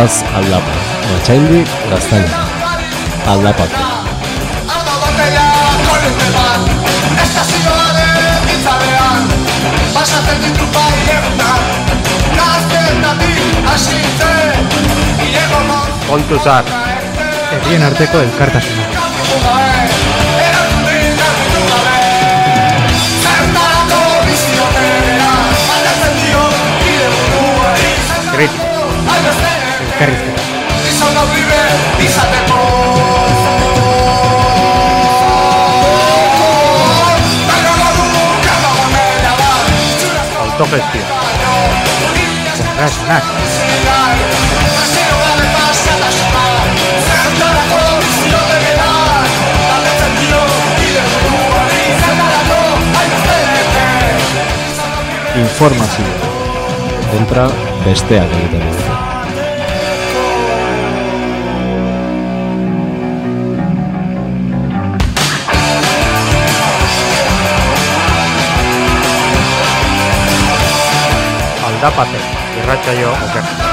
Aldapaz aldapa, matxaindi al napo ama batalla con ustedes esta señora mi sabe anda vas a perder tu parte Txurazko Autogestio. Kontraesanak. Informazio. Zendapate, irratxa jo.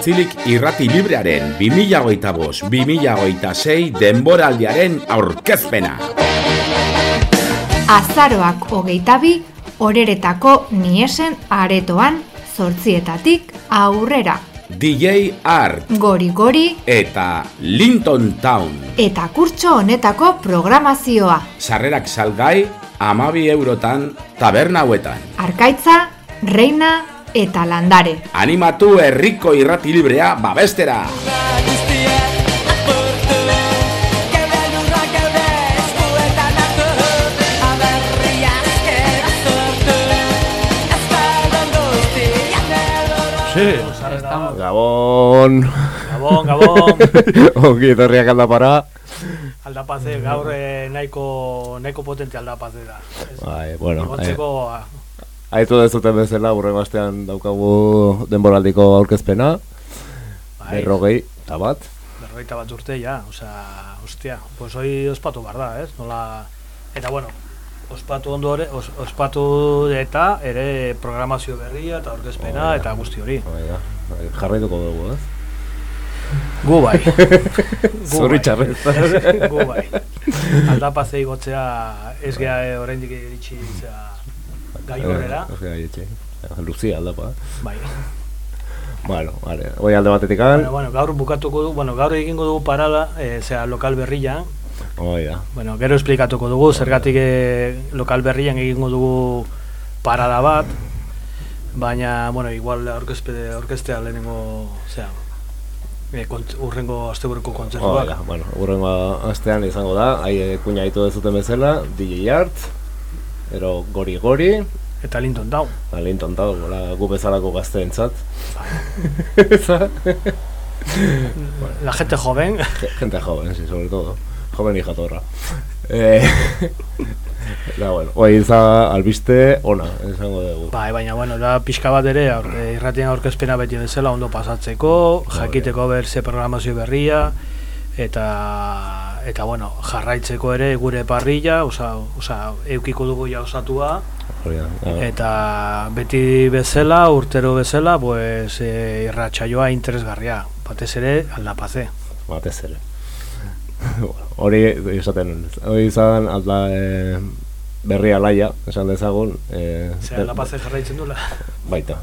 Zintzilik irrati librearen 2008-2006 denboraldiaren aurkezpena. Azaroak hogeita bi, oreretako niesen aretoan, zortzietatik aurrera. DJ Art Gori-gori eta Linton Town. eta kurtso honetako programazioa. Sarrerak salgai amabi eurotan taberna hauetan. Arkaitza, reina eta landare. Animatu herriko irrati librea babestera! Sí. Gabon! Gabon, gabon. Ongi etorriak aldapara. Aldapaze gaur eh, nahiko nahiko potente aldapaze da. Bai, bueno, Igotzeko ah, Aitu dezuten bezala, burrengo astean daukagu denboraldiko aurkezpena. bai, Berrogei, eta bat. berrogeita bat urte ja, osea, hostia, pues hoy ospatu behar da, ez? Nola, eta bueno, ospatu ondore, os, ospatu eta ere programazio berria eta aurkezpena Oh, ja. eta guzti hori. Bai, da. Bai, Jarraituko dugu, ez? Gu bai. Zoritxarrez. Gu bai. Aldapaze igotzea ez gea oraindik iritsi zera gai horrela. Eh, Lucia aldapa. Bai. Bueno, vale. Hoi alde batetik. Bueno, bueno, gaur bukatuko du, bueno, gaur egingo dugu parada, eh, zera lokal berrian, Hoi da. Bueno, gero esplikatuko dugu, zergatik e, lokal berrian egingo dugu parada bat, baina, bueno, igual aurkezpe, aurkeztea lehenengo, zera, e, kont, urrengo asteburuko kontzertuak. da, bueno, urrengo astean izango da, hai kuña ditu dezuten bezala, DJ Art, ero gori gori, Eta Linton Down. alinton tau, gola, gu bezalako gazteentzat. La gente joven, Gente joven, sí, sobre todo. Joven y jatorra. Eh, da, bueno, hoi iza albiste ona, esango dugu. bai, baina, bueno, da pixka bat ere, aur, irratien aurkezpena beti bezala ondo pasatzeko, jakiteko ber ze programazio berria, eta, eta bueno, jarraitzeko ere gure parrilla, osa, osa, eukiko dugu ja osatua, ja. Eta beti bezala, urtero bezala, pues, e, irratsaioa interesgarria. Batez ere, aldapaze. batez ere. hori esaten, hori izan alda e, berri alaia, esan dezagun. E, Zer, aldapaze jarraitzen duela. Baita.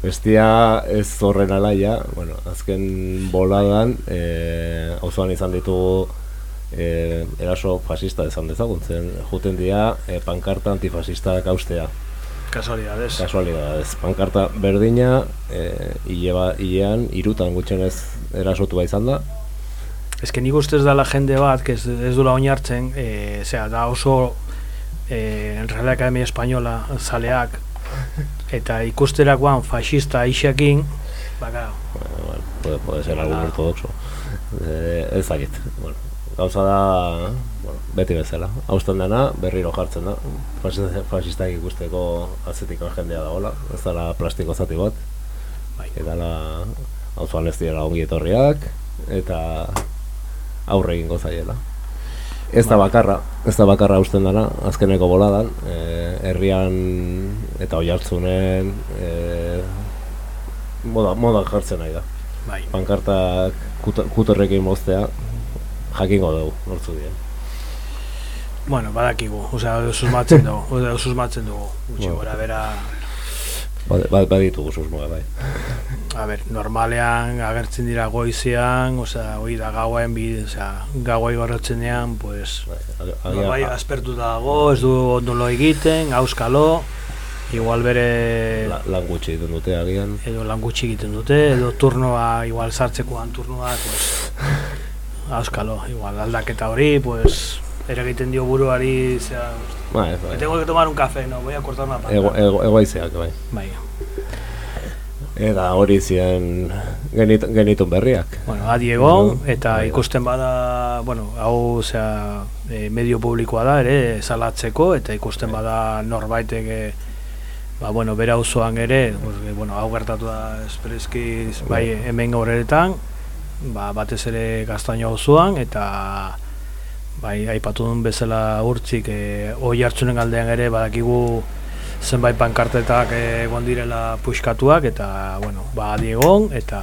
Bestia ez horren alaia, bueno, azken boladan, e, auzoan izan ditugu e, eraso fasista esan dezagun, zen juten dira e, pankarta antifasistak austea. Kasualidades. Kasualidadez, pankarta berdina, e, hile ba, hilean, irutan gutxenez erasotu ba izan da, Ez que nik ustez dala jende bat, que ez, ez dula oinartzen, e, zera, da oso e, Real Academia Española zaleak, eta ikusterakoan fascista aixakin, baka, Bueno, bueno, puede, puede ser algún ortodoxo. Eh, ez dakit. Bueno, gauza da, bueno, beti bezala. Hausten dena, berriro jartzen da. Fasistak ikusteko atzetik jendea dagoela. Ez dela plastiko zati bat. Bai. Eta la, auzoan ez direla ongi etorriak, eta aurre egingo zaiela. Ez da bakarra, ez da bakarra usten dana, azkeneko boladan, eh, herrian eta oi hartzunen, eh, moda, moda jartzen nahi da bai. pankartak kut- kuterrekin moztea jakingo dugu, nortzu dien. Bueno, badakigu, osea, susmatzen dugu, osea, susmatzen dugu, gutxi Bueno. gora bera, Bad, bad, baditugu susmoa, bai. A ber, normalean agertzen dira goizean, osea, hori da gauen bi, osea, gauai gorrotzenean, pues, Bai, bai, bai, aspertuta dago, ez du ondo lo egiten, auskalo, igual bere, la- lan gutxi egiten dute agian. edo lan gutxi egiten dute, edo turnoa, igual sartzekoan turnoa, pues, auskalo, igual aldaketa hori, pues, ere egiten dio buruari, zera, Bai, me bai. tengo que tomar un café, no, voy a cortar una pata. Ego, ego, egoaizeak, bai. Bai, Eta hori ziren genit, genitun berriak. Bueno, adi egon, Bueno, eta bai, ikusten bada, bueno, hau, osea, e, medio publikoa da ere salatzeko, eta ikusten bada norbaitek, e, ba, bueno, bera auzoan ere, pues, e, bueno, hau gertatu da espreski, bai, hemen gaureretan, ba, batez ere gaztaino auzoan, eta bai, aipatu duen bezala urtzik, e, oi hartzunen aldean ere, badakigu zenbait pankartetak egon direla puxkatuak, eta, bueno, ba, adi egon, eta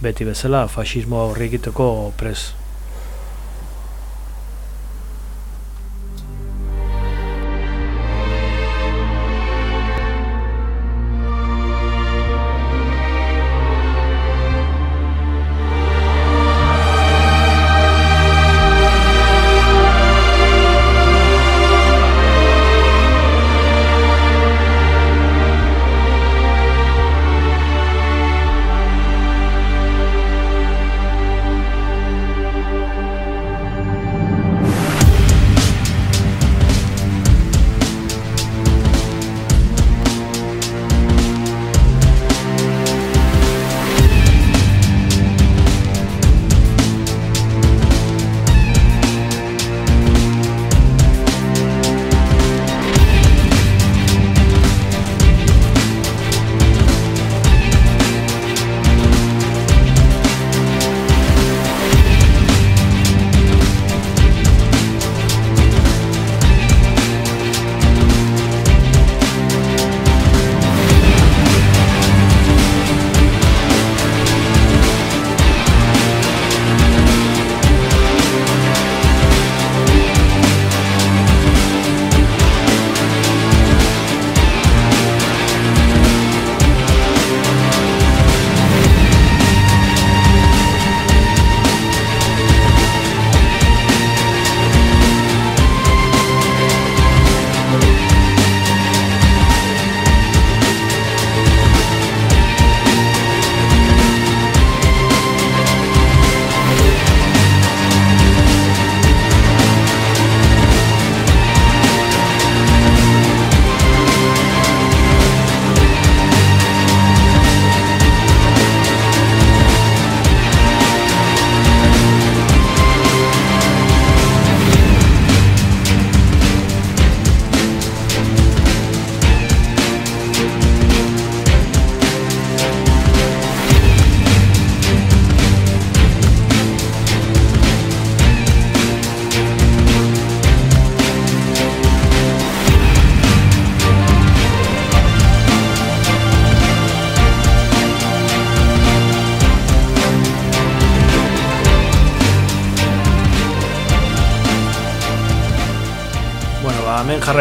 beti bezala fasismoa aurre egiteko pres.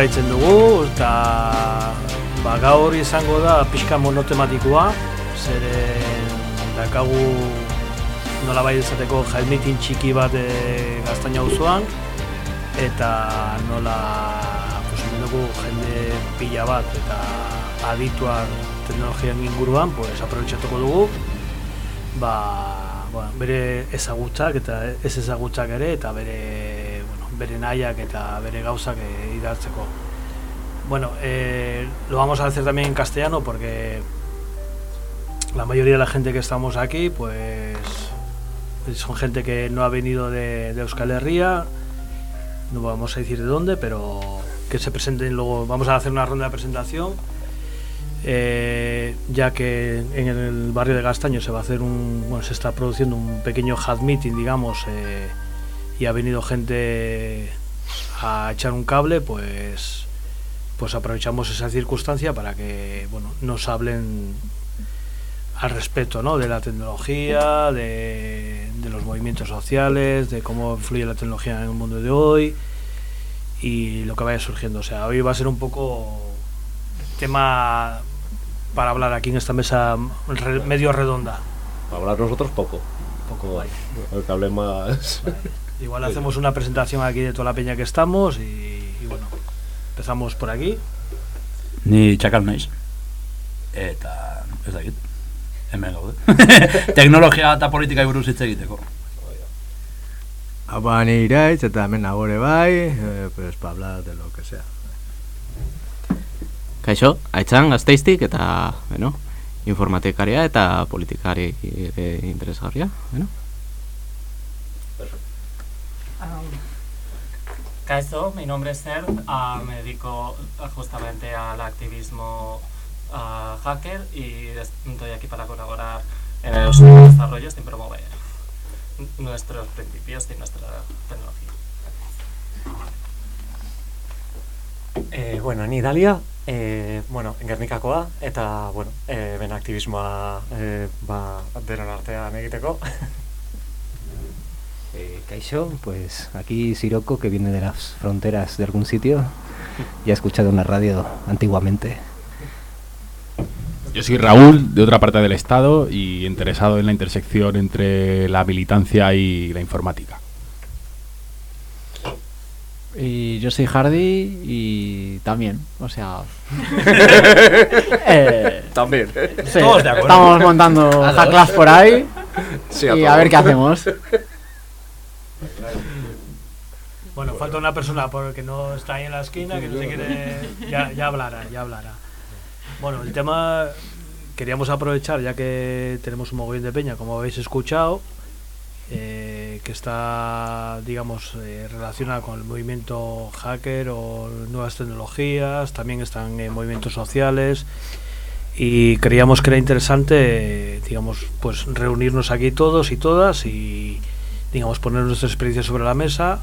Jarraitzen dugu eta ba, gaur izango da pixka monotematikoa zeren dakagu nola bai izateko jaimitin txiki bat e, gaztaina auzoan eta nola hemen dugu jende pila bat eta adituak teknologian inguruan pues, aprobetxatuko dugu. Ba, bueno, bere ezagutzak eta ez ezagutzak ere eta bere, bueno, bere nahiak eta bere gauzak e, Bueno, eh, lo vamos a hacer también en castellano porque la mayoría de la gente que estamos aquí pues son gente que no ha venido de, de Euskal Herria, no vamos a decir de dónde, pero que se presenten luego, vamos a hacer una ronda de presentación eh, ya que en el barrio de Gastaño se va a hacer un, bueno, se está produciendo un pequeño hat meeting, digamos, eh, y ha venido gente a echar un cable, pues, pues aprovechamos esa circunstancia para que, bueno, nos hablen al respecto, ¿no? De la tecnología, de, de los movimientos sociales, de cómo influye la tecnología en el mundo de hoy y lo que vaya surgiendo. O sea, hoy va a ser un poco tema para hablar aquí en esta mesa re- medio redonda. Para hablar nosotros poco. Poco, vale. El que hable más. Igual hacemos una presentación aquí de toda la peña que estamos y, y bueno, empezamos por aquí. Ni txakal naiz. Eta, ez dakit, hemen gaude. Teknologia eta politika buruz hitz egiteko. Apa, ni iraitz eta hemen nagore bai, eh, pues para hablar de lo que sea. Kaixo, aitzan gazteiztik eta, bueno, informatikaria eta politikari ere interesgarria, bueno. Caso, mi nombre es Ser, ah, me dedico justamente al activismo ah, hacker y estoy aquí para colaborar en los desarrollos y promover nuestros principios y nuestra tecnología. E, bueno, ni Dalia, e, bueno, Gernikakoa, eta, bueno, e, ben aktivismoa e, ba, denon artean egiteko. Eh, pues aquí Siroco, que viene de las fronteras de algún sitio, y ha escuchado una radio antiguamente. Yo soy Raúl, de otra parte del Estado, y interesado en la intersección entre la militancia y la informática. Y yo soy Hardy y también, o sea... eh, También. sí, Todos de acuerdo. Estamos montando A dos. hacklas por ahí Sí, a y todo. a ver qué hacemos. Bueno, falta una persona porque no está ahí en la esquina, que no se quiere... Ya, hablará, ya hablará. Bueno, el tema queríamos aprovechar, ya que tenemos un mogollón de peña, como habéis escuchado, eh, que está, digamos, eh, relacionada con el movimiento hacker o nuevas tecnologías, también están en movimientos sociales y creíamos que era interesante, digamos, pues reunirnos aquí todos y todas y, digamos, poner nuestra experiencia sobre la mesa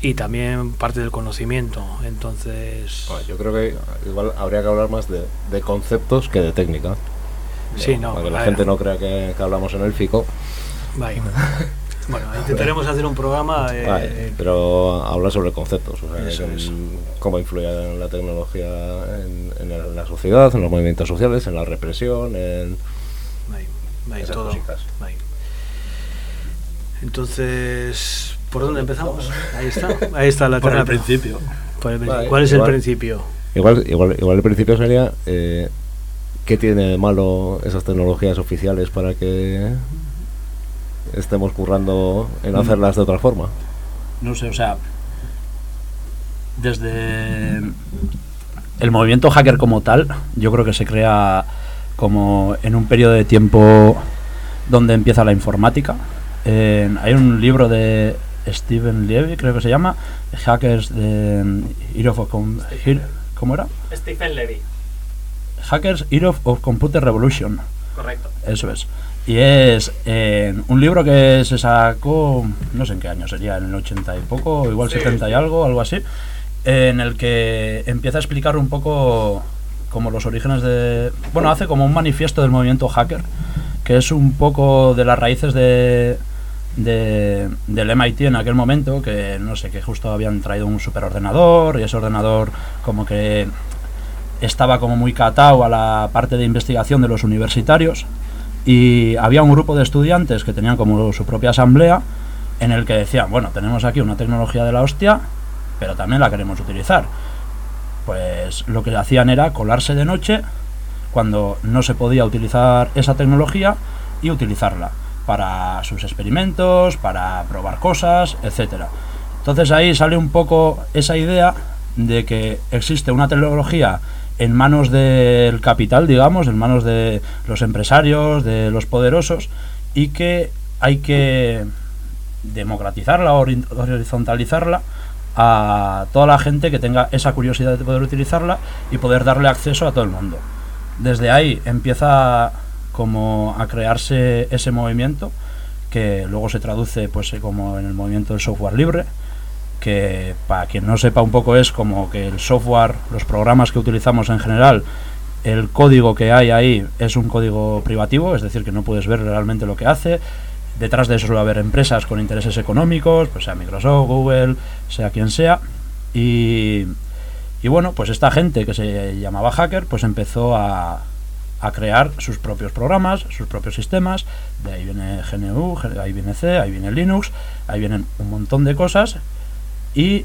y también parte del conocimiento. Entonces, Bueno, yo creo que igual habría que hablar más de, de conceptos que de técnica. Sí, Eh, no, Para que la ver. gente no crea que, que hablamos en el FICO. Bueno, intentaremos hacer un programa. eh, pero hablar sobre conceptos, o sea, en cómo influye la tecnología en, en la sociedad, en los movimientos sociales, en la represión, en todo. cositas. Entonces, ¿por dónde empezamos? Ahí está, ahí está la Por el principio. Por el principio. Vale, ¿Cuál es el igual- principio? Igual, igual, igual el principio sería eh, ¿qué tiene de malo esas tecnologías oficiales para que estemos currando en Mm. hacerlas de otra forma? No sé, o sea, desde el movimiento hacker como tal, yo creo que se crea como en un periodo de tiempo donde empieza la informática. Hay un libro de Steven Levy, creo que se llama, Hackers de Era of Com- Hero- ¿Cómo era? Stephen Levy, Hackers Era of Computer Revolution. correcto. Eso es. Y es eh, un libro que se sacó, no sé en qué año sería, en el 80 y poco, igual Sí. 70 y algo, algo así, en el que empieza a explicar un poco como los orígenes de... Bueno, hace como un manifiesto del movimiento hacker, que es un poco de las raíces de, de, del MIT en aquel momento, que no sé, que justo habían traído un superordenador y ese ordenador como que estaba como muy catado a la parte de investigación de los universitarios y había un grupo de estudiantes que tenían como su propia asamblea en el que decían, bueno, tenemos aquí una tecnología de la hostia, pero también la queremos utilizar. Pues lo que hacían era colarse de noche cuando no se podía utilizar esa tecnología y utilizarla para sus experimentos, para probar cosas, etcétera. Entonces ahí sale un poco esa idea de que existe una tecnología en manos del capital, digamos, en manos de los empresarios, de los poderosos, y que hay que democratizarla, hori- horizontalizarla a toda la gente que tenga esa curiosidad de poder utilizarla y poder darle acceso a todo el mundo. Desde ahí empieza como a crearse ese movimiento que luego se traduce pues eh, como en el movimiento del software libre que para quien no sepa un poco es como que el software, los programas que utilizamos en general, el código que hay ahí es un código privativo, es decir, que no puedes ver realmente lo que hace. Detrás de eso suele haber empresas con intereses económicos, pues sea Microsoft, Google, sea quien sea. Y, y bueno, pues esta gente que se llamaba hacker, pues empezó a, a crear sus propios programas, sus propios sistemas. De ahí viene GNU, ahí viene C, ahí viene Linux, ahí vienen un montón de cosas. Y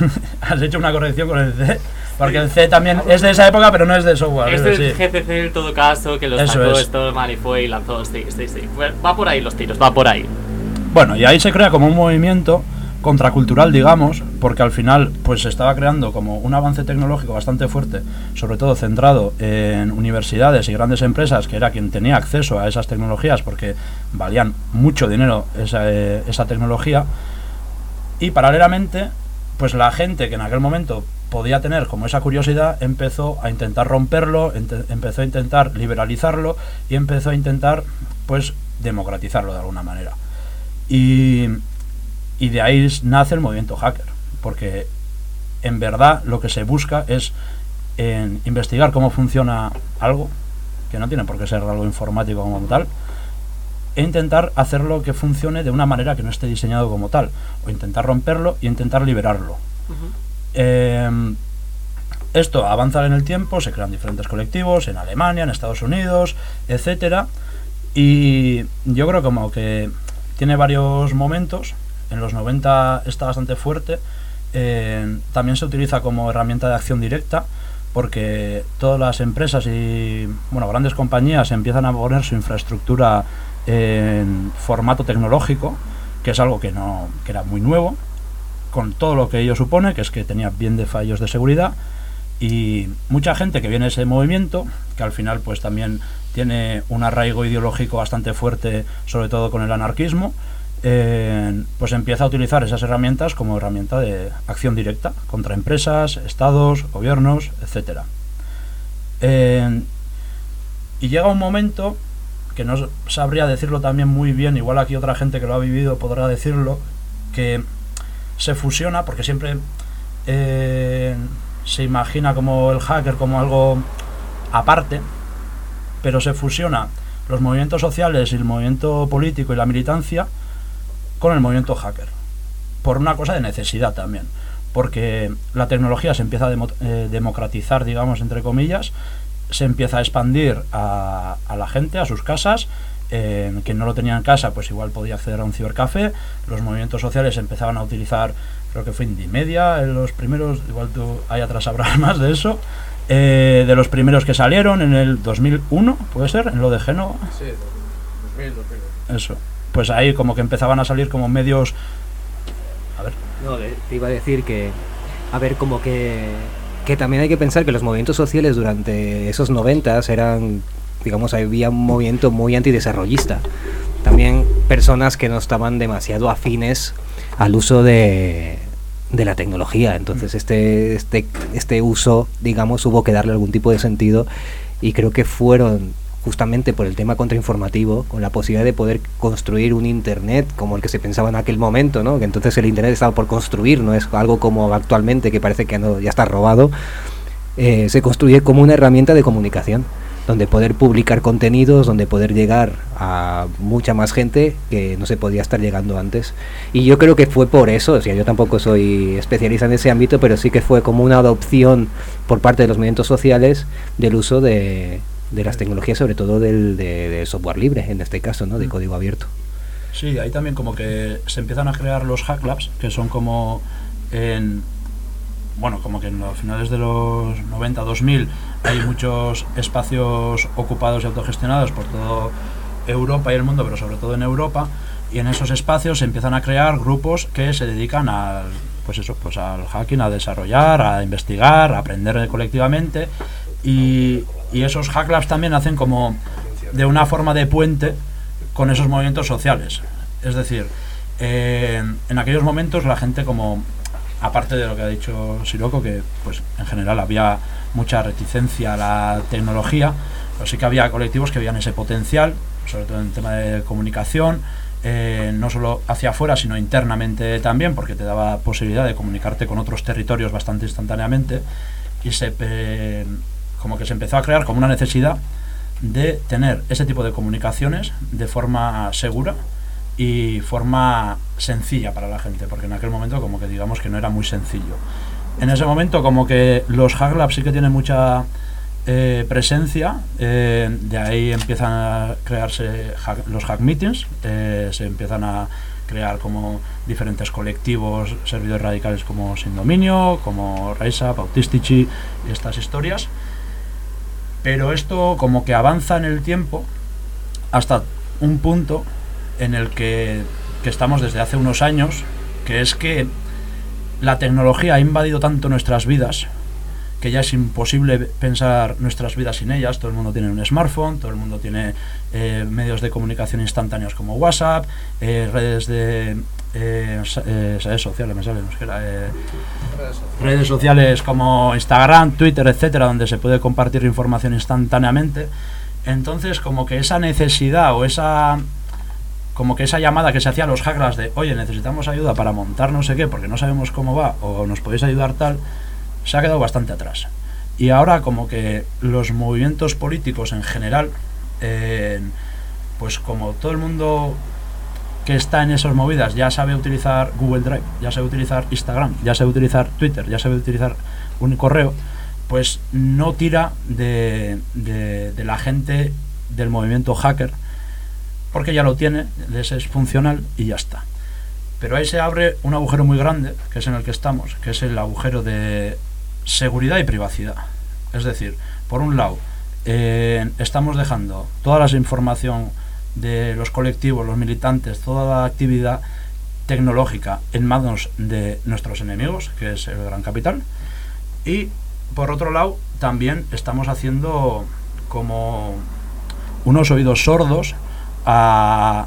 has hecho una corrección con el C, porque el C también es de esa época, pero no es de software. Es del sí. GCC en todo caso, que lo sacó mal y fue y lanzó, sí, sí, sí. Va por ahí los tiros, va por ahí. Bueno, y ahí se crea como un movimiento contracultural, digamos, porque al final pues se estaba creando como un avance tecnológico bastante fuerte, sobre todo centrado en universidades y grandes empresas, que era quien tenía acceso a esas tecnologías porque valían mucho dinero esa, eh, tecnología. Y paralelamente, pues la gente que en aquel momento podía tener como esa curiosidad empezó a intentar romperlo, empezó a intentar liberalizarlo y empezó a intentar pues democratizarlo de alguna manera. Y, y de ahí nace el movimiento hacker, porque en verdad lo que se busca es en investigar cómo funciona algo, que no tiene por qué ser algo informático como tal, e intentar hacerlo que funcione de una manera que no esté diseñado como tal, o intentar romperlo y intentar liberarlo. Em, esto avanza en el tiempo, se crean diferentes colectivos en Alemania, en Estados Unidos, etcétera, y yo creo como que tiene varios momentos. En los 90 está bastante fuerte. eh, también se utiliza como herramienta de acción directa porque todas las empresas y bueno grandes compañías empiezan a poner su infraestructura en formato tecnológico, que es algo que no que era muy nuevo, con todo lo que ello supone, que es que tenía bien de fallos de seguridad y mucha gente que viene de ese movimiento, que al final pues también tiene un arraigo ideológico bastante fuerte, sobre todo con el anarquismo, pues empieza a utilizar esas herramientas como herramienta de acción directa contra empresas, estados, gobiernos. Eh, y llega un momento que no sabría decirlo también muy bien, igual aquí otra gente que lo ha vivido podrá decirlo, que se fusiona, porque siempre eh, se imagina como el hacker como algo aparte, pero se fusiona los movimientos sociales y el movimiento político y la militancia con el movimiento hacker, por una cosa de necesidad también, porque la tecnología se empieza a demo- eh, democratizar, digamos, entre comillas, se empieza a expandir a, a la gente, a sus casas, eh, quien no lo tenía en casa, pues igual podía acceder a un cibercafé, los movimientos sociales empezaban a utilizar, creo que fue Indimedia, en los primeros, igual tú ahí atrás sabrás más de eso, eh, de los primeros que salieron en el 2001, puede ser, en lo de Génova. Sí, 2000, 2000. Eso. Pues ahí como que empezaban a salir como medios... A ver. No, te iba a decir que, a ver, como que, que también hay que pensar que los movimientos sociales durante esos noventas eran, digamos, había un movimiento muy antidesarrollista. También personas que no estaban demasiado afines al uso de, de la tecnología. Entonces este, este, este uso, digamos, hubo que darle algún tipo de sentido y creo que fueron justamente por el tema contrainformativo, con la posibilidad de poder construir un Internet como el que se pensaba en aquel momento, ¿no? que entonces el Internet estaba por construir, no es algo como actualmente que parece que ya está robado, eh, se construye como una herramienta de comunicación. donde poder publicar contenidos, donde poder llegar a mucha más gente que no se podía estar llegando antes. Y yo creo que fue por eso, o sea, yo tampoco soy especialista en ese ámbito, pero sí que fue como una adopción por parte de los movimientos sociales del uso de, de las tecnologías, sobre todo del de, de software libre, en este caso, ¿no? de código abierto. Sí, ahí también como que se empiezan a crear los hack labs, que son como en bueno, como que en los finales de los 90, 2000 hay muchos espacios ocupados y autogestionados por toda Europa y el mundo, pero sobre todo en Europa, y en esos espacios se empiezan a crear grupos que se dedican al pues eso, pues al hacking, a desarrollar, a investigar, a aprender colectivamente y, y esos hack labs también hacen como de una forma de puente con esos movimientos sociales. Es decir, eh, en aquellos momentos la gente como aparte de lo que ha dicho Siroco, que pues en general había mucha reticencia a la tecnología, pero sí que había colectivos que veían ese potencial, sobre todo en tema de comunicación, eh, no solo hacia afuera, sino internamente también, porque te daba posibilidad de comunicarte con otros territorios bastante instantáneamente, y se, eh, como que se empezó a crear como una necesidad de tener ese tipo de comunicaciones de forma segura y forma sencilla para la gente, porque en aquel momento como que digamos que no era muy sencillo. En ese momento como que los Hack Labs sí que tienen mucha eh, presencia, eh, de ahí empiezan a crearse hack- los Hack Meetings, eh, se empiezan a crear como diferentes colectivos, servidores radicales como Sin Dominio, como RiseUp, Autistici y estas historias. Pero esto como que avanza en el tiempo hasta un punto en el que, que estamos desde hace unos años, que es que la tecnología ha invadido tanto nuestras vidas que ya es imposible pensar nuestras vidas sin ellas. Todo el mundo tiene un smartphone, todo el mundo tiene eh, medios de comunicación instantáneos como WhatsApp, eh, redes de eh, eh, redes sociales, eh, redes sociales como Instagram, Twitter, etcétera, donde se puede compartir información instantáneamente. Entonces, como que esa necesidad o esa como que esa llamada que se hacía a los hackers de, oye, necesitamos ayuda para montar no sé qué, porque no sabemos cómo va, o nos podéis ayudar tal, se ha quedado bastante atrás. Y ahora como que los movimientos políticos en general, pues como todo el mundo que está en esas movidas ya sabe utilizar Google Drive, ya sabe utilizar Instagram, ya sabe utilizar Twitter, ya sabe utilizar un correo, pues no tira de, la gente del movimiento hacker, porque ya lo tiene, les es funcional y ya está. Pero ahí se abre un agujero muy grande, que es en el que estamos, que es el agujero de seguridad y privacidad. Es decir, por un lado, eh, estamos dejando toda la información de los colectivos, los militantes, toda la actividad tecnológica en manos de nuestros enemigos, que es el gran capital. Y por otro lado, también estamos haciendo como unos oídos sordos a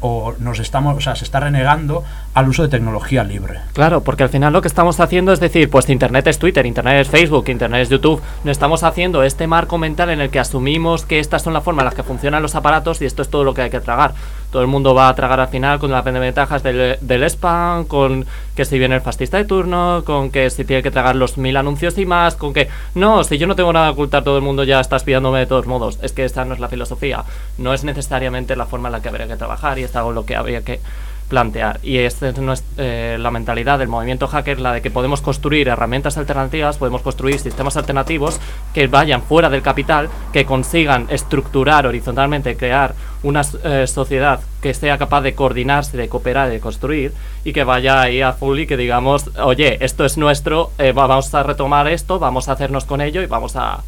o nos estamos, o sea, se está renegando al uso de tecnología libre. Claro, porque al final lo que estamos haciendo es decir, pues Internet es Twitter, Internet es Facebook, Internet es YouTube. No estamos haciendo este marco mental en el que asumimos que estas son las formas en las que funcionan los aparatos y esto es todo lo que hay que tragar. Todo el mundo va a tragar al final con las ventajas del, del spam, con que si viene el fascista de turno, con que si tiene que tragar los mil anuncios y más, con que no, si yo no tengo nada que ocultar, todo el mundo ya está espiándome de todos modos. Es que esta no es la filosofía. No es necesariamente la forma en la que habría que trabajar y es algo lo que habría que plantear. Y esta es eh, la mentalidad del movimiento hacker, la de que podemos construir herramientas alternativas, podemos construir sistemas alternativos que vayan fuera del capital, que consigan estructurar horizontalmente, crear una eh, sociedad que sea capaz de coordinarse, de cooperar, de construir y que vaya ahí a full y que digamos, oye, esto es nuestro, eh, va- vamos a retomar esto, vamos a hacernos con ello y vamos a,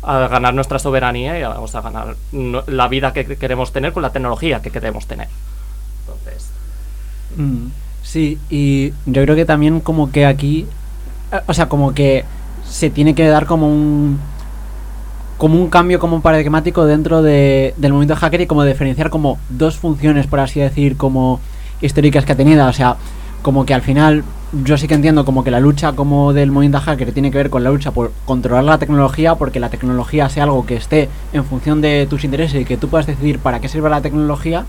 ganar nuestra soberanía y vamos a ganar la vida que queremos tener con la tecnología que queremos tener. Mm, Sí, y yo creo que también como que aquí, eh, o sea, como que se tiene que dar como un como un cambio como paradigmático dentro de, del movimiento hacker y como diferenciar como dos funciones, por así decir, como históricas que ha tenido. O sea, como que al final yo sí que entiendo como que la lucha como del movimiento hacker tiene que ver con la lucha por controlar la tecnología, porque la tecnología sea algo que esté en función de tus intereses y que tú puedas decidir para qué sirve la tecnología.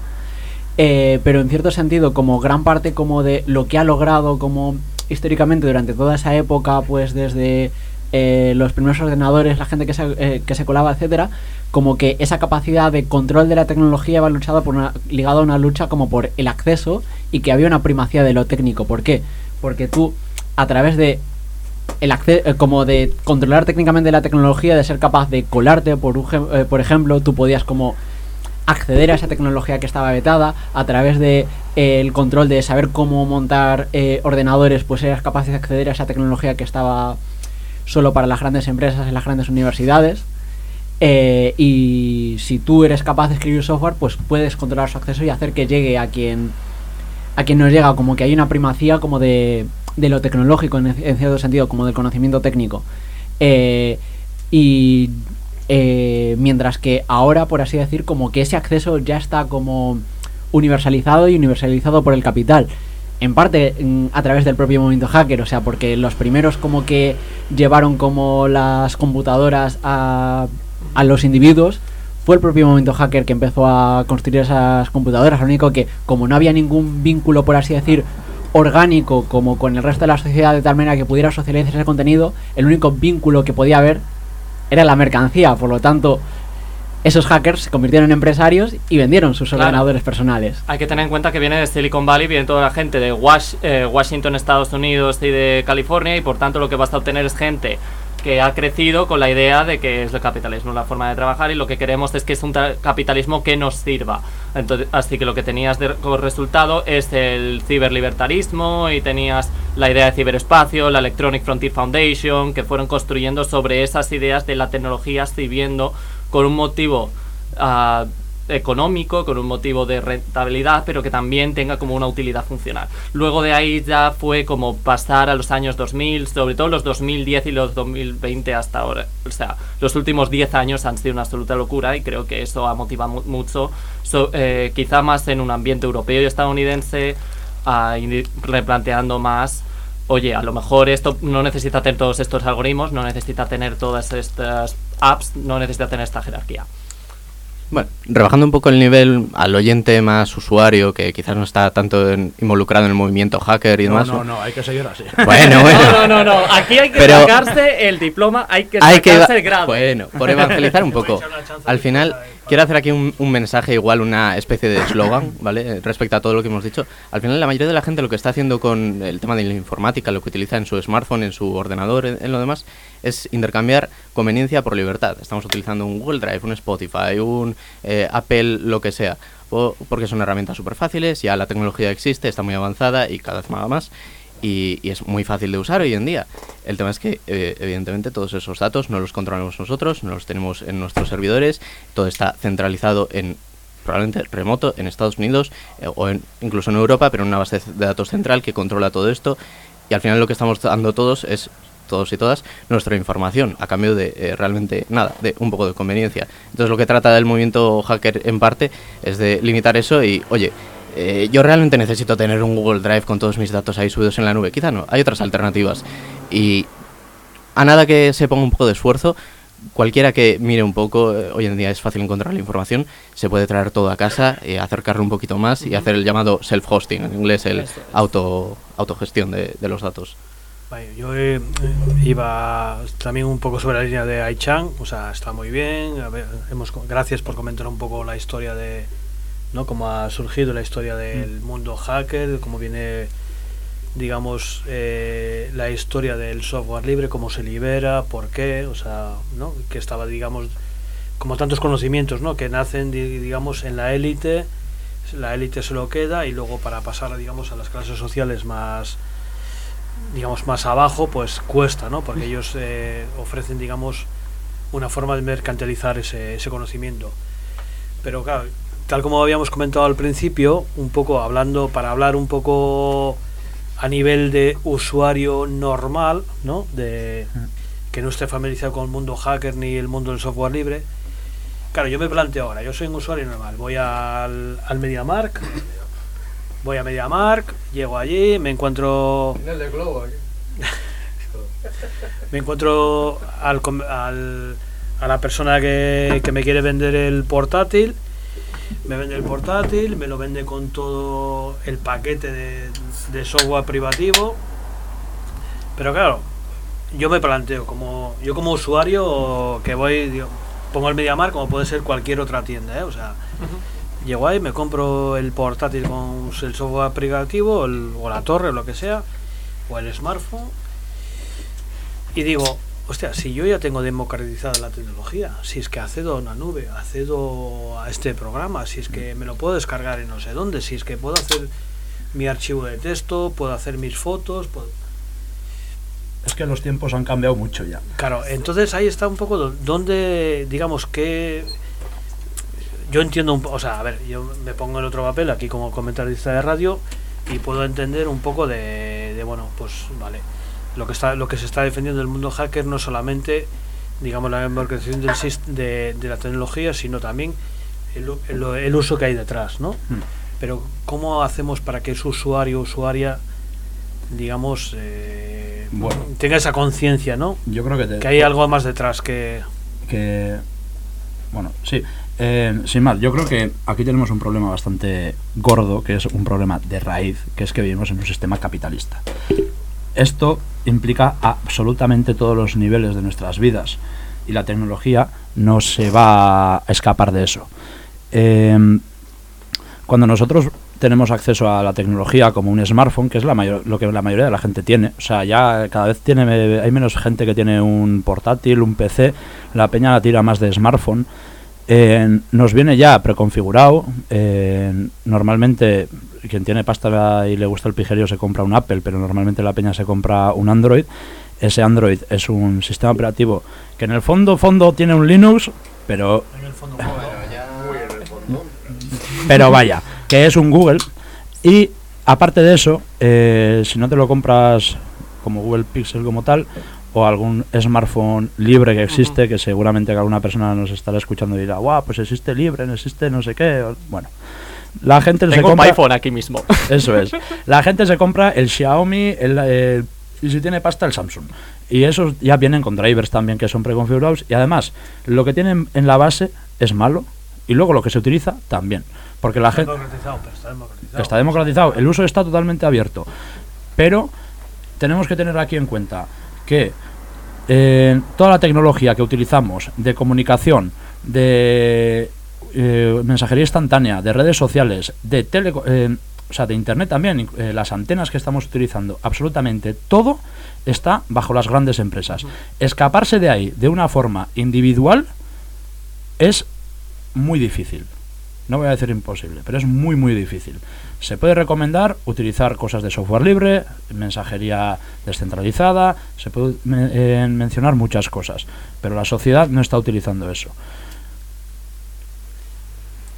Eh, pero en cierto sentido, como gran parte como de lo que ha logrado como históricamente durante toda esa época, pues desde eh, los primeros ordenadores, la gente que se, eh, que se colaba, etcétera, como que esa capacidad de control de la tecnología va luchada por una, ligado a una lucha como por el acceso y que había una primacía de lo técnico. ¿Por qué? Porque tú, a través de el acce- eh, como de controlar técnicamente la tecnología, de ser capaz de colarte, por, eh, por ejemplo, tú podías como acceder a esa tecnología que estaba vetada a través de eh, el control de saber cómo montar eh, ordenadores, pues eras capaz de acceder a esa tecnología que estaba solo para las grandes empresas en las grandes universidades. Eh, y si tú eres capaz de escribir software, pues puedes controlar su acceso y hacer que llegue a quien a quien nos llega, como que hay una primacía como de, de lo tecnológico en, en cierto sentido, como del conocimiento técnico. Y eh, mientras que ahora, por así decir, como que ese acceso ya está como universalizado y universalizado por el capital. En parte mm, a través del propio movimiento hacker, o sea, porque los primeros como que llevaron como las computadoras a, a los individuos fue el propio movimiento hacker que empezó a construir esas computadoras. Lo único que, como no había ningún vínculo, por así decir, orgánico como con el resto de la sociedad de tal manera que pudiera socializar ese contenido, el único vínculo que podía haber era la mercancía. Por lo tanto, esos hackers se convirtieron en empresarios y vendieron sus Claro. ordenadores personales. Hay que tener en cuenta que viene de Silicon Valley, viene toda la gente de Wash- eh, Washington, Estados Unidos y de California, y por tanto lo que vas a obtener es gente que ha crecido con la idea de que es el capitalismo la forma de trabajar y lo que queremos es que es un capitalismo que nos sirva. Entonces, así que lo que tenías de, como resultado es el ciberlibertarismo y tenías la idea de ciberespacio, la Electronic Frontier Foundation, que fueron construyendo sobre esas ideas de la tecnología sirviendo con un motivo ah, económico, con un motivo de rentabilidad, pero que también tenga como una utilidad funcional. Luego de ahí ya fue como pasar a los años 2000, sobre todo los 2010 y los 2020 hasta ahora. O sea, los últimos 10 años han sido una absoluta locura y creo que eso ha motivado mu- mucho, so- eh, quizá más en un ambiente europeo y estadounidense, a replanteando más oye, a lo mejor esto no necesita tener todos estos algoritmos, no necesita tener todas estas apps, no necesita tener esta jerarquía. Bueno, rebajando un poco el nivel al oyente más usuario, que quizás no está tanto en- involucrado en el movimiento hacker y No, demás. no, no, hay que seguir así. Bueno, bueno. No, no, no, no, aquí hay que Pero- sacarse el diploma, hay que Hay que sacarse eva- el grado. Bueno, por evangelizar un poco. Al final, quiero hacer aquí un, un mensaje, igual una especie de eslogan, ¿vale? Respecto a todo lo que hemos dicho. Al final, la mayoría de la gente lo que está haciendo con el tema de la informática, lo que utiliza en su smartphone, en su ordenador, en, en lo demás, es intercambiar conveniencia por libertad. Estamos utilizando un Google Drive, un Spotify, un eh, Apple, lo que sea. o- porque son herramientas súper fáciles, ya la tecnología existe, está muy avanzada y cada vez más más. Y, y es muy fácil de usar hoy en día. El tema es que, eh, evidentemente, todos esos datos no los controlamos nosotros, no los tenemos en nuestros servidores, todo está centralizado en probablemente remoto en Estados Unidos eh, o en- incluso en Europa, pero en una base de datos central que controla todo esto. Y al final lo que estamos dando todos es todos y todas nuestra información a cambio de eh, realmente nada, de un poco de conveniencia. Entonces lo que trata del movimiento hacker en parte es de limitar eso y, oye, eh, yo realmente necesito tener un Google Drive con todos mis datos ahí subidos en la nube. Quizá no, hay otras alternativas. Y a nada que se ponga un poco de esfuerzo, cualquiera que mire un poco, eh, hoy en día es fácil encontrar la información, se puede traer todo a casa, eh, acercarlo un poquito más y hacer el llamado self-hosting, en inglés el auto autogestión de, de los datos. Vale, yo eh, iba también un poco sobre la línea de Aichan, o sea, está muy bien. A ver, hemos, gracias por comentar un poco la historia de, ¿no? Cómo ha surgido la historia del mundo hacker, cómo viene, digamos, eh, la historia del software libre, cómo se libera, por qué, o sea, ¿no? Que estaba, digamos, como tantos conocimientos, ¿no? Que nacen, di- digamos, en la élite, la élite se lo queda y luego para pasar, digamos, a las clases sociales más digamos más abajo pues cuesta no porque ellos eh, ofrecen digamos una forma de mercantilizar ese, ese conocimiento pero claro tal como habíamos comentado al principio un poco hablando para hablar un poco a nivel de usuario normal no de que no esté familiarizado con el mundo hacker ni el mundo del software libre. Claro yo me planteo ahora yo soy un usuario normal voy al, al MediaMark voy a MediaMark llego allí me encuentro El de Globo aquí. me encuentro al, com- al- a la persona que, que me quiere vender el portátil, me vende el portátil, me lo vende con todo el paquete de, de software privativo, pero claro, yo me planteo, como yo como usuario que voy, digo, pongo el MediaMar como puede ser cualquier otra tienda, ¿eh? O sea, llego ahí, me compro el portátil con el software aplicativo, el- o la torre, o lo que sea, o el smartphone, y digo, hostia, si yo ya tengo democratizada la tecnología, si es que accedo a una nube, accedo a este programa, si es que me lo puedo descargar en no sé dónde, si es que puedo hacer mi archivo de texto, puedo hacer mis fotos, puedo... Es que los tiempos han cambiado mucho ya. Claro, entonces ahí está un poco do- donde, digamos que yo entiendo un poco, o sea, a ver, yo me pongo en otro papel aquí como comentarista de radio y puedo entender un poco de, de, bueno, pues vale, lo que está, lo que se está defendiendo del mundo hacker no solamente, digamos, la democratización del de, de la tecnología, sino también el, el- el uso que hay detrás, ¿no? Hmm. Pero cómo hacemos para que ese usuario, usuaria, digamos, eh, Bueno. tenga esa conciencia, ¿no? Yo creo que te- que hay algo más detrás que que bueno sí eh, sin más yo creo que aquí tenemos un problema bastante gordo que es un problema de raíz que es que vivimos en un sistema capitalista esto implica absolutamente todos los niveles de nuestras vidas y la tecnología no se va a escapar de eso Em, cuando nosotros tenemos acceso a la tecnología como un smartphone, que es lo que la mayoría de la gente tiene, o sea, ya cada vez tiene hay menos gente que tiene un portátil, un PC, la peña la tira más de smartphone. Eh, nos viene ya preconfigurado. eh, normalmente quien tiene pasta y le gusta el pijerío se compra un Apple, pero normalmente la peña se compra un Android. Ese Android es un sistema operativo que en el fondo fondo tiene un Linux, pero pero vaya, que es un Google. Y aparte de eso, eh, si no te lo compras como Google Pixel como tal, o algún smartphone libre que existe, que seguramente que alguna persona nos estará escuchando y dirá, guau, pues existe libre, no existe no sé qué. Bueno, la gente se un compra. iPhone aquí mismo. Eso es. La gente se compra el Xiaomi, el, eh, y si tiene pasta, el Samsung. Y esos ya vienen con drivers también que son preconfigurados. Y además, lo que tienen en la base es malo. Y luego lo que se utiliza también. Porque la gente. democratizado, pero está democratizado. Está democratizado, el uso está totalmente abierto. Pero tenemos que tener aquí en cuenta que eh, toda la tecnología que utilizamos de comunicación, de eh, mensajería instantánea, de redes sociales, de tele, eh, o sea, de internet también, eh, las antenas que estamos utilizando, absolutamente todo está bajo las grandes empresas. Escaparse de ahí de una forma individual es muy difícil. No voy a decir imposible, pero es muy muy difícil. Se puede recomendar utilizar cosas de software libre, mensajería descentralizada, se puede me- mencionar muchas cosas, pero la sociedad no está utilizando eso.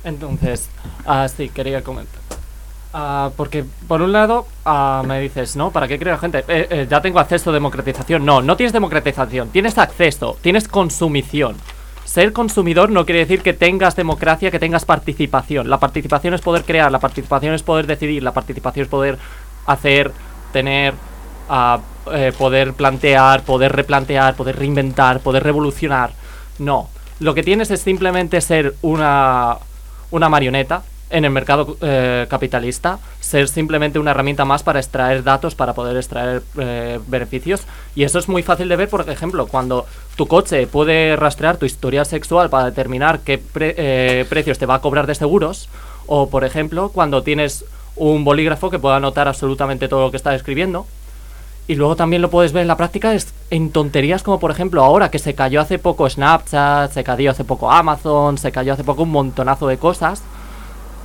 Entonces, ah, sí, quería comentar. Ah, porque, por un lado, ah, me dices, ¿no? ¿Para qué crea gente? Eh, eh, ya tengo acceso a democratización. No, no tienes democratización, tienes acceso, tienes consumición. Ser consumidor no quiere decir que tengas democracia, que tengas participación. La participación es poder crear, la participación es poder decidir, la participación es poder hacer, tener, ah, eh, poder plantear, poder replantear, poder reinventar, poder revolucionar. No, lo que tienes es simplemente ser una, una marioneta en el mercado eh, capitalista, ser simplemente una herramienta más para extraer datos, para poder extraer eh, beneficios. Y eso es muy fácil de ver, por ejemplo, cuando tu coche puede rastrear tu historia sexual para determinar qué eh, precios te va a cobrar de seguros, o por ejemplo, cuando tienes un bolígrafo que pueda anotar absolutamente todo lo que estás escribiendo. Y luego también lo puedes ver en la práctica es en tonterías como por ejemplo ahora que se cayó hace poco Snapchat, se cayó hace poco Amazon, se cayó hace poco un montonazo de cosas.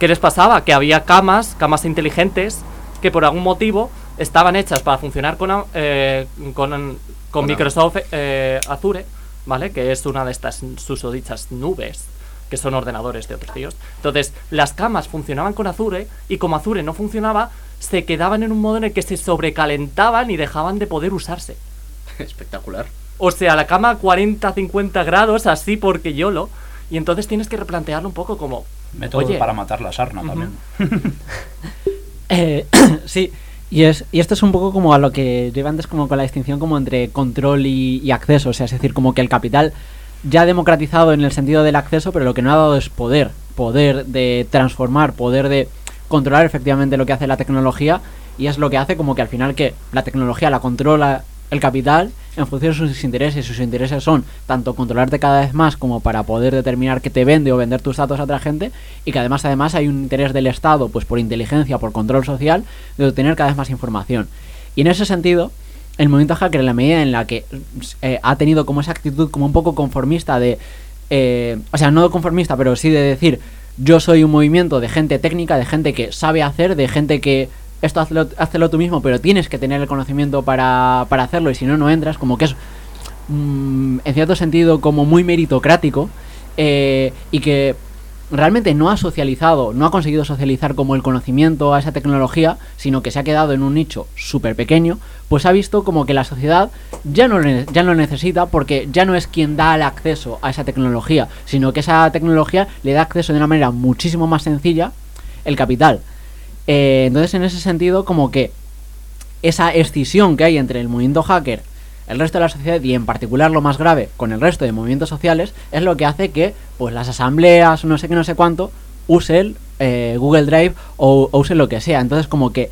¿Qué les pasaba? Que había camas, camas inteligentes, que por algún motivo estaban hechas para funcionar con, eh, con, con Con Microsoft eh, Azure, ¿vale? Que es una de estas susodichas nubes que son ordenadores de otros tíos. Entonces, las camas funcionaban con Azure y como Azure no funcionaba, se quedaban en un modo en el que se sobrecalentaban y dejaban de poder usarse. Espectacular. O sea, la cama a 40, 50 grados, así porque YOLO. Y entonces tienes que replantearlo un poco como... Método Oye, para matar la sarna también. Eh, sí, y, es, y esto es un poco como a lo que yo iba antes como con la distinción como entre control y, y acceso, o sea, es decir, como que el capital ya ha democratizado en el sentido del acceso, pero lo que no ha dado es poder, poder de transformar, poder de controlar efectivamente lo que hace la tecnología y es lo que hace como que al final que la tecnología la controla el capital en función de sus intereses. Sus intereses son tanto controlarte cada vez más como para poder determinar qué te vende o vender tus datos a otra gente y que además además hay un interés del Estado, pues por inteligencia, por control social, de obtener cada vez más información. Y en ese sentido, el movimiento hacker en la medida en la que eh, ha tenido como esa actitud como un poco conformista de eh, o sea no conformista pero sí de decir yo soy un movimiento de gente técnica de gente que sabe hacer de gente que esto hazlo, hazlo tú mismo pero tienes que tener el conocimiento para, para hacerlo y si no no entras como que es mm, en cierto sentido como muy meritocrático eh, y que realmente no ha socializado, no ha conseguido socializar como el conocimiento a esa tecnología, sino que se ha quedado en un nicho súper pequeño, pues ha visto como que la sociedad ya no, ya no necesita porque ya no es quien da el acceso a esa tecnología, sino que esa tecnología le da acceso de una manera muchísimo más sencilla el capital. Eh, entonces, en ese sentido, como que esa escisión que hay entre el movimiento hacker, el resto de la sociedad y en particular lo más grave con el resto de movimientos sociales es lo que hace que pues las asambleas, no sé qué, no sé cuánto, usen eh, Google Drive o, usen lo que sea. Entonces como que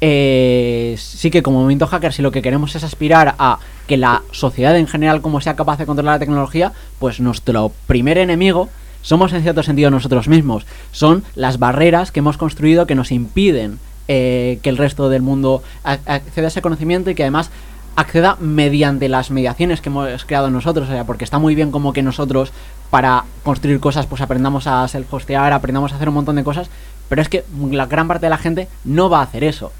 eh, sí que como movimiento hacker si lo que queremos es aspirar a que la sociedad en general como sea capaz de controlar la tecnología, pues nuestro primer enemigo somos en cierto sentido nosotros mismos. Son las barreras que hemos construido que nos impiden eh, que el resto del mundo acceda a ese conocimiento y que además acceda mediante las mediaciones que hemos creado nosotros, o sea, porque está muy bien como que nosotros para construir cosas pues aprendamos a self-hostear, aprendamos a hacer un montón de cosas, pero es que la gran parte de la gente no va a hacer eso.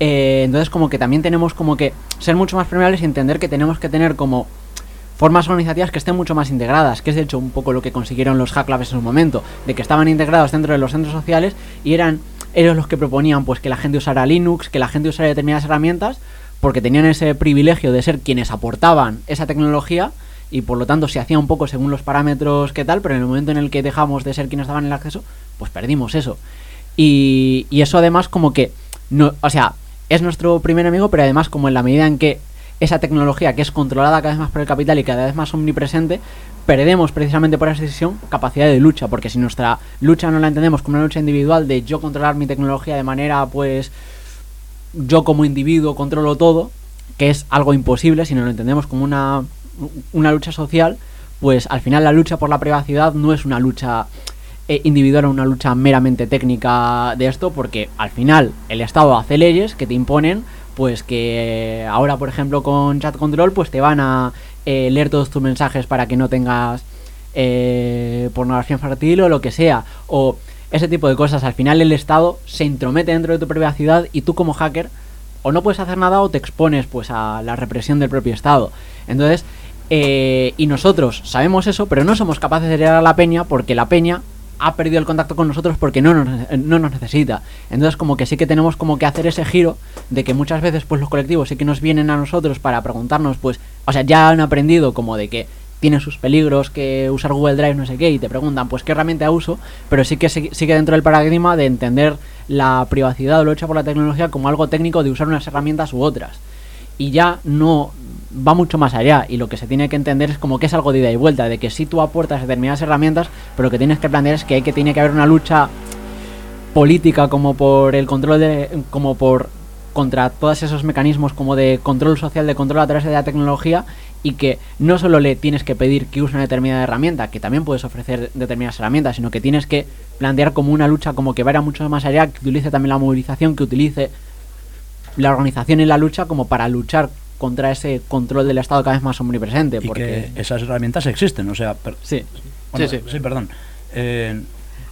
Eh, entonces como que también tenemos como que ser mucho más permeables y entender que tenemos que tener como formas organizativas que estén mucho más integradas, que es de hecho un poco lo que consiguieron los Hack Labs en su momento, de que estaban integrados dentro de los centros sociales y eran ellos los que proponían pues que la gente usara Linux, que la gente usara determinadas herramientas, porque tenían ese privilegio de ser quienes aportaban esa tecnología y por lo tanto se hacía un poco según los parámetros que tal, pero en el momento en el que dejamos de ser quienes daban el acceso, pues perdimos eso. Y, y eso además como que, no, o sea, es nuestro primer amigo, pero además como en la medida en que esa tecnología que es controlada cada vez más por el capital y cada vez más omnipresente, perdemos precisamente por esa decisión capacidad de lucha, porque si nuestra lucha no la entendemos como una lucha individual de yo controlar mi tecnología de manera pues yo como individuo controlo todo, que es algo imposible si no lo entendemos como una, una lucha social, pues al final la lucha por la privacidad no es una lucha eh, individual o una lucha meramente técnica de esto, porque al final el Estado hace leyes que te imponen, pues que ahora por ejemplo con chat control pues te van a eh, leer todos tus mensajes para que no tengas eh, pornografía infantil o lo que sea, o ese tipo de cosas. Al final el Estado se entromete dentro de tu privacidad y tú como hacker o no puedes hacer nada o te expones pues a la represión del propio Estado. Entonces, eh, y nosotros sabemos eso, pero no somos capaces de llegar a la peña porque la peña ha perdido el contacto con nosotros porque no nos, eh, no nos necesita. Entonces como que sí que tenemos como que hacer ese giro de que muchas veces pues los colectivos sí que nos vienen a nosotros para preguntarnos pues, o sea, ya han aprendido como de que tiene sus peligros que usar Google Drive no sé qué y te preguntan pues qué herramienta uso, pero sí que sí- sigue dentro del paradigma de entender la privacidad o lucha por la tecnología como algo técnico de usar unas herramientas u otras. Y ya no va mucho más allá y lo que se tiene que entender es como que es algo de ida y vuelta, de que si tú aportas determinadas herramientas, pero lo que tienes que plantear es que, hay que tiene que haber una lucha política como por el control de como por contra todos esos mecanismos como de control social de control a través de la tecnología y que no solo le tienes que pedir que use una determinada herramienta que también puedes ofrecer determinadas herramientas sino que tienes que plantear como una lucha como que vaya mucho más allá que utilice también la movilización que utilice la organización y la lucha como para luchar contra ese control del Estado cada vez más omnipresente y porque que esas herramientas existen, o sea, per- sí. bueno, Sí, sí. perdón. Eh,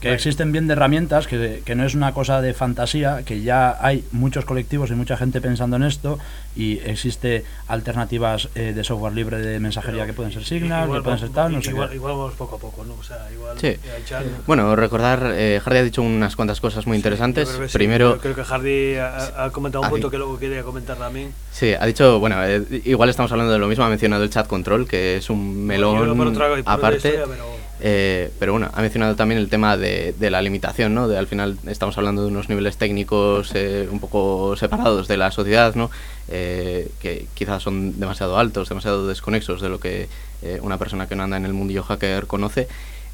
que existen bien de herramientas, que, que no es una cosa de fantasía, que ya hay muchos colectivos y mucha gente pensando en esto y existe alternativas eh, de software libre de mensajería que pueden ser Signal, que pueden ser tal, no sé igual, qué. igual vamos poco a poco, ¿no? O sea, igual... Sí. eh, echar- Bueno, recordar, eh, Hardy ha dicho unas cuantas cosas muy interesantes. Creo sí, Primero, yo creo que Hardy ha, ha comentado un punto sí. que luego quería comentar también. sí, ha dicho, bueno, eh, igual estamos hablando de lo mismo, ha mencionado el chat control, que es un melón otra aparte. historia, pero- Eh, pero bueno, ha mencionado también el tema de, de la limitación, ¿no? De al final estamos hablando de unos niveles técnicos eh, un poco separados de la sociedad, ¿no? Eh, que quizás son demasiado altos, demasiado desconexos de lo que eh, una persona que no anda en el mundillo hacker conoce.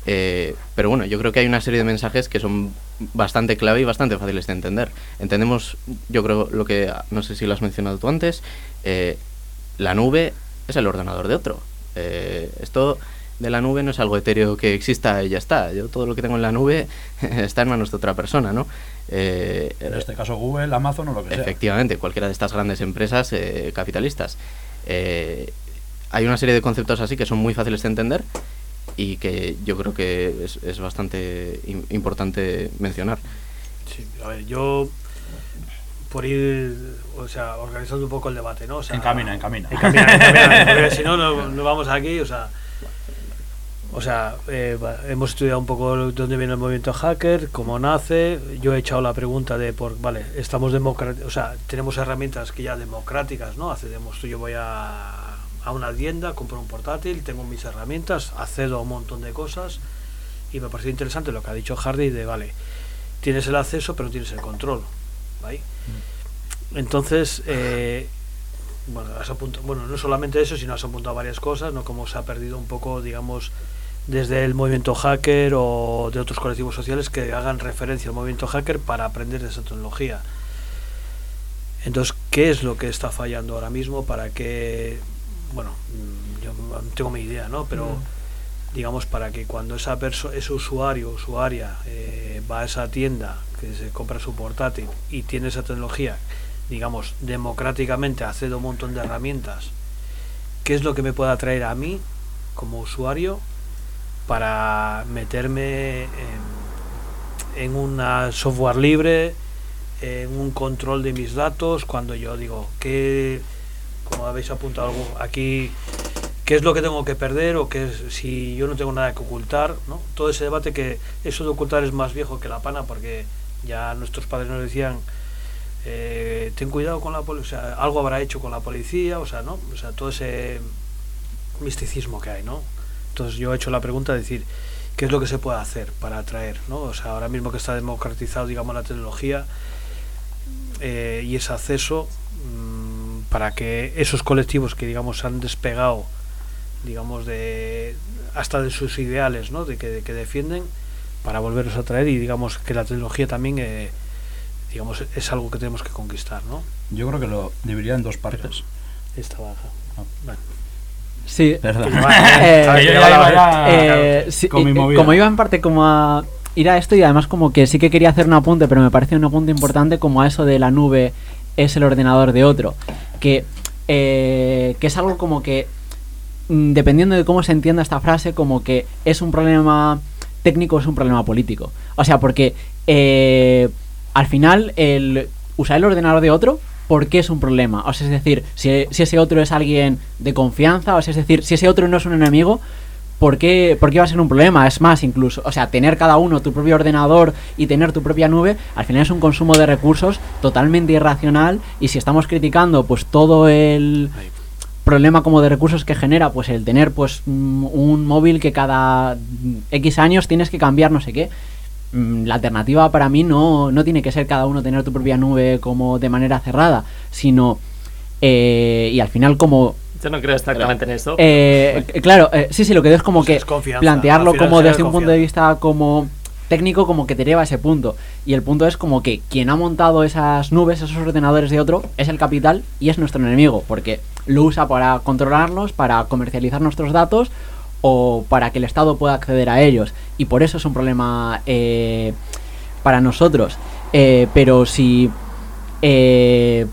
Eh, pero bueno, yo creo que hay una serie de mensajes que son bastante clave y bastante fáciles de entender. Entendemos, yo creo, lo que, no sé si lo has mencionado tú antes, la nube es el ordenador de otro. Esto de la nube no es algo etéreo que exista y ya está. Yo todo lo que tengo en la nube está en manos de otra persona, ¿no? Eh, En este caso Google, Amazon o lo que sea. Efectivamente, cualquiera de estas grandes empresas eh, capitalistas. Eh, hay una serie de conceptos así que son muy fáciles de entender y que yo creo que es, es bastante im- importante mencionar. Sí, a ver, yo por ir, o sea, organizando un poco el debate, ¿no? O sea, Encamina, encamina. Encamina, encamina, porque si no, no, no vamos aquí, o sea... O sea, eh, hemos estudiado un poco dónde viene el movimiento hacker, cómo nace. Yo he echado la pregunta de, por, vale, estamos democrat o sea, tenemos herramientas que ya democráticas, ¿no? Accedemos, yo voy a, a una tienda, compro un portátil, tengo mis herramientas, accedo a un montón de cosas y me pareció interesante lo que ha dicho Hardy de, vale, tienes el acceso pero no tienes el control, ¿vale? Entonces, eh, bueno, has apuntado, bueno, no solamente eso, sino has apuntado varias cosas, ¿no? Como se ha perdido un poco, digamos, desde el movimiento hacker o de otros colectivos sociales que hagan referencia al movimiento hacker para aprender de esa tecnología. Entonces, ¿qué es lo que está fallando ahora mismo para que, bueno, mm, yo no tengo mi idea, ¿no? Pero digamos para que cuando esa perso ese usuario usuaria eh, va a esa tienda que se compra su portátil y tiene esa tecnología digamos democráticamente accede a un montón de herramientas qué es lo que me puede atraer a mí como usuario para meterme en, en una software libre en un control de mis datos cuando yo digo que como habéis apuntado aquí qué es lo que tengo que perder o qué es si yo no tengo nada que ocultar no todo ese debate que eso de ocultar es más viejo que la pana porque ya nuestros padres nos decían eh, ten cuidado con la policía o sea, algo habrá hecho con la policía o sea no o sea todo ese misticismo que hay no entonces yo he hecho la pregunta de decir qué es lo que se puede hacer para atraer no o sea ahora mismo que está democratizado digamos la tecnología eh, y ese acceso mm, para que esos colectivos que digamos han despegado digamos de hasta de sus ideales ¿no? de que, que defienden para volverlos a traer y digamos que la tecnología también eh, digamos es algo que tenemos que conquistar ¿no? Yo creo que lo dividiría en dos partes. esta baja Bueno. Sí. Perdón. Eh, eh, eh, como iba en parte como a ir a esto y además como que sí que quería hacer un apunte, pero me parece un apunte importante como a eso de la nube es el ordenador de otro. Que, eh, que es algo como que, mm, dependiendo de cómo se entienda esta frase, como que es un problema técnico es un problema político. O sea, porque eh, al final el usar el ordenador de otro ¿por qué es un problema? O sea, es decir, si, si ese otro es alguien de confianza, o sea, es decir, si ese otro no es un enemigo, ¿por qué, ¿por qué va a ser un problema? Es más, incluso, o sea, tener cada uno tu propio ordenador y tener tu propia nube, al final es un consumo de recursos totalmente irracional y si estamos criticando pues todo el problema como de recursos que genera pues el tener pues mm, un móvil que cada X años tienes que cambiar no sé qué la alternativa para mí no, no tiene que ser cada uno tener tu propia nube como de manera cerrada, sino eh, y al final como Yo no creo exactamente en eso. eh, claro, eh, sí, sí, lo que digo es como que confianza, plantearlo como desde un punto de vista como técnico como que te lleva a ese punto. Y el punto es como que quien ha montado esas nubes, esos ordenadores de otro, es el capital y es nuestro enemigo, porque lo usa para controlarnos, para comercializar nuestros datos o para que el Estado pueda acceder a ellos. Y por eso es un problema eh, para nosotros. Eh, pero si eh,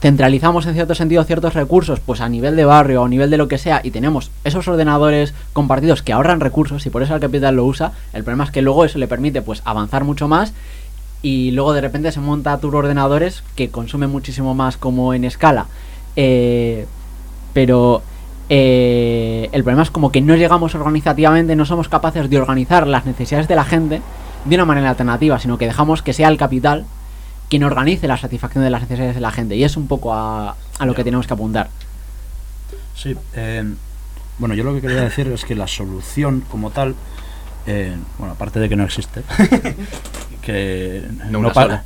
centralizamos en cierto sentido ciertos recursos, pues a nivel de barrio o a nivel de lo que sea, y tenemos esos ordenadores compartidos que ahorran recursos y por eso el capital lo usa, el problema es que luego eso le permite pues avanzar mucho más y luego de repente se monta ordenadores que consumen muchísimo más como en escala. Eh, pero eh, el problema es como que no llegamos organizativamente, no somos capaces de organizar las necesidades de la gente de una manera alternativa, sino que dejamos que sea el capital quien organice la satisfacción de las necesidades de la gente. Y es un poco a, a lo que tenemos que apuntar. Sí, eh, bueno, yo lo que quería decir es que la solución como tal, eh, bueno, aparte de que no existe, que No sola.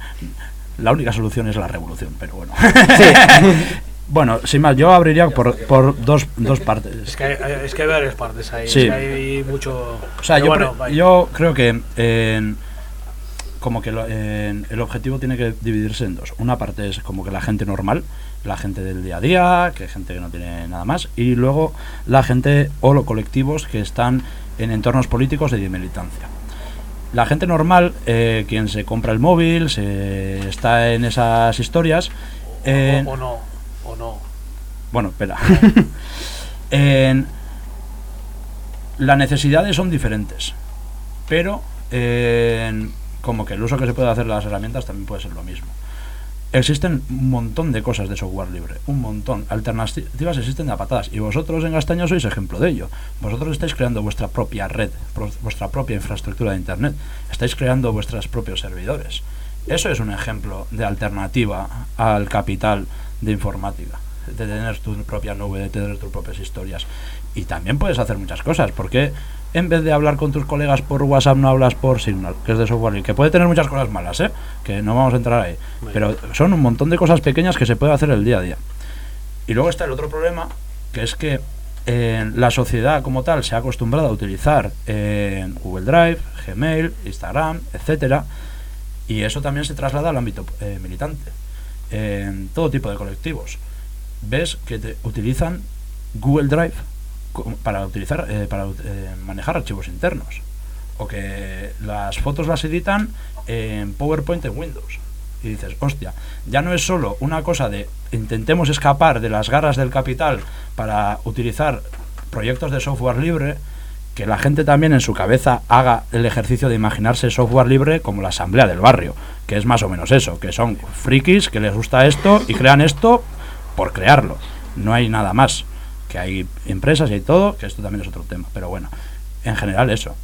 la única solución es la revolución, pero bueno. bueno, sin más, yo abriría por, por dos, dos partes. es que hay, es que hay varias partes ahí Sí. es que hay mucho O sea, yo, bueno, pre- vaya. yo creo que eh, como que lo- en- el objetivo tiene que dividirse en dos. Una parte es como que la gente normal, la gente del día a día, que gente que no tiene nada más, y luego la gente o los colectivos que están en entornos políticos de militancia. La gente normal, eh, quien se compra el móvil, se está en esas historias. eh, o, o no, o no. bueno, espera. En- las necesidades son diferentes, pero en- como que el uso que se puede hacer de las herramientas también puede ser lo mismo. Existen un montón de cosas de software libre, un montón. Alternativas existen de a patadas. Y vosotros en Gastaño sois ejemplo de ello. Vosotros estáis creando vuestra propia red, vuestra propia infraestructura de Internet. Estáis creando vuestros propios servidores. Eso es un ejemplo de alternativa al capital de informática. De tener tu propia nube, de tener tus propias historias. Y también puedes hacer muchas cosas. Porque en vez de hablar con tus colegas por WhatsApp, no hablas por Signal, que es de software libre? Que puede tener muchas cosas malas, ¿eh? Que no vamos a entrar ahí. Pero son un montón de cosas pequeñas que se puede hacer el día a día. Y luego está el otro problema, que es que eh, la sociedad como tal se ha acostumbrado a utilizar eh, Google Drive, Gmail, Instagram, etcétera, y eso también se traslada al ámbito eh, militante, en todo tipo de colectivos. Ves que te utilizan Google Drive para utilizar eh, para eh, manejar archivos internos o que las fotos las editan en PowerPoint en Windows y dices, hostia, ya no es solo una cosa de intentemos escapar de las garras del capital para utilizar proyectos de software libre, que la gente también en su cabeza haga el ejercicio de imaginarse software libre como la asamblea del barrio, que es más o menos eso, que son frikis que les gusta esto y crean esto por crearlo. No hay nada más, que hay empresas y hay todo, que esto también es otro tema, pero bueno, en general eso.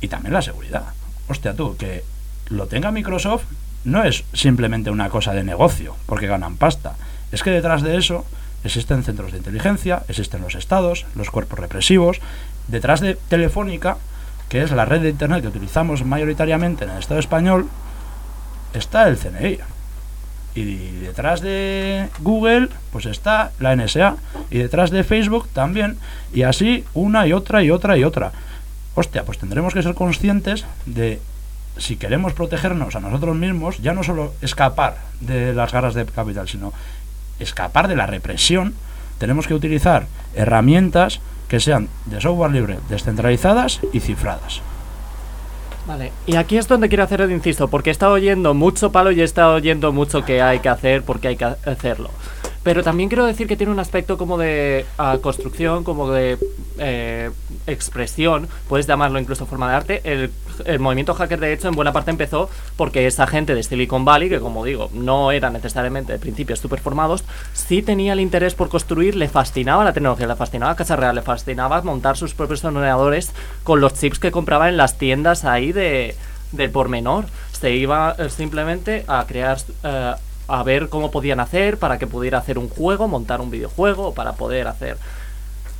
Y también la seguridad. Hostia tú, que lo tenga Microsoft no es simplemente una cosa de negocio, porque ganan pasta. Es que detrás de eso existen centros de inteligencia, existen los estados, los cuerpos represivos. Detrás de Telefónica, que es la red de Internet que utilizamos mayoritariamente en el Estado español, está el CNI. Y detrás de Google, pues está la NSA. Y detrás de Facebook también. Y así una y otra y otra y otra. Hostia, pues tendremos que ser conscientes de si queremos protegernos a nosotros mismos, ya no solo escapar de las garras de capital, sino escapar de la represión, tenemos que utilizar herramientas que sean de software libre, descentralizadas y cifradas. Vale, y aquí es donde quiero hacer el inciso, porque he estado oyendo mucho palo y he estado oyendo mucho que hay que hacer porque hay que hacerlo. Pero también quiero decir que tiene un aspecto como de ah, construcción, como de eh, expresión, puedes llamarlo incluso forma de arte. El, el movimiento hacker, de hecho, en buena parte empezó porque esa gente de Silicon Valley, que como digo, no eran necesariamente de principios súper formados, sí tenía el interés por construir, le fascinaba la tecnología, le fascinaba cacharrear, le fascinaba montar sus propios ordenadores con los chips que compraba en las tiendas ahí de, del por menor. Se iba eh, simplemente a crear, eh, a ver cómo podían hacer para que pudiera hacer un juego, montar un videojuego, para poder hacer.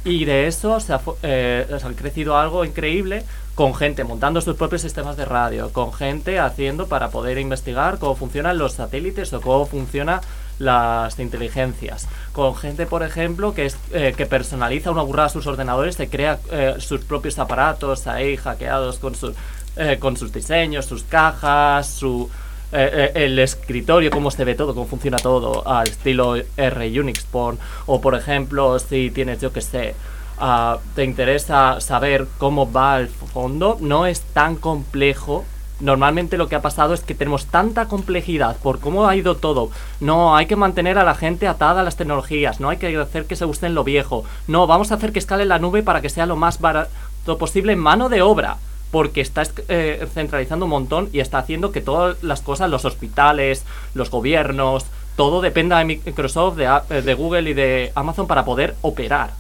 Y de eso se eh, ha crecido algo increíble con gente montando sus propios sistemas de radio, con gente haciendo para poder investigar cómo funcionan los satélites o cómo funcionan las inteligencias. Con gente, por ejemplo, que es eh, que personaliza una burrada sus ordenadores, se crea sus propios aparatos ahí hackeados con sus eh, con sus diseños, sus cajas, su eh, eh, el escritorio, cómo se ve todo, cómo funciona todo, al estilo R Unix Porn, o por ejemplo, si tienes, yo que sé, ah, te interesa saber cómo va el fondo, no es tan complejo. Normalmente lo que ha pasado es que tenemos tanta complejidad por cómo ha ido todo. No hay que mantener a la gente atada a las tecnologías, no hay que hacer que se guste en lo viejo. No, vamos a hacer que escale la nube para que sea lo más barato posible en mano de obra porque está eh, centralizando un montón y está haciendo que todas las cosas, los hospitales, los gobiernos, todo dependa de Microsoft, de, eh, de Google y de Amazon para poder operar.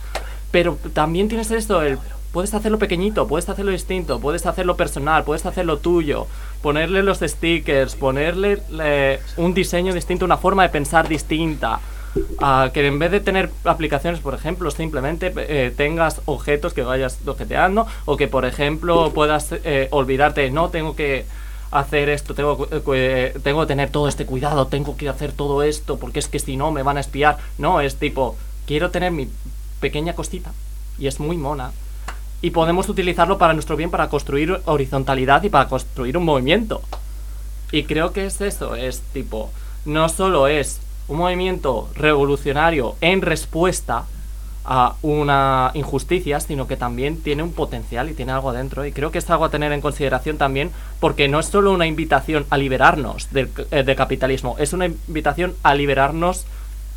Pero también tienes esto, puedes hacerlo pequeñito, puedes hacerlo distinto, puedes hacerlo personal, puedes hacerlo tuyo, ponerle los stickers, ponerle eh, un diseño distinto, una forma de pensar distinta. A que en vez de tener aplicaciones, por ejemplo, simplemente eh, tengas objetos que vayas objeteando o que, por ejemplo, puedas eh, olvidarte, no tengo que hacer esto, tengo, que- tengo que tener todo este cuidado, tengo que hacer todo esto, porque es que si no me van a espiar. No, es tipo, quiero tener mi pequeña cosita y es muy mona. Y podemos utilizarlo para nuestro bien, para construir horizontalidad y para construir un movimiento. Y creo que es eso, es tipo, no solo es un movimiento revolucionario en respuesta a una injusticia, sino que también tiene un potencial y tiene algo adentro. Y creo que es algo a tener en consideración también, porque no es solo una invitación a liberarnos del, eh, capitalismo, es una invitación a liberarnos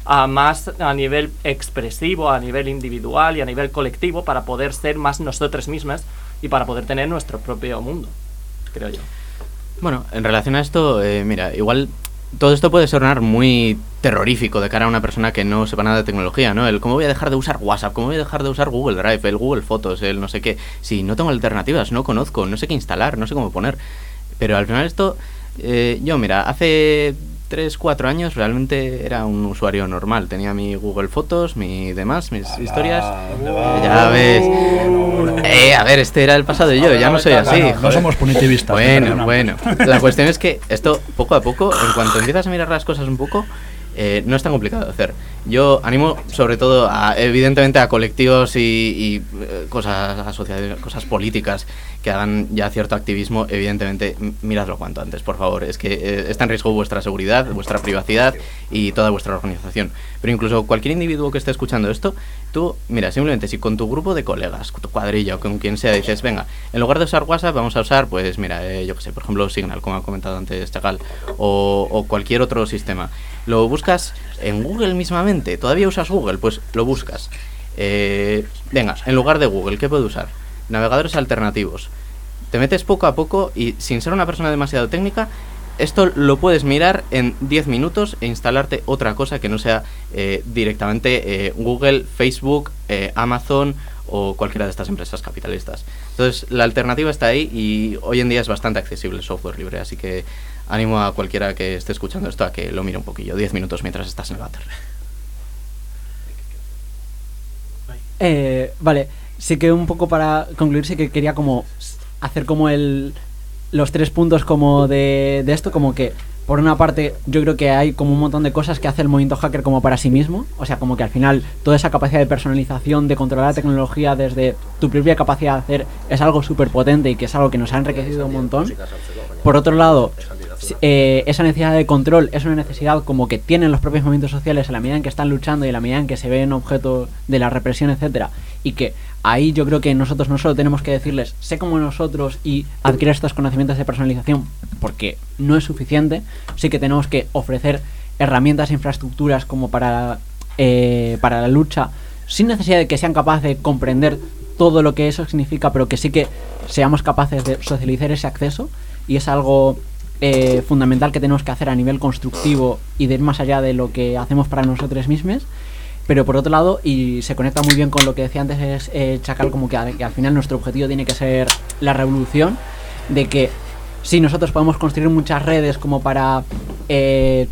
a más a nivel expresivo, a nivel individual y a nivel colectivo para poder ser más nosotros mismas y para poder tener nuestro propio mundo, creo yo. Bueno, en relación a esto, eh, mira, igual todo esto puede sonar muy terrorífico de cara a una persona que no sepa nada de tecnología, ¿no? El cómo voy a dejar de usar WhatsApp, cómo voy a dejar de usar Google Drive, el Google Fotos, el no sé qué. Si no tengo alternativas, no conozco, no sé qué instalar, no sé cómo poner. Pero al final esto, eh, yo mira, hace 3, 4 años realmente era un usuario normal. Tenía mi Google Fotos, mi demás, mis historias. Ya ves. Eh, a ver, este era el pasado de yo, ya no soy así. No, somos punitivistas, Bueno, perdona. bueno. La cuestión es que esto, poco a poco, en cuanto empiezas a mirar las cosas un poco, eh, no es tan complicado de hacer. Yo animo sobre todo, a, evidentemente, a colectivos y, eh, cosas asociadas, cosas políticas que hagan ya cierto activismo, evidentemente, miradlo cuanto antes, por favor. Es que eh, está en riesgo vuestra seguridad, vuestra privacidad y toda vuestra organización. Pero incluso cualquier individuo que esté escuchando esto, tú, mira, simplemente si con tu grupo de colegas, con tu cuadrilla o con quien sea, dices, venga, en lugar de usar WhatsApp, vamos a usar, pues mira, eh, yo que sé, por ejemplo, Signal, como ha comentado antes Chacal, o, o cualquier otro sistema. Lo buscas en Google mismamente. ¿Todavía usas Google? Pues lo buscas. Eh, venga, en lugar de Google, ¿qué puedo usar? Navegadores alternativos. Te metes poco a poco y sin ser una persona demasiado técnica, esto lo puedes mirar en 10 minutos e instalarte otra cosa que no sea eh, directamente eh, Google, Facebook, eh, Amazon o cualquiera de estas empresas capitalistas. Entonces, la alternativa está ahí y hoy en día es bastante accesible el software libre, así que animo a cualquiera que esté escuchando esto a que lo mire un poquillo, 10 minutos mientras estás en el váter. Eh, vale, sí que un poco para concluir, sí que quería como hacer como el los tres puntos como de, de esto, como que por una parte yo creo que hay como un montón de cosas que hace el movimiento hacker como para sí mismo, o sea, como que al final toda esa capacidad de personalización, de controlar la tecnología desde tu propia capacidad de hacer es algo súper potente y que es algo que nos ha enriquecido un montón. Por otro lado, eh, esa necesidad de control es una necesidad como que tienen los propios movimientos sociales en la medida en que están luchando y en la medida en que se ven objeto de la represión, etcétera, y que ahí yo creo que nosotros no solo tenemos que decirles sé como nosotros y adquirir estos conocimientos de personalización porque no es suficiente, sí que tenemos que ofrecer herramientas e infraestructuras como para, eh, para la lucha sin necesidad de que sean capaces de comprender todo lo que eso significa, pero que sí que seamos capaces de socializar ese acceso y es algo eh, fundamental que tenemos que hacer a nivel constructivo y de ir más allá de lo que hacemos para nosotros mismos. Pero por otro lado, y se conecta muy bien con lo que decía antes es, eh, Chacal, como que, al final nuestro objetivo tiene que ser la revolución, de que sí, nosotros podemos construir muchas redes como para eh,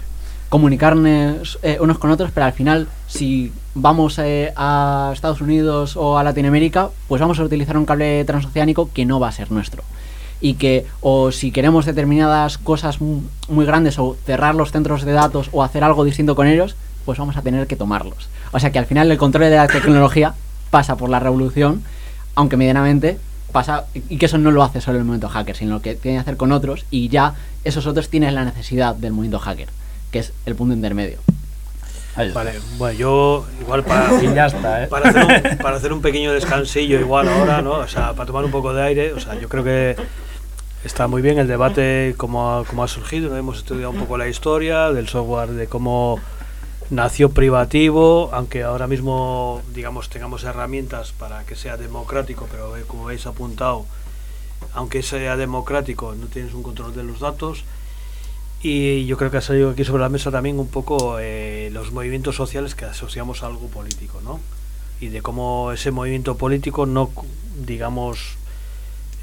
comunicarnos eh, unos con otros, pero al final si vamos eh, a Estados Unidos o a Latinoamérica, pues vamos a utilizar un cable transoceánico que no va a ser nuestro. Y que, o si queremos determinadas cosas mu- muy grandes o cerrar los centros de datos o hacer algo distinto con ellos, pues vamos a tener que tomarlos. O sea que al final el control de la tecnología pasa por la revolución, aunque medianamente pasa, y que eso no lo hace solo el movimiento hacker, sino lo que tiene que hacer con otros, y ya esos otros tienen la necesidad del movimiento hacker, que es el punto intermedio. Vale, bueno, yo igual para, Y ya está, ¿eh? para, hacer un, para hacer un pequeño descansillo igual ahora, ¿no? O sea, para tomar un poco de aire, o sea, yo creo que está muy bien el debate como ha, como ha surgido, ¿no? hemos estudiado un poco la historia del software, de cómo nació privativo, aunque ahora mismo, digamos, tengamos herramientas para que sea democrático, pero eh, como habéis apuntado, aunque sea democrático, no tienes un control de los datos. Y yo creo que ha salido aquí sobre la mesa también un poco eh, los movimientos sociales que asociamos a algo político, ¿no? Y de cómo ese movimiento político no, digamos,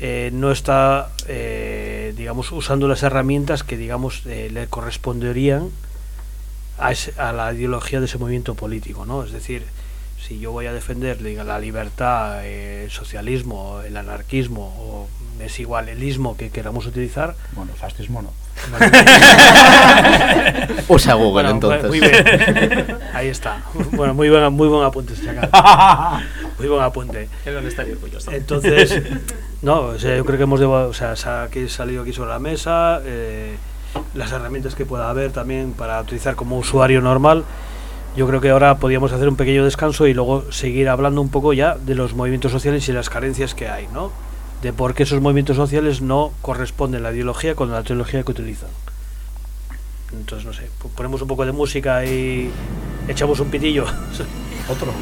eh, no está, eh, digamos, usando las herramientas que, digamos, eh, le corresponderían a, ese- a la ideología de ese movimiento político, ¿no? Es decir, si yo voy a defender la libertad, eh, el socialismo, el anarquismo o es igual el ismo que queramos utilizar, Bueno, fascismo no. Usa Google, Bueno, entonces. Muy bien. Ahí está. Bueno, muy buen, muy buen apunte, Chacal. Muy buen apunte. Entonces, no, o sea, yo creo que hemos deba- o sea, se ha aquí- salido aquí sobre la mesa. eh, las herramientas que pueda haber también para utilizar como usuario normal. Yo creo que ahora podríamos hacer un pequeño descanso y luego seguir hablando un poco ya de los movimientos sociales y las carencias que hay, ¿no? De por qué esos movimientos sociales no corresponden la ideología con la teología que utilizan. Entonces, no sé, po- ponemos un poco de música y echamos un pitillo. Otro.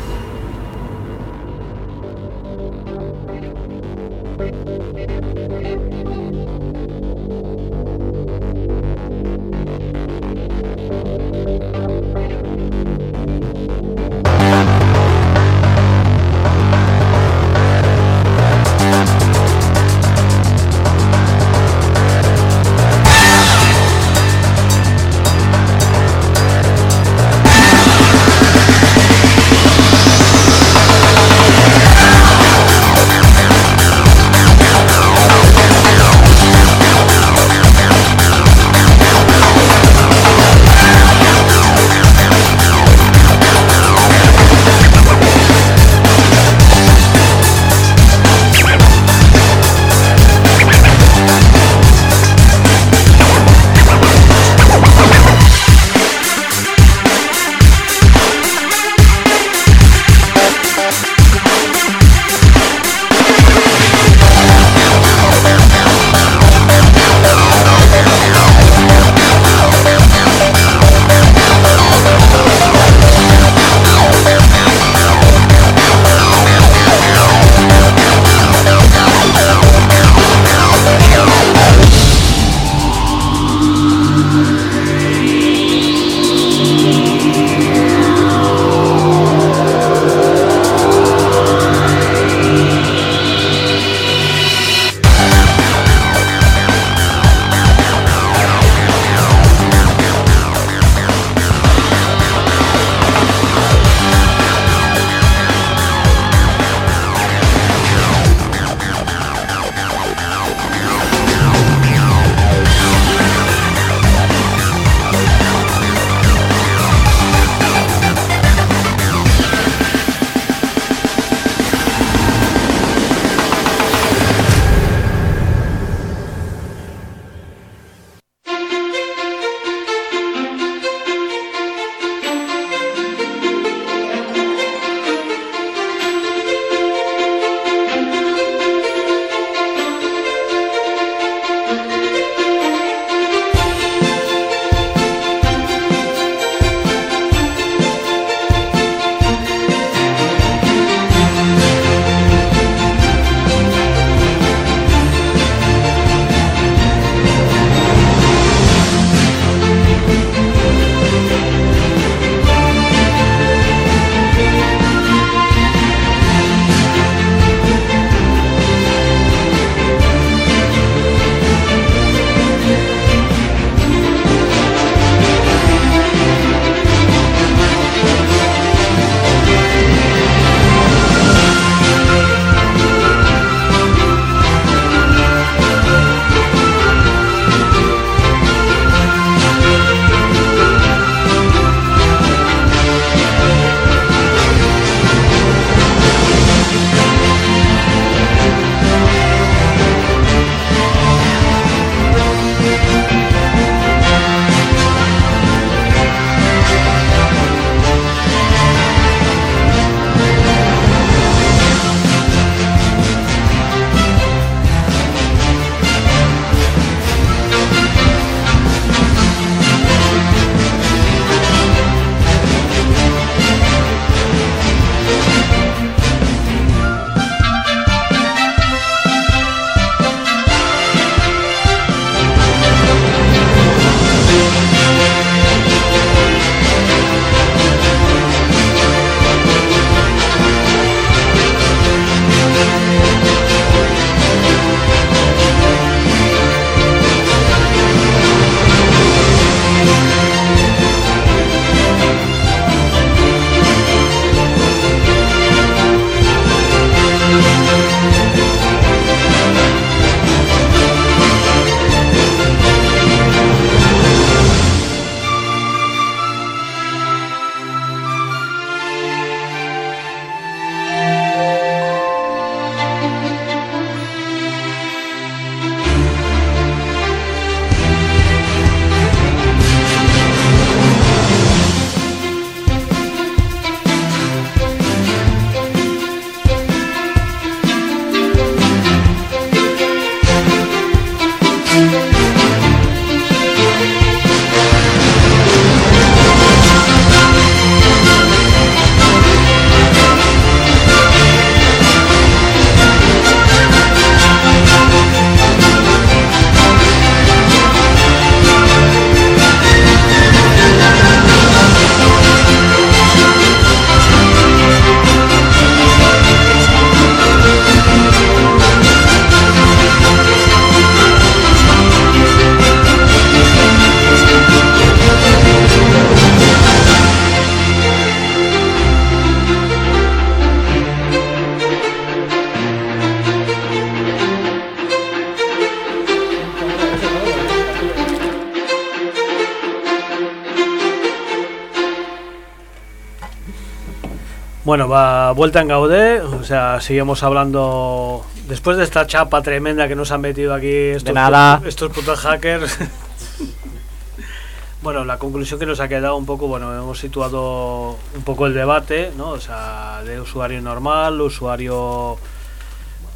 En Gaudé, o sea, seguimos hablando después de esta chapa tremenda que nos han metido aquí estos, nada. pu- estos putos hackers. bueno, la conclusión que nos ha quedado un poco, bueno, hemos situado un poco el debate, ¿no? O sea, de usuario normal, usuario,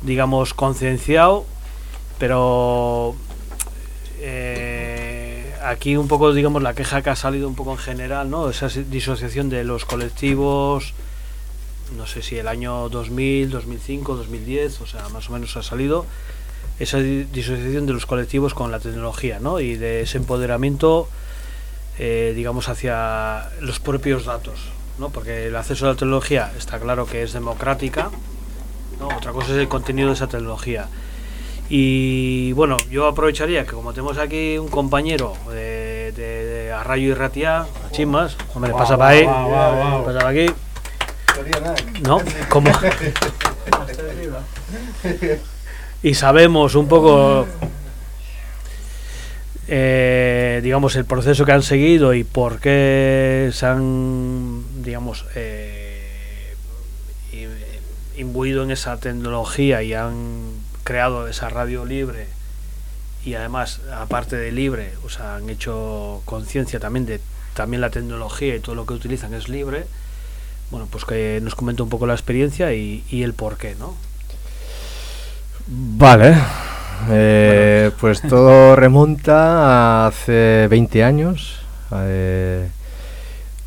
digamos, concienciado, pero eh, aquí un poco, digamos, la queja que ha salido un poco en general, ¿no? Esa disociación de los colectivos, no sé si el año 2000, 2005, 2010, o sea, más o menos ha salido esa di- disociación de los colectivos con la tecnología, ¿no? Y de ese empoderamiento, eh, digamos, hacia los propios datos, ¿no? Porque el acceso a la tecnología está claro que es democrática, ¿no? Otra cosa es el contenido de esa tecnología. Y bueno, yo aprovecharía que como tenemos aquí un compañero de, de, de Arrayo y Ratia, Chimas, hombre, Guau, pasa para ahí, guau, guau. No, como y sabemos un poco eh, digamos el proceso que han seguido y por qué se han digamos eh, imbuido en esa tecnología y han creado esa radio libre y además aparte de libre o sea han hecho conciencia también de también la tecnología y todo lo que utilizan es libre bueno pues que nos comente un poco la experiencia y, y el por qué no Vale. Eh, pues todo remonta a hace 20 años. eh,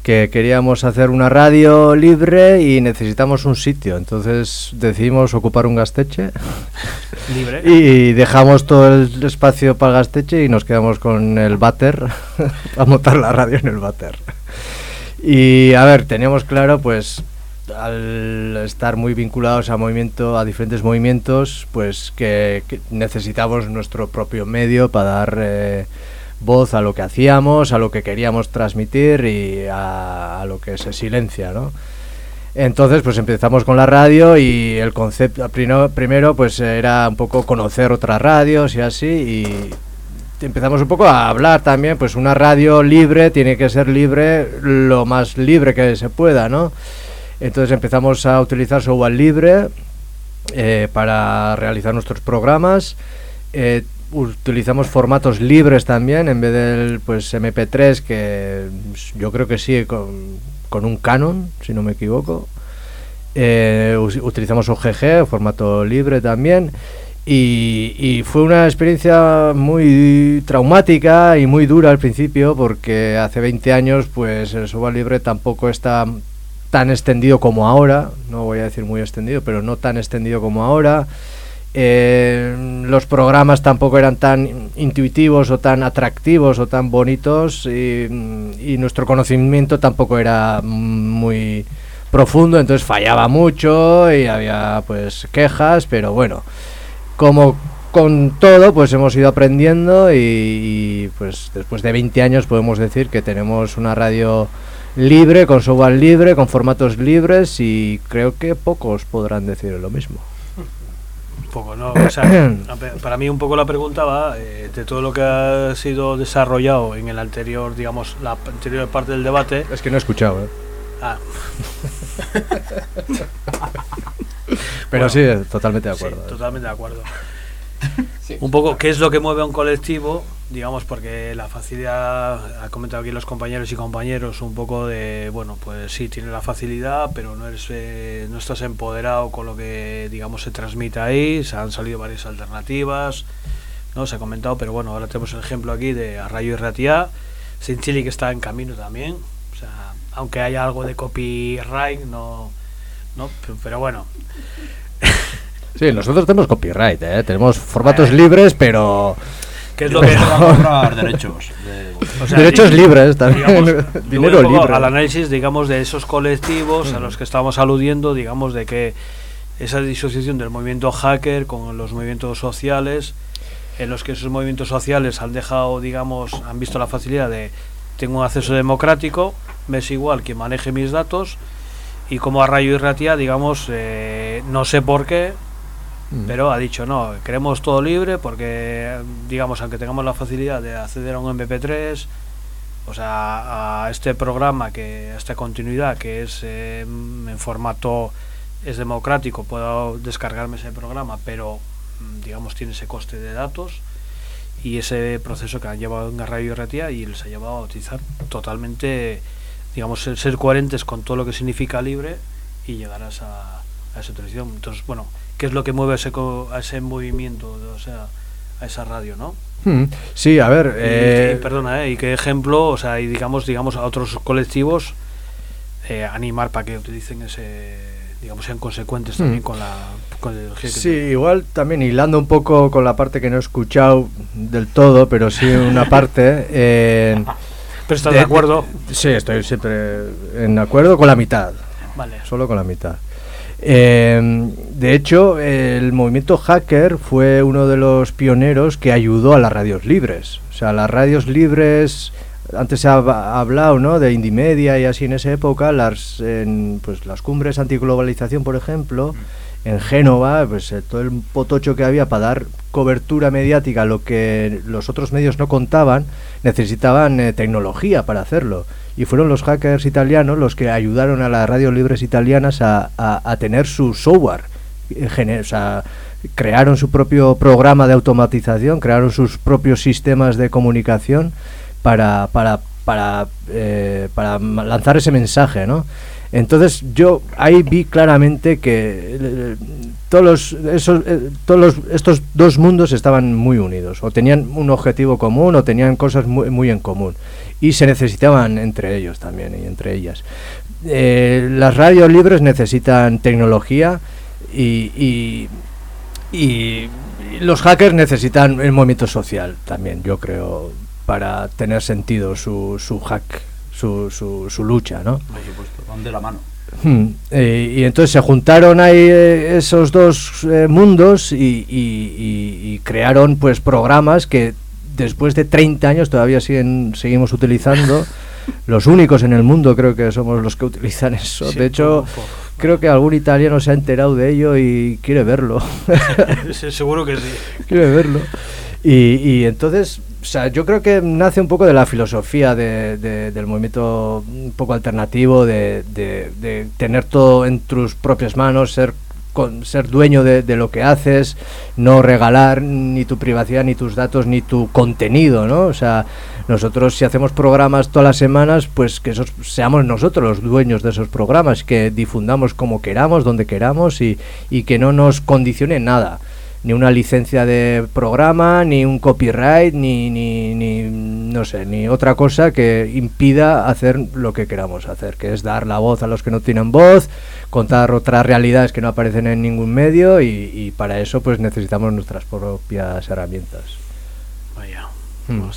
que queríamos hacer una radio libre y necesitamos un sitio. Entonces decidimos ocupar un gasteche. Libre. Y dejamos todo el espacio para el gasteche y nos quedamos con el váter a montar la radio en el váter. Y a ver, teníamos claro, pues al estar muy vinculados a movimiento, a diferentes movimientos, pues que, que necesitamos nuestro propio medio para dar eh, voz a lo que hacíamos, a lo que queríamos transmitir y a, lo que se silencia, ¿no? Entonces, pues empezamos con la radio y el concepto primero, primero pues era un poco conocer otras radios y así y empezamos un poco a hablar también, pues una radio libre tiene que ser libre lo más libre que se pueda, ¿no? Entonces empezamos a utilizar software libre eh, para realizar nuestros programas. Eh, utilizamos formatos libres también en vez del pues MP3 que yo creo que sí con, con un Canon si no me equivoco. Eh, utilizamos OGG, formato libre también. Y, y fue una experiencia muy traumática y muy dura al principio porque hace 20 años pues el software libre tampoco está tan extendido como ahora, no voy a decir muy extendido, pero no tan extendido como ahora. Eh, los programas tampoco eran tan intuitivos o tan atractivos o tan bonitos y, y nuestro conocimiento tampoco era muy profundo, entonces fallaba mucho y había pues quejas, pero bueno, como con todo pues hemos ido aprendiendo y, y, pues después de 20 años podemos decir que tenemos una radio libre, con software libre, con formatos libres y creo que pocos podrán decir lo mismo. Un poco, ¿no? O sea, para mí un poco la pregunta va eh, de todo lo que ha sido desarrollado en el anterior, digamos, la anterior parte del debate. Es que no he escuchado, ¿eh? Ah. Pero Bueno, sí, totalmente de sí, acuerdo. totalmente de acuerdo. Un poco, ¿qué es lo que mueve a un colectivo? Digamos, porque la facilidad, ha comentado aquí los compañeros y compañeros, un poco de, bueno, pues sí, tiene la facilidad, pero no eres, eh, no estás empoderado con lo que, digamos, se transmite ahí, se han salido varias alternativas, ¿no? Se ha comentado, pero bueno, ahora tenemos el ejemplo aquí de Arrayo y Ratia, Sin Chili que está en camino también, o sea, aunque haya algo de copyright, no, no, pero, pero bueno, Sí, nosotros tenemos copyright, ¿eh? tenemos formatos libres, pero... ¿Qué es lo pero- que va a comprar derechos. De- O sea, derechos libres también, digamos, dinero libre. Al análisis, digamos, de esos colectivos a los que estamos aludiendo, digamos, de que esa disociación del movimiento hacker con los movimientos sociales, en los que esos movimientos sociales han dejado, digamos, han visto la facilidad de tengo un acceso democrático, me es igual que maneje mis datos, y como a Rayo y Ratia, digamos, eh, no sé por qué, Mm. pero ha dicho no, queremos todo libre porque, digamos, aunque tengamos la facilidad de acceder a un MP3 o sea, a este programa, que a esta continuidad que es eh, en formato es democrático, puedo descargarme ese programa, pero mm, digamos tiene ese coste de datos y ese proceso que han llevado en Radio Ratia y les ha llevado a utilizar totalmente, digamos, ser, coherentes con todo lo que significa libre y llegar a esa, a esa televisión. Entonces, bueno, ¿qué es lo que mueve a ese, a ese movimiento, o sea, a esa radio, no? Hmm, Sí, a ver. Y- eh, y, perdona, ¿eh? y qué ejemplo, o sea, y digamos, digamos a otros colectivos eh, animar para que utilicen ese, digamos, sean consecuentes Hmm. también con la con el Sí, igual también hilando un poco con la parte que no he escuchado del todo, pero sí una parte. eh, Pero estás de acuerdo. sí, estoy siempre en acuerdo con la mitad. Vale. Solo con la mitad. Eh, de hecho, el movimiento hacker fue uno de los pioneros que ayudó a las radios libres. O sea, las radios libres, antes se ha ha hablado ¿no? de Indimedia y así en esa época, las, en, pues, las cumbres antiglobalización, por ejemplo, en Génova, pues eh, todo el potocho que había para dar cobertura mediática lo que los otros medios no contaban, necesitaban eh, tecnología para hacerlo. Y fueron los hackers italianos los que ayudaron a las radios libres italianas a, tener su software. eh, o sea, crearon su propio programa de automatización, crearon sus propios sistemas de comunicación para, para, para, para lanzar ese mensaje, ¿no? Entonces yo ahí vi claramente que eh, todos los, esos, eh, todos los- estos dos mundos estaban muy unidos, o tenían un objetivo común, o tenían cosas muy, muy en común, y se necesitaban entre ellos también y entre ellas. Eh, las radios libres necesitan tecnología y, y, y los hackers necesitan el movimiento social también, yo creo, para tener sentido su, su hack, su, su, su lucha, ¿no? Por supuesto, van de la mano. Hmm, eh, y entonces se juntaron ahí eh, esos dos eh, mundos y, y- y- y crearon pues programas que después de 30 años todavía siguen seguimos utilizando. Los únicos en el mundo creo que somos los que utilizan eso. Sí, de hecho, por- por- creo que algún italiano se ha enterado de ello y quiere verlo. Sí, seguro que sí. quiere verlo. Y, y entonces, o sea, yo creo que nace un poco de la filosofía de- de- del movimiento un poco alternativo, de, de- tener todo en tus propias manos, ser, con, ser dueño de lo que haces, no regalar ni tu privacidad, ni tus datos, ni tu contenido, ¿no? O sea, nosotros si hacemos programas todas las semanas, pues que esos, seamos nosotros los dueños de esos programas, que difundamos como queramos, donde queramos y, y que no nos condicione nada ni una licencia de programa, ni un copyright, ni, ni, ni no sé, ni otra cosa que impida hacer lo que queramos hacer, que es dar la voz a los que no tienen voz, contar otras realidades que no aparecen en ningún medio y, y para eso pues necesitamos nuestras propias herramientas. Vaya. Hmm.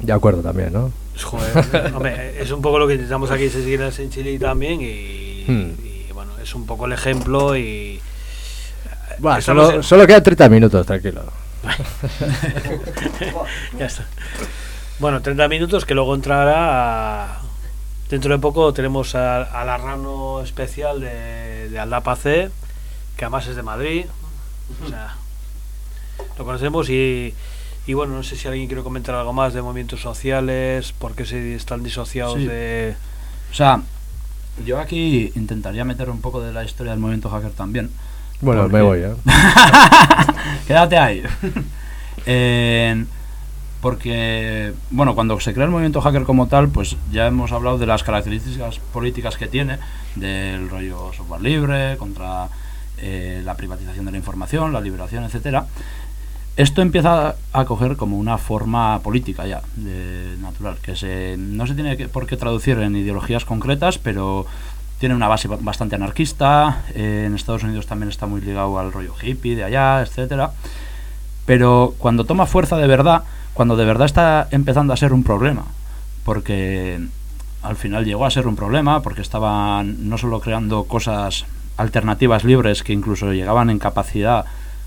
De acuerdo también, ¿no? Joder, hombre, es un poco lo que intentamos aquí seguir en Chile también y, Hmm. y, bueno, es un poco el ejemplo y... Solo, en- solo quedan 30 minutos, tranquilo. ya está. Bueno, 30 minutos que luego entrará a- Dentro de poco tenemos a- al arrano especial de, de Aldapa C, que además es de Madrid. O sea, lo conocemos y, y bueno, no sé si alguien quiere comentar algo más de movimientos sociales, por qué se están disociados Sí. de... O sea, yo aquí intentaría meter un poco de la historia del movimiento hacker también. Bueno, porque- me voy, ¿eh? Quédate ahí. En- porque, bueno, cuando se crea el movimiento hacker como tal, pues ya hemos hablado de las características políticas que tiene, del rollo software libre, contra eh, la privatización de la información, la liberación, etcétera. Esto empieza a coger como una forma política ya, de natural, que se, no se tiene por qué traducir en ideologías concretas, pero tiene una base ba- bastante anarquista. eh, en Estados Unidos también está muy ligado al rollo hippie de allá, etcétera. Pero cuando toma fuerza de verdad, cuando de verdad está empezando a ser un problema, porque al final llegó a ser un problema, porque estaban no solo creando cosas alternativas libres que incluso llegaban en capacidad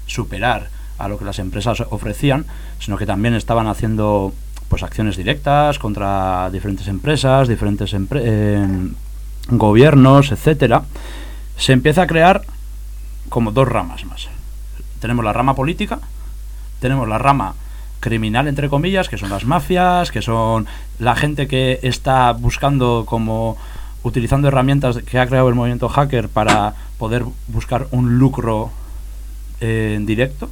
superar a lo que las empresas ofrecían, sino que también estaban haciendo pues acciones directas contra diferentes empresas, diferentes empre- eh, gobiernos, etcétera, se empieza a crear como dos ramas más. Tenemos la rama política, tenemos la rama criminal, entre comillas, que son las mafias, que son la gente que está buscando como utilizando herramientas que ha creado el movimiento hacker para poder buscar un lucro eh, en directo.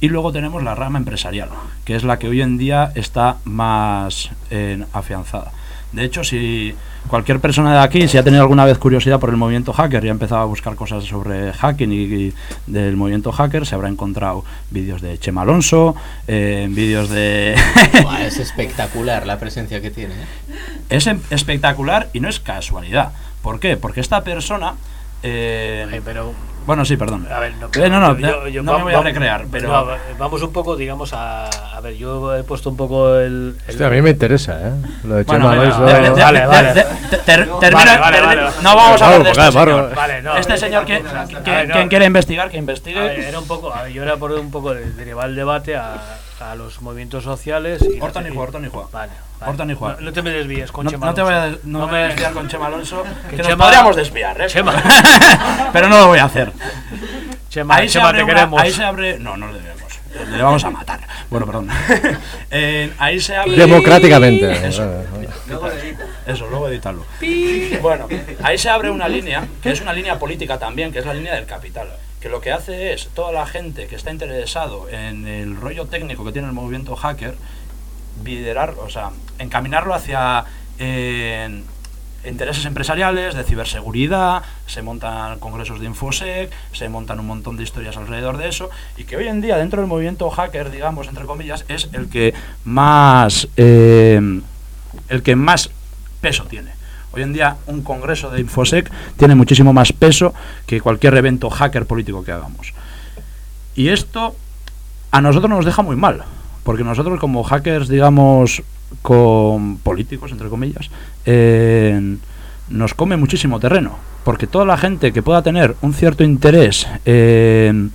Y luego tenemos la rama empresarial, que es la que hoy en día está más eh, afianzada. De hecho, si cualquier persona de aquí, si ha tenido alguna vez curiosidad por el movimiento hacker y ha empezado a buscar cosas sobre hacking y, y del movimiento hacker, se habrá encontrado vídeos de Chema Alonso, eh, vídeos de... Es espectacular la presencia que tiene. ¿eh? es em- espectacular y no es casualidad. ¿Por qué? Porque esta persona... eh, bueno, sí, perdón. A ver, no, Eh, no, no, yo- yo- no va- me voy a recrear, pero... no, vamos un poco, digamos, a. A ver, yo he puesto un poco el. el- Hostia, a mí me interesa, ¿eh? Lo de Bueno, Chema de- Vale, vale. termina-. No vamos a hablar de este señor. Vale, no, este señor que, quien quiere investigar, que investigue. era un poco, a ver, yo era por un poco de derivar el debate a, a los movimientos sociales. Y Juan, Horta ni Juan. Vale. No, no te me desvíes con No, Chema no te voy a, no me voy a desviar con Chema Alonso, que, nos Chema- podríamos desviar, ¿eh? Chema. Pero no lo voy a hacer. Chema, ahí, se Chema, abre te una- queremos. ahí se abre... No, no le debemos. Le vamos a matar. Bueno, perdón. Eh, ahí se abre... Democráticamente. Eso. Luego Eso, luego editarlo. Bueno, ahí se abre una línea, que es una línea política también, que es la línea del capital. Que lo que hace es toda la gente que está interesado en el rollo técnico que tiene el movimiento hacker, liderar, o sea, encaminarlo hacia eh, intereses empresariales, de ciberseguridad, se montan congresos de infosec, se montan un montón de historias alrededor de eso, y que hoy en día dentro del movimiento hacker, digamos, entre comillas, es el que más eh, el que más peso tiene. Hoy en día un congreso de infosec tiene muchísimo más peso que cualquier evento hacker político que hagamos. Y esto a nosotros nos deja muy mal, porque nosotros como hackers, digamos, con políticos, entre comillas, eh, nos come muchísimo terreno, porque toda la gente que pueda tener un cierto interés en,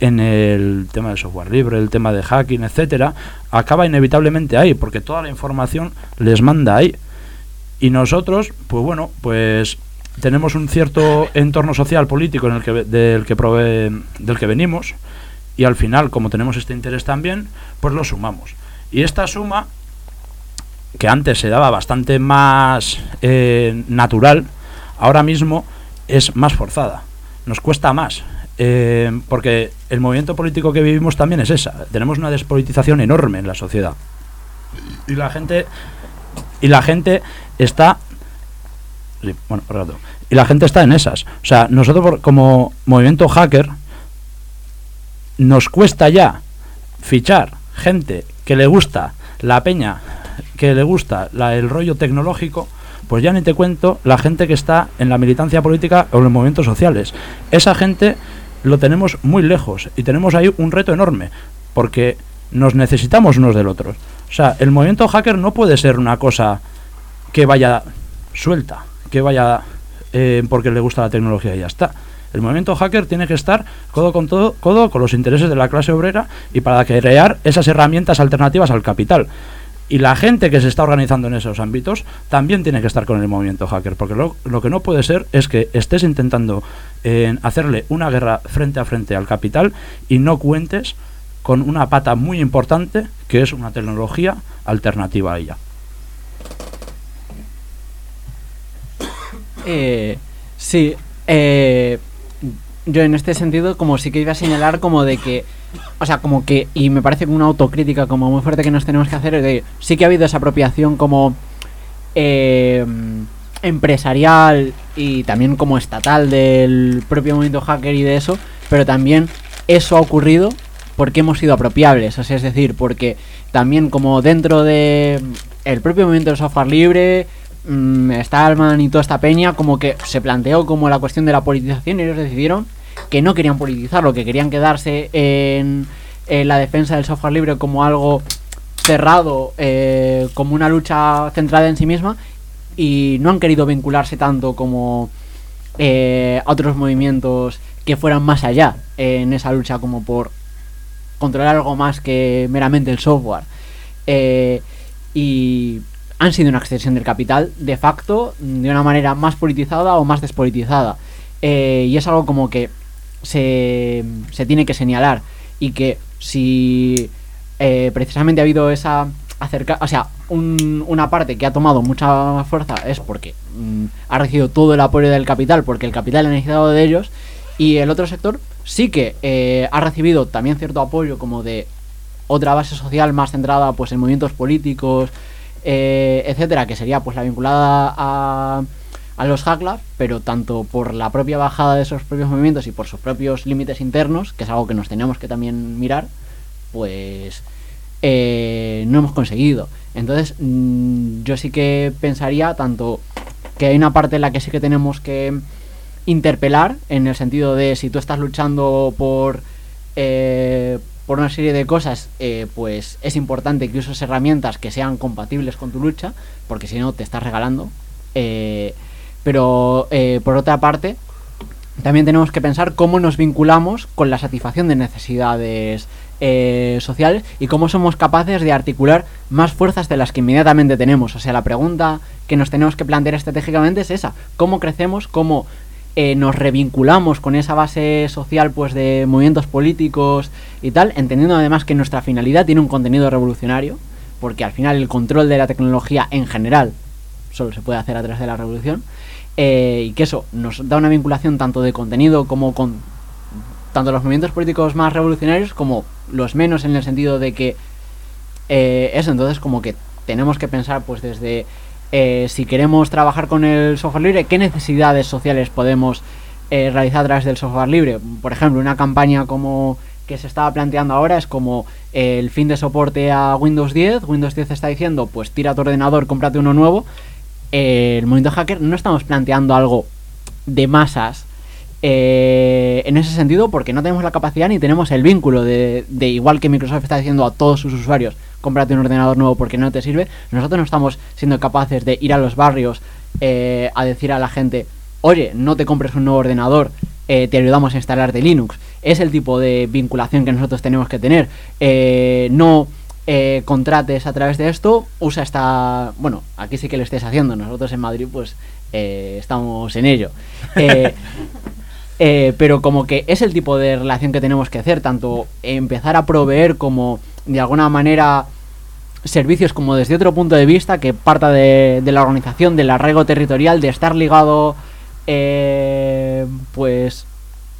en el tema del software libre, el tema de hacking, etcétera, acaba inevitablemente ahí, porque toda la información les manda ahí. Y nosotros, pues bueno, pues tenemos un cierto entorno social político en el que del que prove- del que venimos y al final, como tenemos este interés también, pues lo sumamos. Y esta suma que antes se daba bastante más eh, natural, ahora mismo es más forzada. Nos cuesta más. eh, porque el movimiento político que vivimos también es esa. Tenemos una despolitización enorme en la sociedad. Y la gente. Y la gente está. bueno, rato. Y la gente está en esas. O sea, nosotros como movimiento hacker nos cuesta ya fichar gente que le gusta la peña, que le gusta la- el rollo tecnológico, pues ya ni te cuento la gente que está en la militancia política o en los movimientos sociales. Esa gente lo tenemos muy lejos y tenemos ahí un reto enorme, porque nos necesitamos unos del otro. O sea, el movimiento hacker no puede ser una cosa que vaya suelta, que vaya eh, porque le gusta la tecnología y ya está. El movimiento hacker tiene que estar codo con todo, codo con los intereses de la clase obrera y para crear esas herramientas alternativas al capital. Y la gente que se está organizando en esos ámbitos también tiene que estar con el movimiento hacker, porque lo, lo que no puede ser es que estés intentando eh, hacerle una guerra frente a frente al capital y no cuentes con una pata muy importante que es una tecnología alternativa a ella. Eh, sí, eh, yo en este sentido como sí que iba a señalar como de que, o sea, como que, y me parece una autocrítica como muy fuerte que nos tenemos que hacer es de, sí que ha habido esa apropiación como eh, empresarial y también como estatal del propio movimiento hacker y de eso, pero también eso ha ocurrido porque hemos sido apropiables, o sea, es decir, porque también como dentro de el propio movimiento del software libre, mm, Stallman y toda esta peña, como que se planteó como la cuestión de la politización y ellos decidieron que no querían politizarlo, que querían quedarse en, en la defensa del software libre como algo cerrado, eh, como una lucha centrada en sí misma y no han querido vincularse tanto como eh, a otros movimientos que fueran más allá en esa lucha como por controlar algo más que meramente el software. Eh, y han sido una extensión del capital de facto de una manera más politizada o más despolitizada. Eh, y es algo como que se, se tiene que señalar y que si eh, precisamente ha habido esa acerca, o sea, un- una parte que ha tomado mucha fuerza es porque mm, ha recibido todo el apoyo del capital, porque el capital ha necesitado de ellos, y el otro sector sí que eh, ha recibido también cierto apoyo como de otra base social más centrada pues en movimientos políticos, eh, etcétera, que sería pues la vinculada a, a los hacklas, pero tanto por la propia bajada de esos propios movimientos y por sus propios límites internos, que es algo que nos tenemos que también mirar, pues eh, no hemos conseguido. Entonces, mm, yo sí que pensaría tanto que hay una parte en la que sí que tenemos que interpelar, en el sentido de si tú estás luchando por, eh, por una serie de cosas, eh, pues es importante que uses herramientas que sean compatibles con tu lucha, porque si no te estás regalando. Eh, pero eh, por otra parte, también tenemos que pensar cómo nos vinculamos con la satisfacción de necesidades sociales y cómo somos capaces de articular más fuerzas de las que inmediatamente tenemos. O sea, la pregunta que nos tenemos que plantear estratégicamente es esa. ¿Cómo crecemos? ¿Cómo eh, nos revinculamos con esa base social pues de movimientos políticos y tal? Entendiendo además que nuestra finalidad tiene un contenido revolucionario, porque al final el control de la tecnología en general solo se puede hacer a través de la revolución. eh, y que eso nos da una vinculación tanto de contenido como con tanto los movimientos políticos más revolucionarios como los menos en el sentido de que eh, eso entonces como que tenemos que pensar pues desde eh, si queremos trabajar con el software libre qué necesidades sociales podemos eh, realizar a través del software libre por ejemplo una campaña como que se estaba planteando ahora es como eh, el fin de soporte a Windows 10 Windows 10 está diciendo pues tira tu ordenador cómprate uno nuevo. El movimiento hacker no estamos planteando algo de masas en ese sentido porque no tenemos la capacidad ni tenemos el vínculo de, de igual que Microsoft está diciendo a todos sus usuarios cómprate un ordenador nuevo porque no te sirve. Nosotros no estamos siendo capaces de ir a los barrios eh, a decir a la gente oye no te compres un nuevo ordenador eh, te ayudamos a instalarte Linux es el tipo de vinculación que nosotros tenemos que tener. Eh, no eh, contrates a través de esto, usa esta... Bueno, aquí sí que lo estés haciendo, nosotros en Madrid pues estamos en ello. Pero como que es el tipo de relación que tenemos que hacer, tanto empezar a proveer como de alguna manera servicios como desde otro punto de vista que parta de, de la organización, del arraigo territorial, de estar ligado eh, pues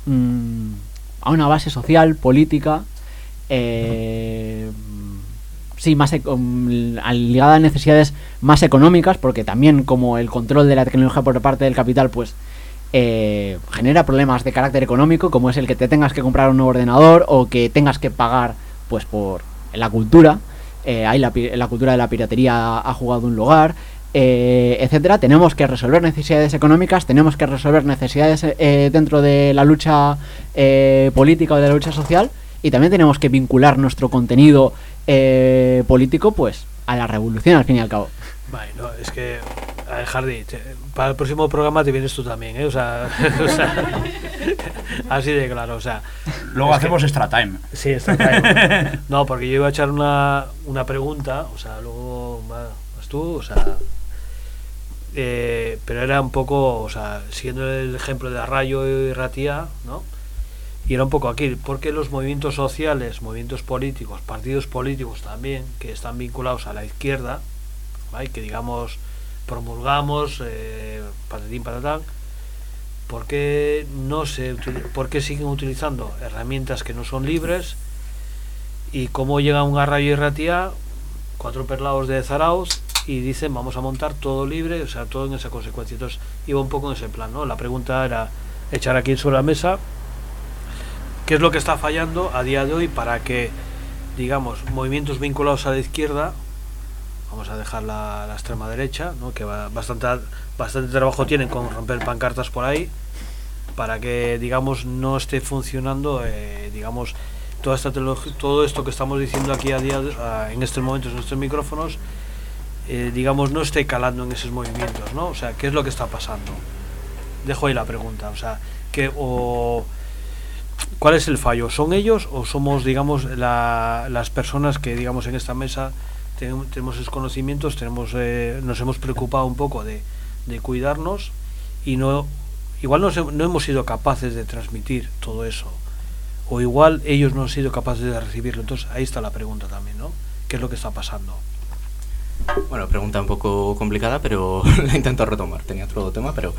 mm, a una base social, política, eh, sí, más mm, ligada a necesidades más económicas, porque también como el control de la tecnología por parte del capital, pues eh, genera problemas de carácter económico, como es el que te tengas que comprar un nuevo ordenador o que tengas que pagar, pues por la cultura. Eh, ahí la, la cultura de la piratería ha jugado un lugar. eh, etcétera, tenemos que resolver necesidades económicas, tenemos que resolver necesidades eh, dentro de la lucha eh, política o de la lucha social y también tenemos que vincular nuestro contenido eh, político pues a la revolución al fin y al cabo. Vale, no, es que, a Hardy, te- para el próximo programa te vienes tú también, ¿eh? O sea, o sea, así de claro, o sea. Luego que- hacemos extra time. Sí, extra time. no, porque yo iba a echar una, una pregunta, o sea, luego vas tú, o sea. eh, pero era un poco, o sea, siguiendo el ejemplo de Arrayo y Ratía, ¿no? Y era un poco aquí, porque los movimientos sociales, movimientos políticos, partidos políticos también, que están vinculados a la izquierda, ¿vale? que digamos promulgamos, eh, patatín patatán, ¿por qué, no se, ¿por qué siguen utilizando herramientas que no son libres? Y cómo llega un Arrayo y Ratía, cuatro perlados de Zarauz, y dicen vamos a montar todo libre, o sea, todo en esa consecuencia. Entonces iba un poco en ese plan, ¿no? La pregunta era echar aquí sobre la mesa qué es lo que está fallando a día de hoy para que, digamos, movimientos vinculados a la izquierda, vamos a dejar la, la extrema derecha, ¿no? que bastante, bastante trabajo tienen con romper pancartas por ahí, para que, digamos, no esté funcionando, eh, digamos, toda esta todo esto que estamos diciendo aquí a día en estos momentos en nuestros micrófonos, eh, digamos, no esté calando en esos movimientos, ¿no? O sea, ¿qué es lo que está pasando? Dejo ahí la pregunta, o sea, que o ¿Cuál es el fallo? ¿Son ellos o somos, digamos, la- las personas que, digamos, en esta mesa tenemos, esos conocimientos, tenemos, eh, nos hemos preocupado un poco de, de cuidarnos y no, igual no, no hemos sido capaces de transmitir todo eso o igual ellos no han sido capaces de recibirlo. Entonces ahí está la pregunta también, ¿no? ¿Qué es lo que está pasando? Bueno, pregunta un poco complicada, pero la intento retomar. Tenía otro tema, pero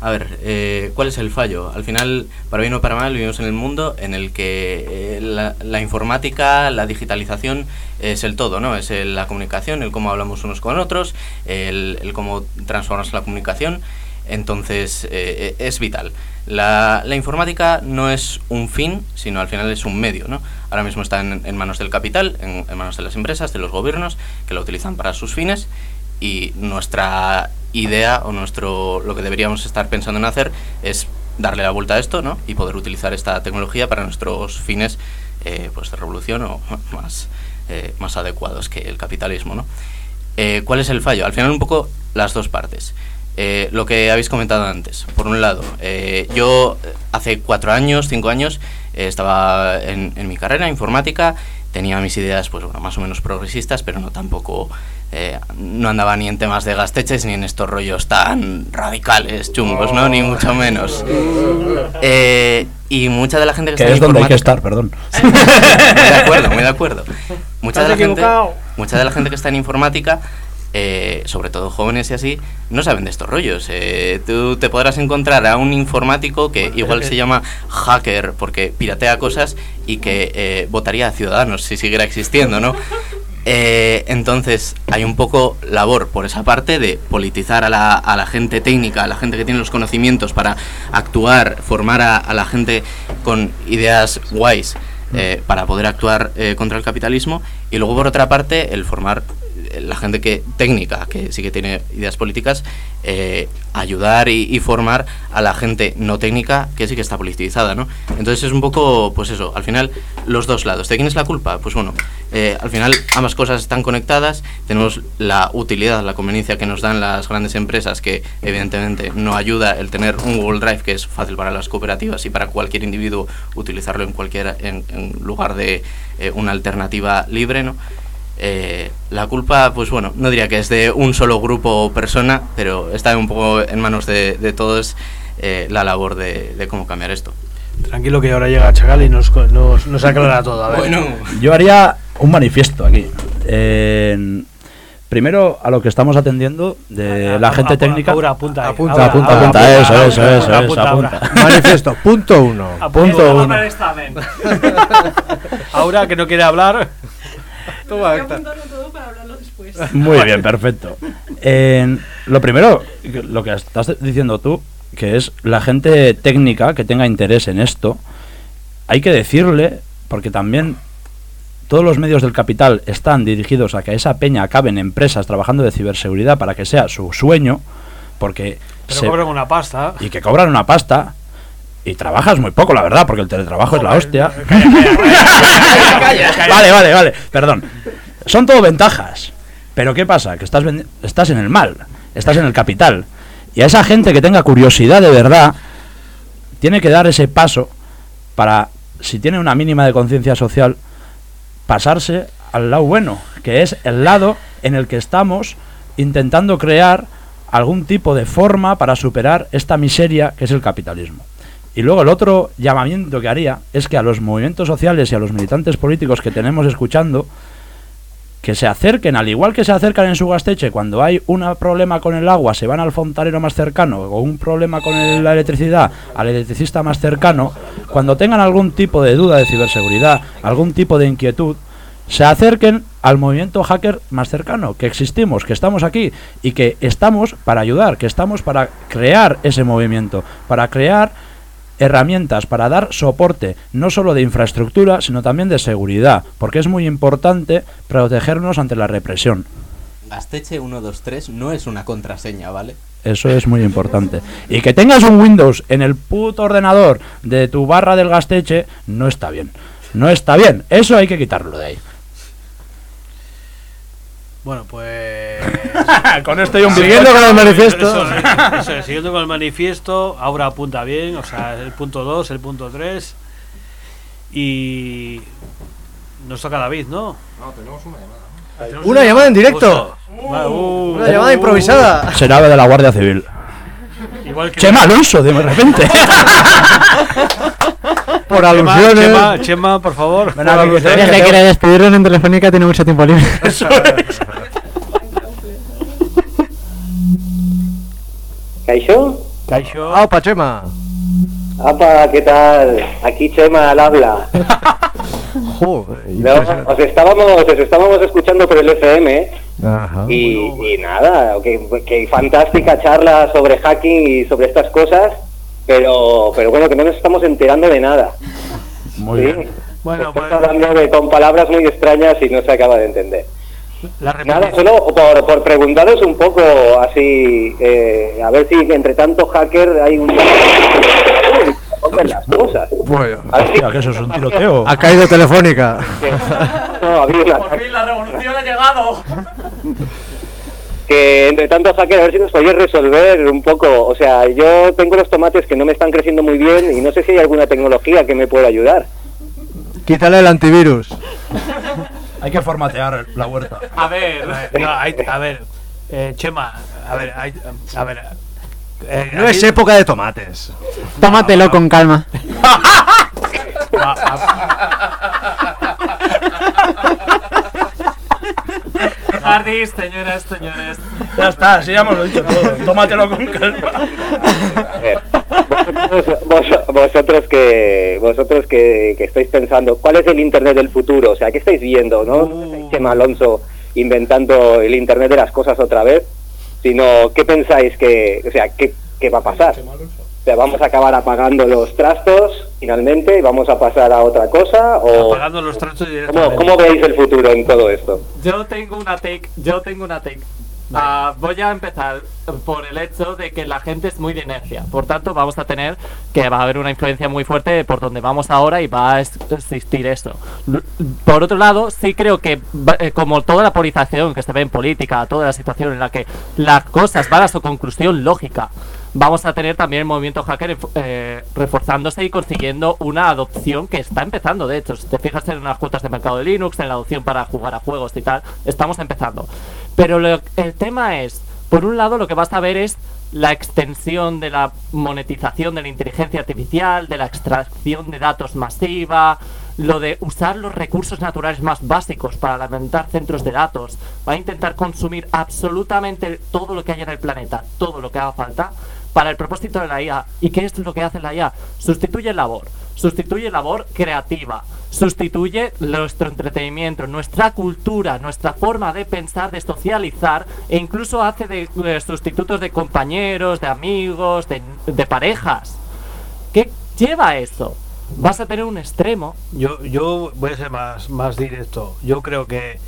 a ver, eh, ¿cuál es el fallo? Al final, para bien o para mal, vivimos en el mundo en el que eh, la, la informática, la digitalización es el todo, ¿no? Es el- la comunicación, el cómo hablamos unos con otros, el, el cómo transformamos la comunicación. Entonces, eh, es vital. La, la informática no es un fin, sino al final es un medio, ¿no? Ahora mismo está en, en manos del capital, en, en manos de las empresas, de los gobiernos, que lo utilizan para sus fines y nuestra idea o nuestro lo que deberíamos estar pensando en hacer es darle la vuelta a esto ¿no? y poder utilizar esta tecnología para nuestros fines eh, pues de revolución o más, eh, más adecuados que el capitalismo. ¿no? Eh, ¿Cuál es el fallo? Al final un poco las dos partes. Eh, lo que habéis comentado antes. Por un lado, eh, yo hace cuatro años, cinco años, estaba en, en mi carrera informática, tenía mis ideas pues bueno, más o menos progresistas, pero no tampoco, eh, no andaba ni en temas de gasteches ni en estos rollos tan radicales, chungos, ¿no? Ni mucho menos. Eh, y mucha de la gente que, Que está es en donde hay que estar, perdón. muy de acuerdo, muy de acuerdo. Mucha de, la gente, mucha de la gente que está en informática, eh, sobre todo jóvenes y así, no saben de estos rollos. Eh, tú te podrás encontrar a un informático que igual se llama hacker porque piratea cosas y que eh, votaría a Ciudadanos si siguiera existiendo, ¿no? Entonces hay un poco labor por esa parte de politizar a la, a la gente técnica, a la gente que tiene los conocimientos para actuar, formar a, a la gente con ideas guays eh, para poder actuar eh, contra el capitalismo y luego por otra parte el formar la gente que técnica que sí que tiene ideas políticas eh, ayudar y, formar a la gente no técnica que sí que está politizada no entonces es un poco pues eso al final los dos lados. De quién es la culpa pues bueno eh, al final ambas cosas están conectadas tenemos la utilidad la conveniencia que nos dan las grandes empresas que evidentemente no ayuda el tener un Google Drive que es fácil para las cooperativas y para cualquier individuo utilizarlo en cualquier en lugar de eh, una alternativa libre no eh, la culpa, pues bueno, no diría que es de un solo grupo o persona, pero está un poco en manos de, de todos eh, la labor de, de cómo cambiar esto. Tranquilo que ahora llega Chacal y nos, nos, nos aclara todo. A ver. Bueno. Yo haría un manifiesto aquí. Primero, a lo que estamos atendiendo de la gente técnica. Ahora apunta ahí. Apunta, Ahora, apunta, apunta, eso, eso, eso, eso, apunta. Manifiesto, punto uno. Punto Apunta uno. Ahora que no quiere hablar. Muy bien, perfecto. En- lo primero, lo que estás diciendo tú, que es la gente técnica que tenga interés en esto, hay que decirle, porque también todos los medios del capital están dirigidos a que esa peña acabe en empresas trabajando de ciberseguridad para que sea su sueño, porque Pero se- cobran una pasta. y que cobran una pasta y trabajas muy poco, la verdad, porque el teletrabajo es la hostia. vale, vale, vale, perdón. Son todo ventajas. Pero ¿qué pasa? Que estás, estás en el mal, estás en el capital. Y a esa gente que tenga curiosidad de verdad, tiene que dar ese paso para, si tiene una mínima de conciencia social, pasarse al lado bueno, que es el lado en el que estamos intentando crear algún tipo de forma para superar esta miseria que es el capitalismo. Y luego el otro llamamiento que haría es que a los movimientos sociales y a los militantes políticos que tenemos escuchando, que se acerquen, al igual que se acercan en su gasteche cuando hay un problema con el agua, se van al fontanero más cercano, o un problema con la electricidad, al electricista más cercano, cuando tengan algún tipo de duda de ciberseguridad, algún tipo de inquietud, se acerquen al movimiento hacker más cercano, que existimos, que estamos aquí y que estamos para ayudar, que estamos para crear ese movimiento, para crear herramientas para dar soporte no solo de infraestructura, sino también de seguridad, porque es muy importante protegernos ante la represión. Gasteche 123 no es una contraseña, ¿vale? Eso es muy importante. Y que tengas un Windows en el puto ordenador de tu barra del gasteche no está bien. No está bien. Eso hay que quitarlo de ahí. Bueno, pues. Con esto y un Siguiendo con el manifiesto. Eso, eso, eso, siguiendo con el manifiesto, ahora apunta bien, o sea, el punto 2, el punto 3. Y. Nos toca David, ¿no? No, tenemos una llamada. Una llamada en directo. Uh, Una llamada improvisada. Será de la Guardia Civil. Igual que. Chema Alonso, de repente. por Chema, alusiones. Chema, Chema, por favor. Ven por aquí, alusiones. Desde que le despidieron en Telefónica tiene mucho tiempo libre. ¿Caixo? Caixo. ¡Aupa, Chema! Apa, ¿qué tal? Aquí Chema al habla. Joder, No, os estábamos, os estábamos escuchando por el FM Ajá. y, y nada, que, que fantástica charla sobre hacking y sobre estas cosas, pero, pero bueno, que no nos estamos enterando de nada. Muy ¿sí? bien. Bueno, Estás hablando de, con palabras muy extrañas y no se acaba de entender. Nada, solo por, por preguntaros un poco así, eh, a ver si entre tanto hacker hay un... Las cosas. Bueno, Hostia, que eso es un tiroteo. ha caído Telefónica. No, había una- Por fin la revolución ha llegado. que entre tanto hacker, a ver si nos podéis resolver un poco. O sea, yo tengo los tomates que no me están creciendo muy bien y no sé si hay alguna tecnología que me pueda ayudar. Quítale el antivirus. Hay que formatear la huerta. A ver, no, hay- a ver, eh, Chema, a ver, hay- a ver. eh, No es aquí- época de tomates. Tómatelo con calma. Ardis, señoras, señores. Ya está, sí, ya hemos lo dicho todo. Tómatelo con calma. A ver, vosotros, vos- vosotros que vosotros que, que estáis pensando, ¿cuál es el Internet del futuro? O sea, ¿qué estáis viendo? No, estáis Chema Alonso inventando el Internet de las cosas otra vez, sino ¿qué pensáis que, o sea, qué, qué va a pasar? O sea, ¿vamos a acabar apagando los trastos finalmente y vamos a pasar a otra cosa? ¿O Apagando los trastos cómo veis el futuro en todo esto? Yo tengo una take, yo tengo una take. Ah, voy a empezar por el hecho de que la gente es muy de inercia. Por tanto, vamos a tener que va a haber una influencia muy fuerte por donde vamos ahora y va a existir eso. L- Por otro lado, sí creo que eh, como toda la polarización que se ve en política, toda la situación en la que las cosas van a su conclusión lógica, vamos a tener también el movimiento hacker eh, reforzándose y consiguiendo una adopción que está empezando. De hecho, si te fijas en las cuotas de mercado de Linux, en la adopción para jugar a juegos y tal, estamos empezando. Pero lo- el tema es, por un lado, lo que vas a ver es la extensión de la monetización de la inteligencia artificial, de la extracción de datos masiva, lo de usar los recursos naturales más básicos para alimentar centros de datos, va a intentar consumir absolutamente todo lo que hay en el planeta, todo lo que haga falta, para el propósito de la IA. ¿Y qué es lo que hace la IA? Sustituye labor, sustituye labor creativa, sustituye nuestro entretenimiento, nuestra cultura, nuestra forma de pensar, de socializar, e incluso hace de eh, sustitutos de compañeros, de amigos, de, de parejas. ¿Qué lleva eso? Vas a tener un extremo. Yo, yo voy a ser más, más directo. Yo creo que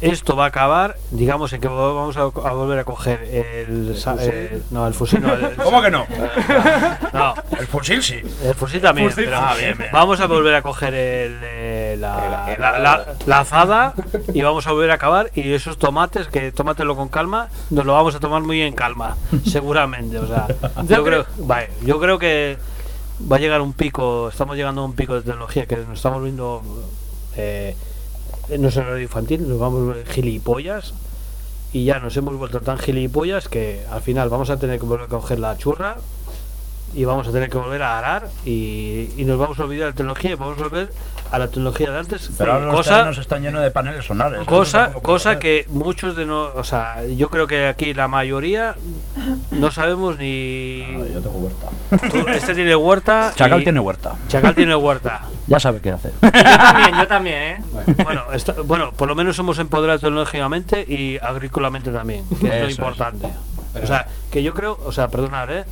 esto va a acabar, digamos, en que vamos a, a volver a coger el, fusil? no, el fusil. No, el- ¿Cómo que no? No, El fusil sí. el fusil también. Fusil. pero Ah, bien, bien. Vamos a volver a coger el, eh, la, la, la- la azada y vamos a volver a acabar. Y esos tomates, que tómatelo con calma, nos lo vamos a tomar muy en calma, seguramente. O sea, yo, Yo creo, creo- vale, yo creo que va a llegar un pico, estamos llegando a un pico de tecnología que nos estamos viendo. Eh, no es horario infantil, nos vamos volver gilipollas. Y ya nos hemos vuelto tan gilipollas que al final vamos a tener que volver a coger la churra y vamos a tener que volver a arar y, y nos vamos a olvidar de la tecnología y vamos a volver a la tecnología de antes. Pero ahora los cosa terrenos están llenos de paneles solares. cosa cosa que muchos de no o sea yo creo que aquí la mayoría no sabemos ni yo tengo huerta. Tú- este tiene huerta Chacal y- tiene huerta. Chacal tiene huerta Ya sabe qué hacer. Yo también, yo también, ¿eh? bueno, está- bueno, por lo menos somos empoderados tecnológicamente y agrícolamente también, que es lo es. importante. O sea, que yo creo, o sea, perdonar, ¿eh?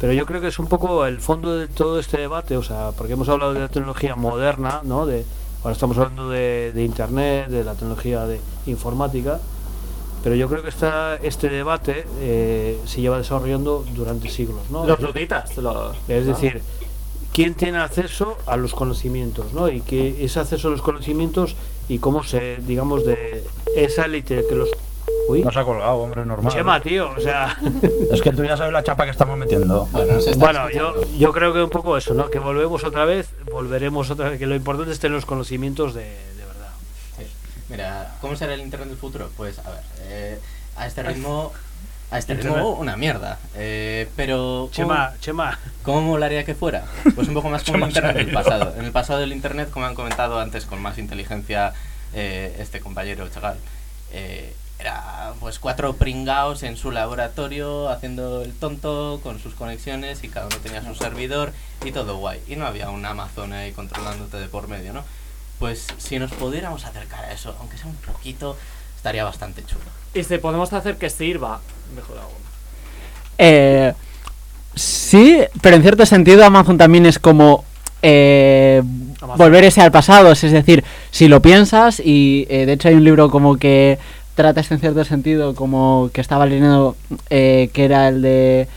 Pero yo creo que es un poco el fondo de todo este debate, o sea, porque hemos hablado de la tecnología moderna, ¿no? De, ahora estamos hablando de, de Internet, de la tecnología de informática, pero yo creo que esta, este debate eh, se lleva desarrollando durante siglos, ¿no? Los luditas, los- Es ¿no? decir, quién tiene acceso a los conocimientos, ¿no? Y que ese acceso a los conocimientos y cómo se, digamos, de esa élite que los... Uy, No se ha colgado, hombre, normal. Chema, tío, o sea... Es que tú ya sabes la chapa que estamos metiendo. Bueno, yo, yo creo que un poco eso, ¿no? Que volvemos otra vez, volveremos otra vez, que lo importante es tener los conocimientos de, de verdad. Mira, ¿cómo será el Internet del futuro? Pues, a ver, eh, a este ritmo A este ritmo, una mierda. Eh, pero. Chema, ¿cómo- Chema. ¿Cómo molaría que fuera? Pues un poco más como el internet del pasado. En el pasado del internet, como han comentado antes con más inteligencia eh, este compañero Chagal, eh, era pues cuatro pringaos en su laboratorio haciendo el tonto con sus conexiones y cada uno tenía su servidor y todo guay. Y no había un Amazon ahí controlándote de por medio, ¿no? Pues si nos pudiéramos acercar a eso, aunque sea un poquito, estaría bastante chulo. Y si podemos hacer que sirva, mejor aún. Eh, sí, pero en cierto sentido Amazon también es como eh, Amazon. volver ese al pasado. Es decir, si lo piensas, y eh, de hecho hay un libro como que trata esto en cierto sentido, como que estaba leyendo, eh, que era el de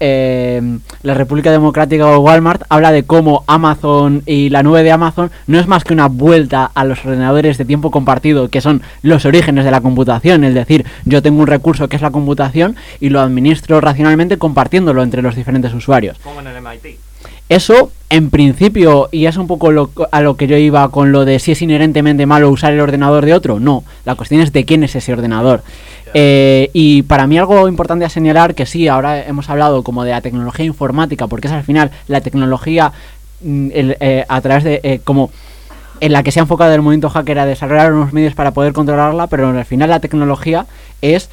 eh, la República Democrática o Walmart, habla de cómo Amazon y la nube de Amazon no es más que una vuelta a los ordenadores de tiempo compartido, que son los orígenes de la computación. Es decir, yo tengo un recurso que es la computación y lo administro racionalmente compartiéndolo entre los diferentes usuarios. Eso, en principio, y es un poco lo, a lo que yo iba con lo de si es inherentemente malo usar el ordenador de otro, no. La cuestión es de quién es ese ordenador. Eh, y para mí algo importante a señalar que sí, ahora hemos hablado como de la tecnología informática, porque es al final la tecnología mm, el, eh, a través de eh, como en la que se ha enfocado el movimiento hacker a desarrollar unos medios para poder controlarla, pero al final la tecnología es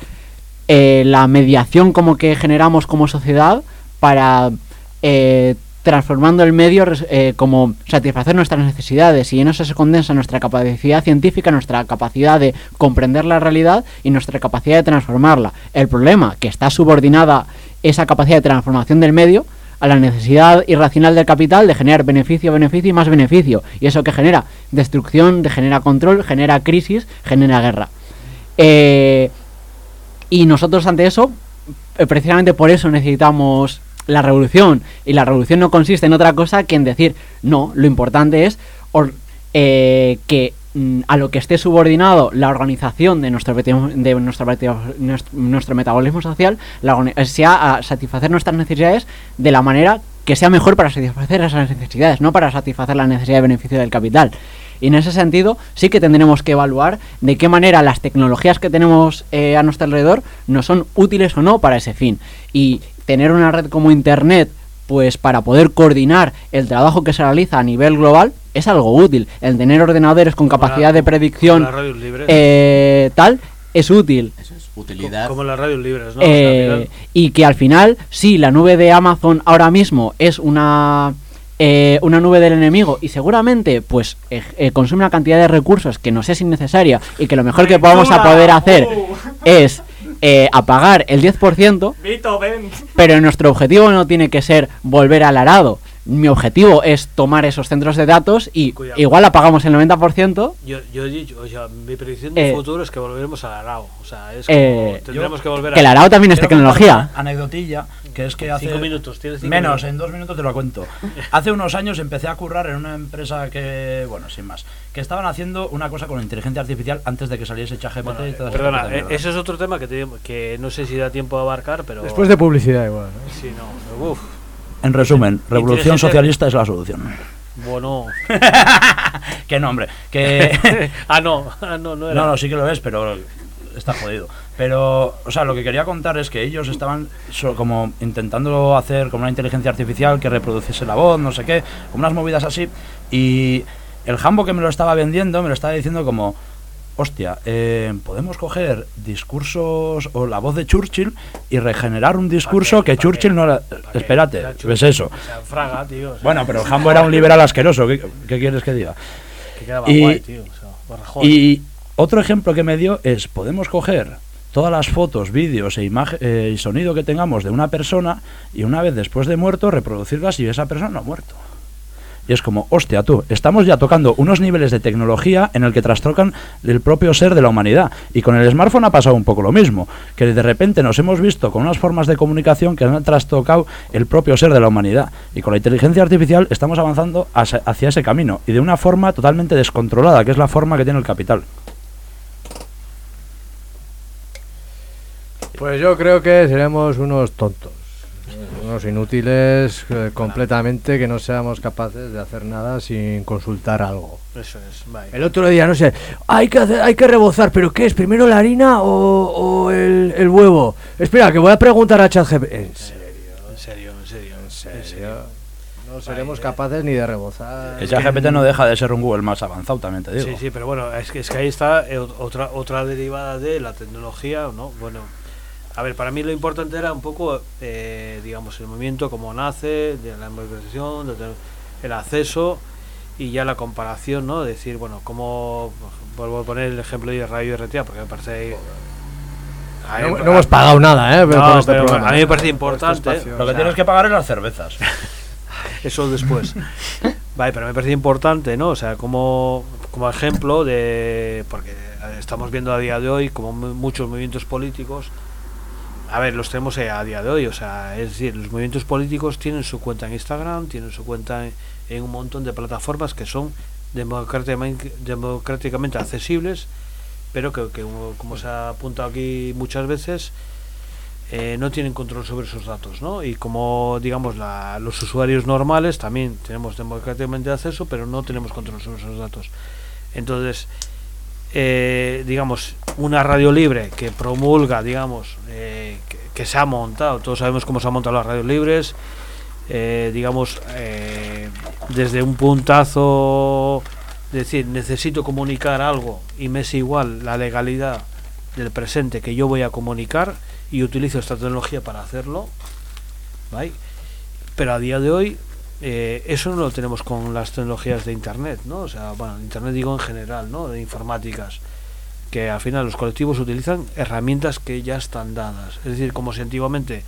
la mediación como que generamos como sociedad para eh, transformando el medio eh, como satisfacer nuestras necesidades y en eso se condensa nuestra capacidad científica, nuestra capacidad de comprender la realidad y nuestra capacidad de transformarla. El problema que está subordinada esa capacidad de transformación del medio a la necesidad irracional del capital de generar beneficio, beneficio y más beneficio. Y eso que genera destrucción, de- genera control, genera crisis, genera guerra. Eh, y nosotros ante eso, eh, precisamente por eso necesitamos la revolución. Y la revolución no consiste en otra cosa que en decir, no, lo importante es eh, que mm, a lo que esté subordinado la organización de nuestro, de nuestro, nuestro, metabolismo social eh, sea a satisfacer nuestras necesidades de la manera que sea mejor para satisfacer esas necesidades, no para satisfacer la necesidad de beneficio del capital. Y en ese sentido sí que tendremos que evaluar de qué manera las tecnologías que tenemos eh, a nuestro alrededor no son útiles o no para ese fin. Y tener una red como Internet, pues para poder coordinar el trabajo que se realiza a nivel global, es algo útil. El tener ordenadores con capacidad de predicción eh, tal es útil. Utilidad. Como las radios libres, ¿no? O sea, Eh, final- y que al final, sí, la nube de Amazon ahora mismo es una eh, una nube del enemigo y seguramente pues eh, eh, consume una cantidad de recursos que nos es innecesaria y que lo mejor que vamos a poder hacer es eh, apagar el 10%, Vito, ven. pero nuestro objetivo no tiene que ser volver al arado. Mi objetivo es tomar esos centros de datos y Cuidado. igual apagamos el 90%. Yo, yo he dicho, o sea, mi predicción de Eh, futuro es que volveremos al arao. O sea, es como Eh, tendremos que volver que el arao también es Quiero tecnología. contar una Anecdotilla, que es que hace. Cinco minutos, tienes cinco Menos, minutos. en dos minutos te lo cuento. Hace unos años empecé a currar en una empresa que, bueno, sin más, que estaban haciendo una cosa con inteligencia artificial antes de que saliese ChatGPT y todas esas Perdona, putas eh, ese es otro tema que, te- que no sé si da tiempo a abarcar, pero... Después de publicidad igual, ¿no? Sí, no, uf. En resumen, revolución socialista es la solución. Bueno... que no, hombre, que... ah, no, ah, no, no era... No, no, sí que lo es, pero está jodido. Pero, o sea, lo que quería contar es que ellos estaban so- como intentando hacer como una inteligencia artificial que reproduciese la voz, no sé qué, como unas movidas así. Y el jambo que me lo estaba vendiendo me lo estaba diciendo como, hostia, eh, podemos coger discursos o la voz de Churchill y regenerar un discurso que Churchill no era... Espérate, ¿ves eso? Fraga, tío. o sea, Bueno, pero el jambo era un liberal asqueroso, ¿qué, qué quieres que diga? Que quedaba Y- guay, tío. O sea, Rajoy. Y otro ejemplo que me dio es, podemos coger todas las fotos, vídeos e imagen eh, y sonido que tengamos de una persona y una vez después de muerto reproducirlas y esa persona no ha muerto. Y es como, hostia, tú, estamos ya tocando unos niveles de tecnología en el que trastocan el propio ser de la humanidad. Y con el smartphone ha pasado un poco lo mismo, que de repente nos hemos visto con unas formas de comunicación que han trastocado el propio ser de la humanidad. Y con la inteligencia artificial estamos avanzando hacia ese camino, y de una forma totalmente descontrolada, que es la forma que tiene el capital. Pues yo creo que seremos unos tontos. Unos inútiles eh, completamente que no seamos capaces de hacer nada sin consultar algo. Eso es, vale. El otro día, no sé, hay que, hacer- hay que rebozar, pero ¿qué es? ¿Primero la harina o, o el, el huevo? Espera, que voy a preguntar a ChatGPT. En serio, En serio, en serio. En serio. No seremos capaces ni de rebozar. El ChatGPT no deja de ser un Google más avanzado, también te digo. Sí, sí, pero bueno, es que, es que ahí está eh, ot- otra, otra derivada de la tecnología, ¿no? Bueno, a ver, para mí lo importante era un poco, eh, digamos, el movimiento, cómo nace, de la tener el acceso y ya la comparación, ¿no? Decir, bueno, cómo, vuelvo a poner el ejemplo de Radio RTA, porque me parece... mí- No- no hemos pagado nada, ¿eh? Pero No, por este pero programa. a mí me parece Por este importante. espacio. Lo que o sea, tienes que pagar es las cervezas. eso después. vale, pero me parece importante, ¿no? O sea, como, como ejemplo de. Porque estamos viendo a día de hoy como mu- muchos movimientos políticos. A ver, los tenemos eh, a día de hoy, o sea, es decir, los movimientos políticos tienen su cuenta en Instagram, tienen su cuenta en, un montón de plataformas que son democráticamente, democráticamente accesibles, pero que, que, como se ha apuntado aquí muchas veces, eh, no tienen control sobre esos datos, ¿no? Y como, digamos, la- los usuarios normales también tenemos democráticamente acceso, pero no tenemos control sobre esos datos. Entonces, eh, digamos, una radio libre que promulga, digamos, eh, que, se ha montado, todos sabemos cómo se han montado las radios libres, eh, digamos, desde un puntazo, decir, necesito comunicar algo y me es igual la legalidad del presente que yo voy a comunicar y utilizo esta tecnología para hacerlo, ¿vale? Pero a día de hoy eh, eso no lo tenemos con las tecnologías de Internet, ¿no? O sea, bueno, Internet digo en general, ¿no? De informáticas, que al final los colectivos utilizan herramientas que ya están dadas. Es decir, como si antiguamente,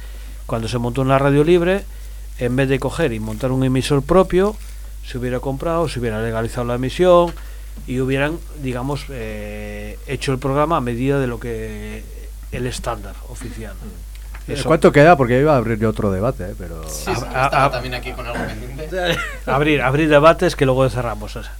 cuando se montó una radio libre, en vez de coger y montar un emisor propio, se hubiera comprado, se hubiera legalizado la emisión y hubieran, digamos, eh, hecho el programa a medida de lo que el estándar oficial. ¿Cuánto queda? Porque iba a abrir yo otro debate, ¿eh? pero... Sí, sí, A- a- estaba a- también aquí con algo pendiente. abrir, abrir debates que luego cerramos. o sea.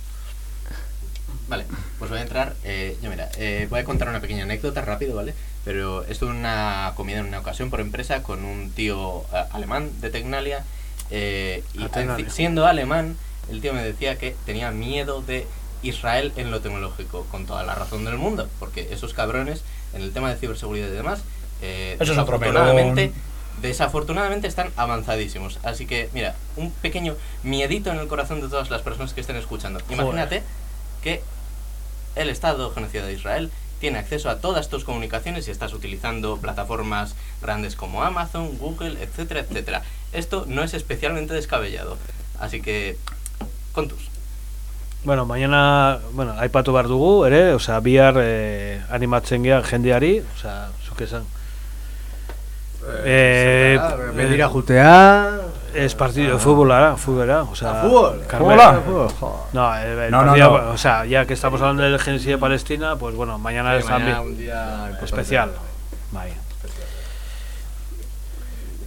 Vale, pues voy a entrar. eh, yo mira, eh, voy a contar una pequeña anécdota rápido, ¿vale? Pero estuve en una comida en una ocasión por empresa con un tío eh, alemán de Tecnalia. eh, y Ah, Tecnalia. siendo alemán, el tío me decía que tenía miedo de Israel en lo tecnológico, con toda la razón del mundo, porque esos cabrones en el tema de ciberseguridad y demás, eh, Eso es desafortunadamente, melón. desafortunadamente están avanzadísimos. Así que, mira, un pequeño miedito en el corazón de todas las personas que estén escuchando. Joder. Imagínate que el Estado genocida de Israel tiene acceso a todas tus comunicaciones y estás utilizando plataformas grandes como Amazon, Google, etcétera, etcétera. Esto no es especialmente descabellado. Así que, kontus. Bueno, mañana, bueno, aipatu behar dugu, ere, osea, bihar eh, animatzen gea jendeari, osea, zuk esan. Eh, zerra, begira jutea. Es partido de fútbol ahora, fútbol ahora, o sea, fútbol. No, el, el No, no, partido- no. o sea, ya que estamos hablando del genocidio de Palestina, pues bueno, mañana Sí, es mañana también un día especial. Vaya.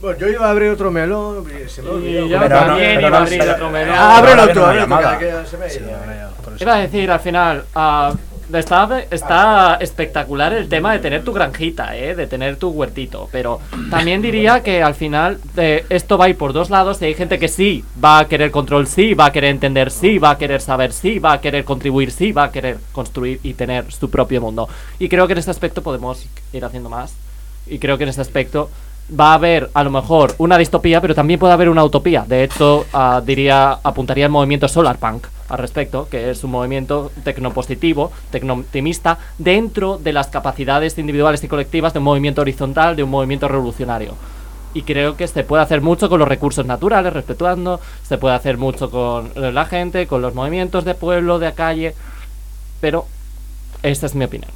Bueno, yo iba a abrir otro melón y se me ha olvidado. yo Pero también pero iba a no, abrir otro melón. Ah, ha ido. Iba a decir al final, ah, está, está espectacular el tema de tener tu granjita, ¿eh? de tener tu huertito, pero también diría que al final eh, esto va a ir por dos lados y hay gente que sí va a querer control, sí va a querer entender, sí va a querer saber, sí va a querer contribuir, sí va a querer construir y tener su propio mundo. Y creo que en este aspecto podemos ir haciendo más y creo que en este aspecto va a haber a lo mejor una distopía, pero también puede haber una utopía. De hecho, ah, diría, apuntaría al movimiento Solarpunk al respecto, que es un movimiento tecnopositivo, tecnooptimista, dentro de las capacidades individuales y colectivas de un movimiento horizontal, de un movimiento revolucionario. Y creo que se puede hacer mucho con los recursos naturales, respetando, se puede hacer mucho con la gente, con los movimientos de pueblo, de calle, pero esta es mi opinión.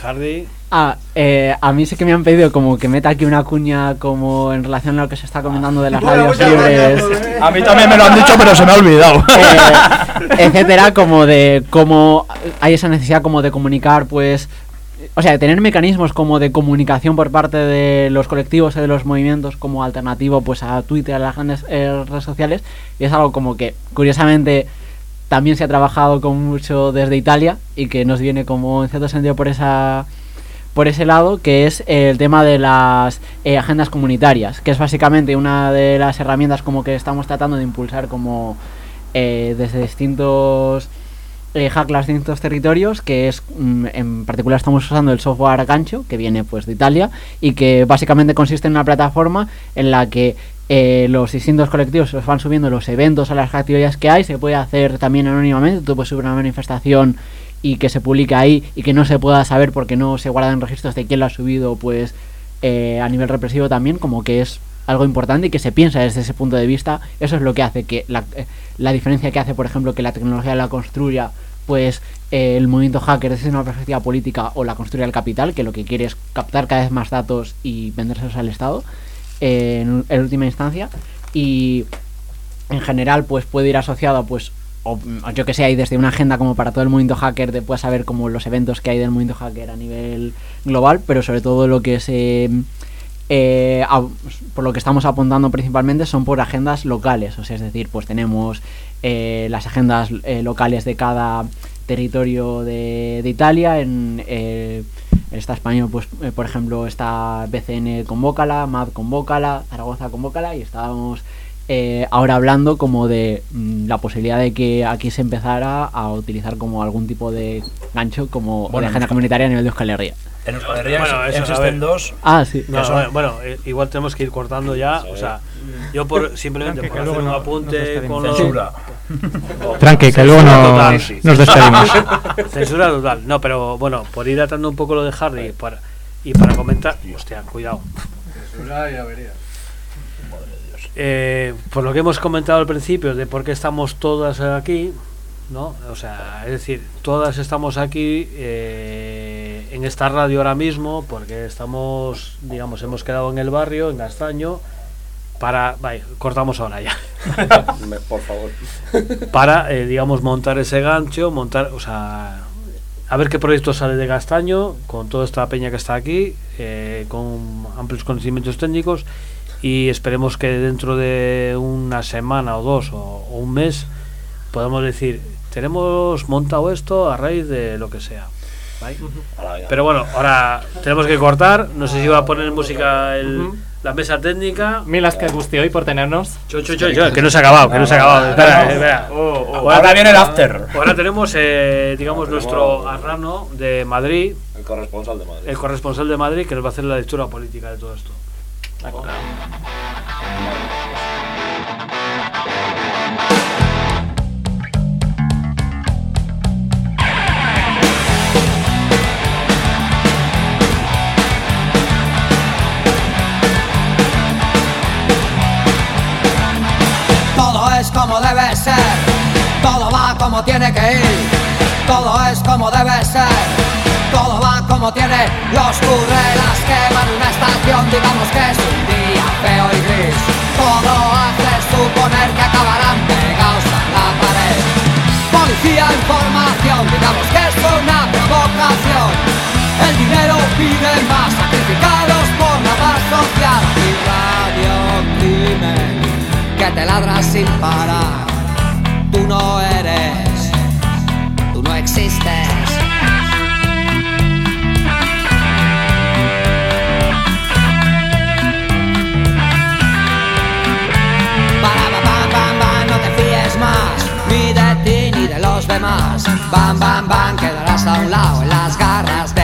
Hardy. Ah, eh, a mí sí que me han pedido como que meta aquí una cuña como en relación a lo que se está comentando de las radios libres. A mí también me lo han dicho, pero se me ha olvidado. eh, etcétera, como de cómo hay esa necesidad como de comunicar, pues, o sea, de tener mecanismos como de comunicación por parte de los colectivos y de los movimientos como alternativo, pues, a Twitter, a las grandes eh, redes sociales, y es algo como que, curiosamente, también se ha trabajado con mucho desde Italia y que nos viene como en cierto sentido por esa por ese lado, que es el tema de las eh, agendas comunitarias, que es básicamente una de las herramientas como que estamos tratando de impulsar como eh, desde distintos eh, hacklas distintos territorios, que es mm, en particular estamos usando el software Gancho, que viene pues de Italia, y que básicamente consiste en una plataforma en la que eh, los distintos colectivos os van subiendo los eventos a las actividades que hay, se puede hacer también anónimamente, tú puedes subir una manifestación y que se publique ahí y que no se pueda saber porque no se guardan registros de quién lo ha subido, pues eh, a nivel represivo también, como que es algo importante y que se piensa desde ese punto de vista, eso es lo que hace que la, eh, la diferencia que hace, por ejemplo, que la tecnología la construya, pues eh, el movimiento hacker desde una perspectiva política o la construya el capital, que lo que quiere es captar cada vez más datos y vendérselos al Estado eh, en, en última instancia. Y en general pues puede ir asociado pues o mm, yo que sé, hay desde una agenda como para todo el movimiento hacker, de puedas saber como los eventos que hay del movimiento hacker a nivel global, pero sobre todo lo que se eh, a- por lo que estamos apuntando principalmente son por agendas locales, o sea, es decir, pues tenemos eh, las agendas eh, locales de cada territorio de, de Italia, en eh, está español, pues eh, por ejemplo está BCN convócala, MAD convócala, Zaragoza convócala y estábamos eh, ahora hablando como de mm, la posibilidad de que aquí se empezara a utilizar como algún tipo de gancho como Bueno, de agenda comunitaria a nivel de Euskal Herria. En Euskal Herria Bueno, eso, existen dos. Ah, sí. No, son- bueno, igual tenemos que ir cortando ya. O sea, yo por simplemente Que por hacer un no- apunte con los- Censura. Tranqui, que Censura luego nos- total. nos despedimos. Censura total. No, pero bueno, por ir atando un poco lo de Harry para, y para comentar. Hostia, cuidado. Eh, por lo que hemos comentado al principio de por qué estamos todas aquí, ¿no? O sea, es decir, todas estamos aquí eh, en esta radio ahora mismo porque estamos, digamos, hemos quedado en el barrio, en Castaño, para, vaya, cortamos ahora ya. Por favor. para, eh, digamos, montar ese gancho, montar, o sea, a ver qué proyecto sale de Castaño, con toda esta peña que está aquí, eh, con amplios conocimientos técnicos, y esperemos que dentro de una semana o dos o, o un mes podamos decir, tenemos montado esto a raíz de lo que sea. ¿vale? Pero bueno, ahora tenemos que cortar, no sé si va a poner música el, la mesa técnica. Milas que gustio hoy por tenernos. Cho, cho, cho, cho, que no se ha acabado, que no se ha acabado. Espera, espera. Ahora viene el after. Ahora tenemos, eh, digamos, nuestro arrano de Madrid, El corresponsal de Madrid. el corresponsal de Madrid, que nos va a hacer la lectura política de todo esto. Todo es como debe ser, todo va como tiene que ir, todo es como debe ser, todo va como tiene. Los currelas queman una estación, digamos que es un día feo y gris. Todo hace suponer que acabarán pegados a la pared. Policía, información, digamos que es una provocación. El dinero pide más sacrificados por la paz social y radio crimen que te ladras sin parar. Tú no eres, Bam, bam, bam, quedarás a un lado en las garras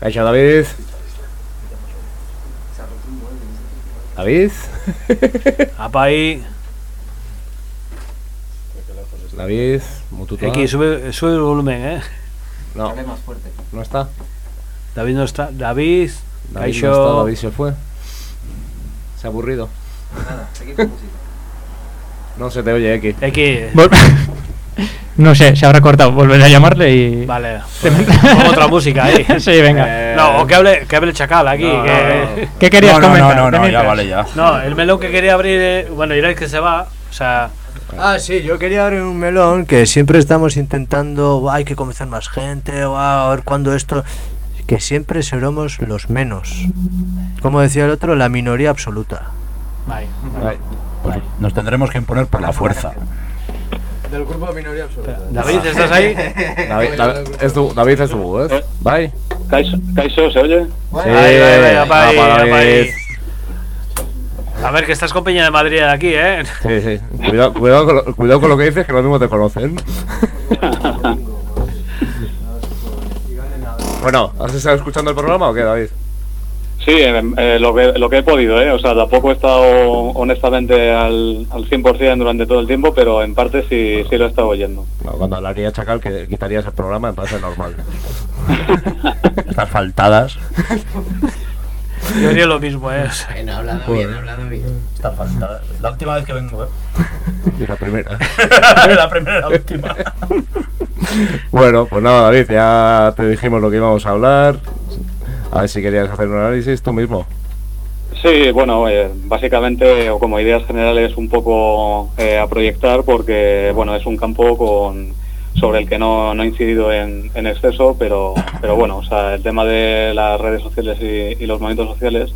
Kaixo, David. David. Apa ahí. David, mututua. Aquí, sube, sube el volumen, eh. No. No está. David no está. David. David Kaixo. no está, David se fue. Se ha aburrido. No se te oye, X. X. No sé, se habrá cortado. Volveré a llamarle y. Vale. Otra música ahí. sí, venga. No, o que hable, que hable Chacal aquí. No, que... no, no. ¿Qué querías comentar? no, no, no, ya vale, ya. No, el melón que quería abrir. eh, Bueno, diréis que se va. O sea. Ah, sí, yo quería abrir un melón que siempre estamos intentando, "Buah, hay que convencer más gente, buah, a ver cuándo esto, que siempre seremos los menos. Como decía el otro, la minoría absoluta. Bye. Pues nos tendremos que imponer por la fuerza. Del grupo minoría absoluta. David, ¿estás ahí? David, David, es tu, David es tu, ¿eh? Bye. Caixo, ¿se oye? Sí, ahí. David. A ver, que estás con Peña de Madrid de aquí, ¿eh? Sí, sí. Cuidado, cuidado, con lo, cuidado con lo que dices, que lo mismo te conocen. bueno, ¿has estado escuchando el programa o qué, David? Sí, eh, eh, lo, que, lo que he podido, ¿eh? O sea, tampoco he estado honestamente al, al 100% durante todo el tiempo, pero en parte sí, sí lo he estado oyendo. No, cuando hablaría Chacal que quitarías el programa, me parece normal. Estas faltadas. Yo haría lo mismo, ¿eh? Bueno, ha hablado Joder. bien, ha hablado bien. Estas faltadas. La última vez que vengo, ¿eh? Y la primera. la primera la última. Bueno, pues nada, David, ya te dijimos lo que íbamos a hablar. A ver si querías hacer un análisis tú mismo. Sí, bueno, eh, básicamente, o como ideas generales, un poco eh, a proyectar, porque, bueno, es un campo con sobre el que no, no he incidido en, en exceso, pero, pero bueno, o sea, el tema de las redes sociales y, los movimientos sociales,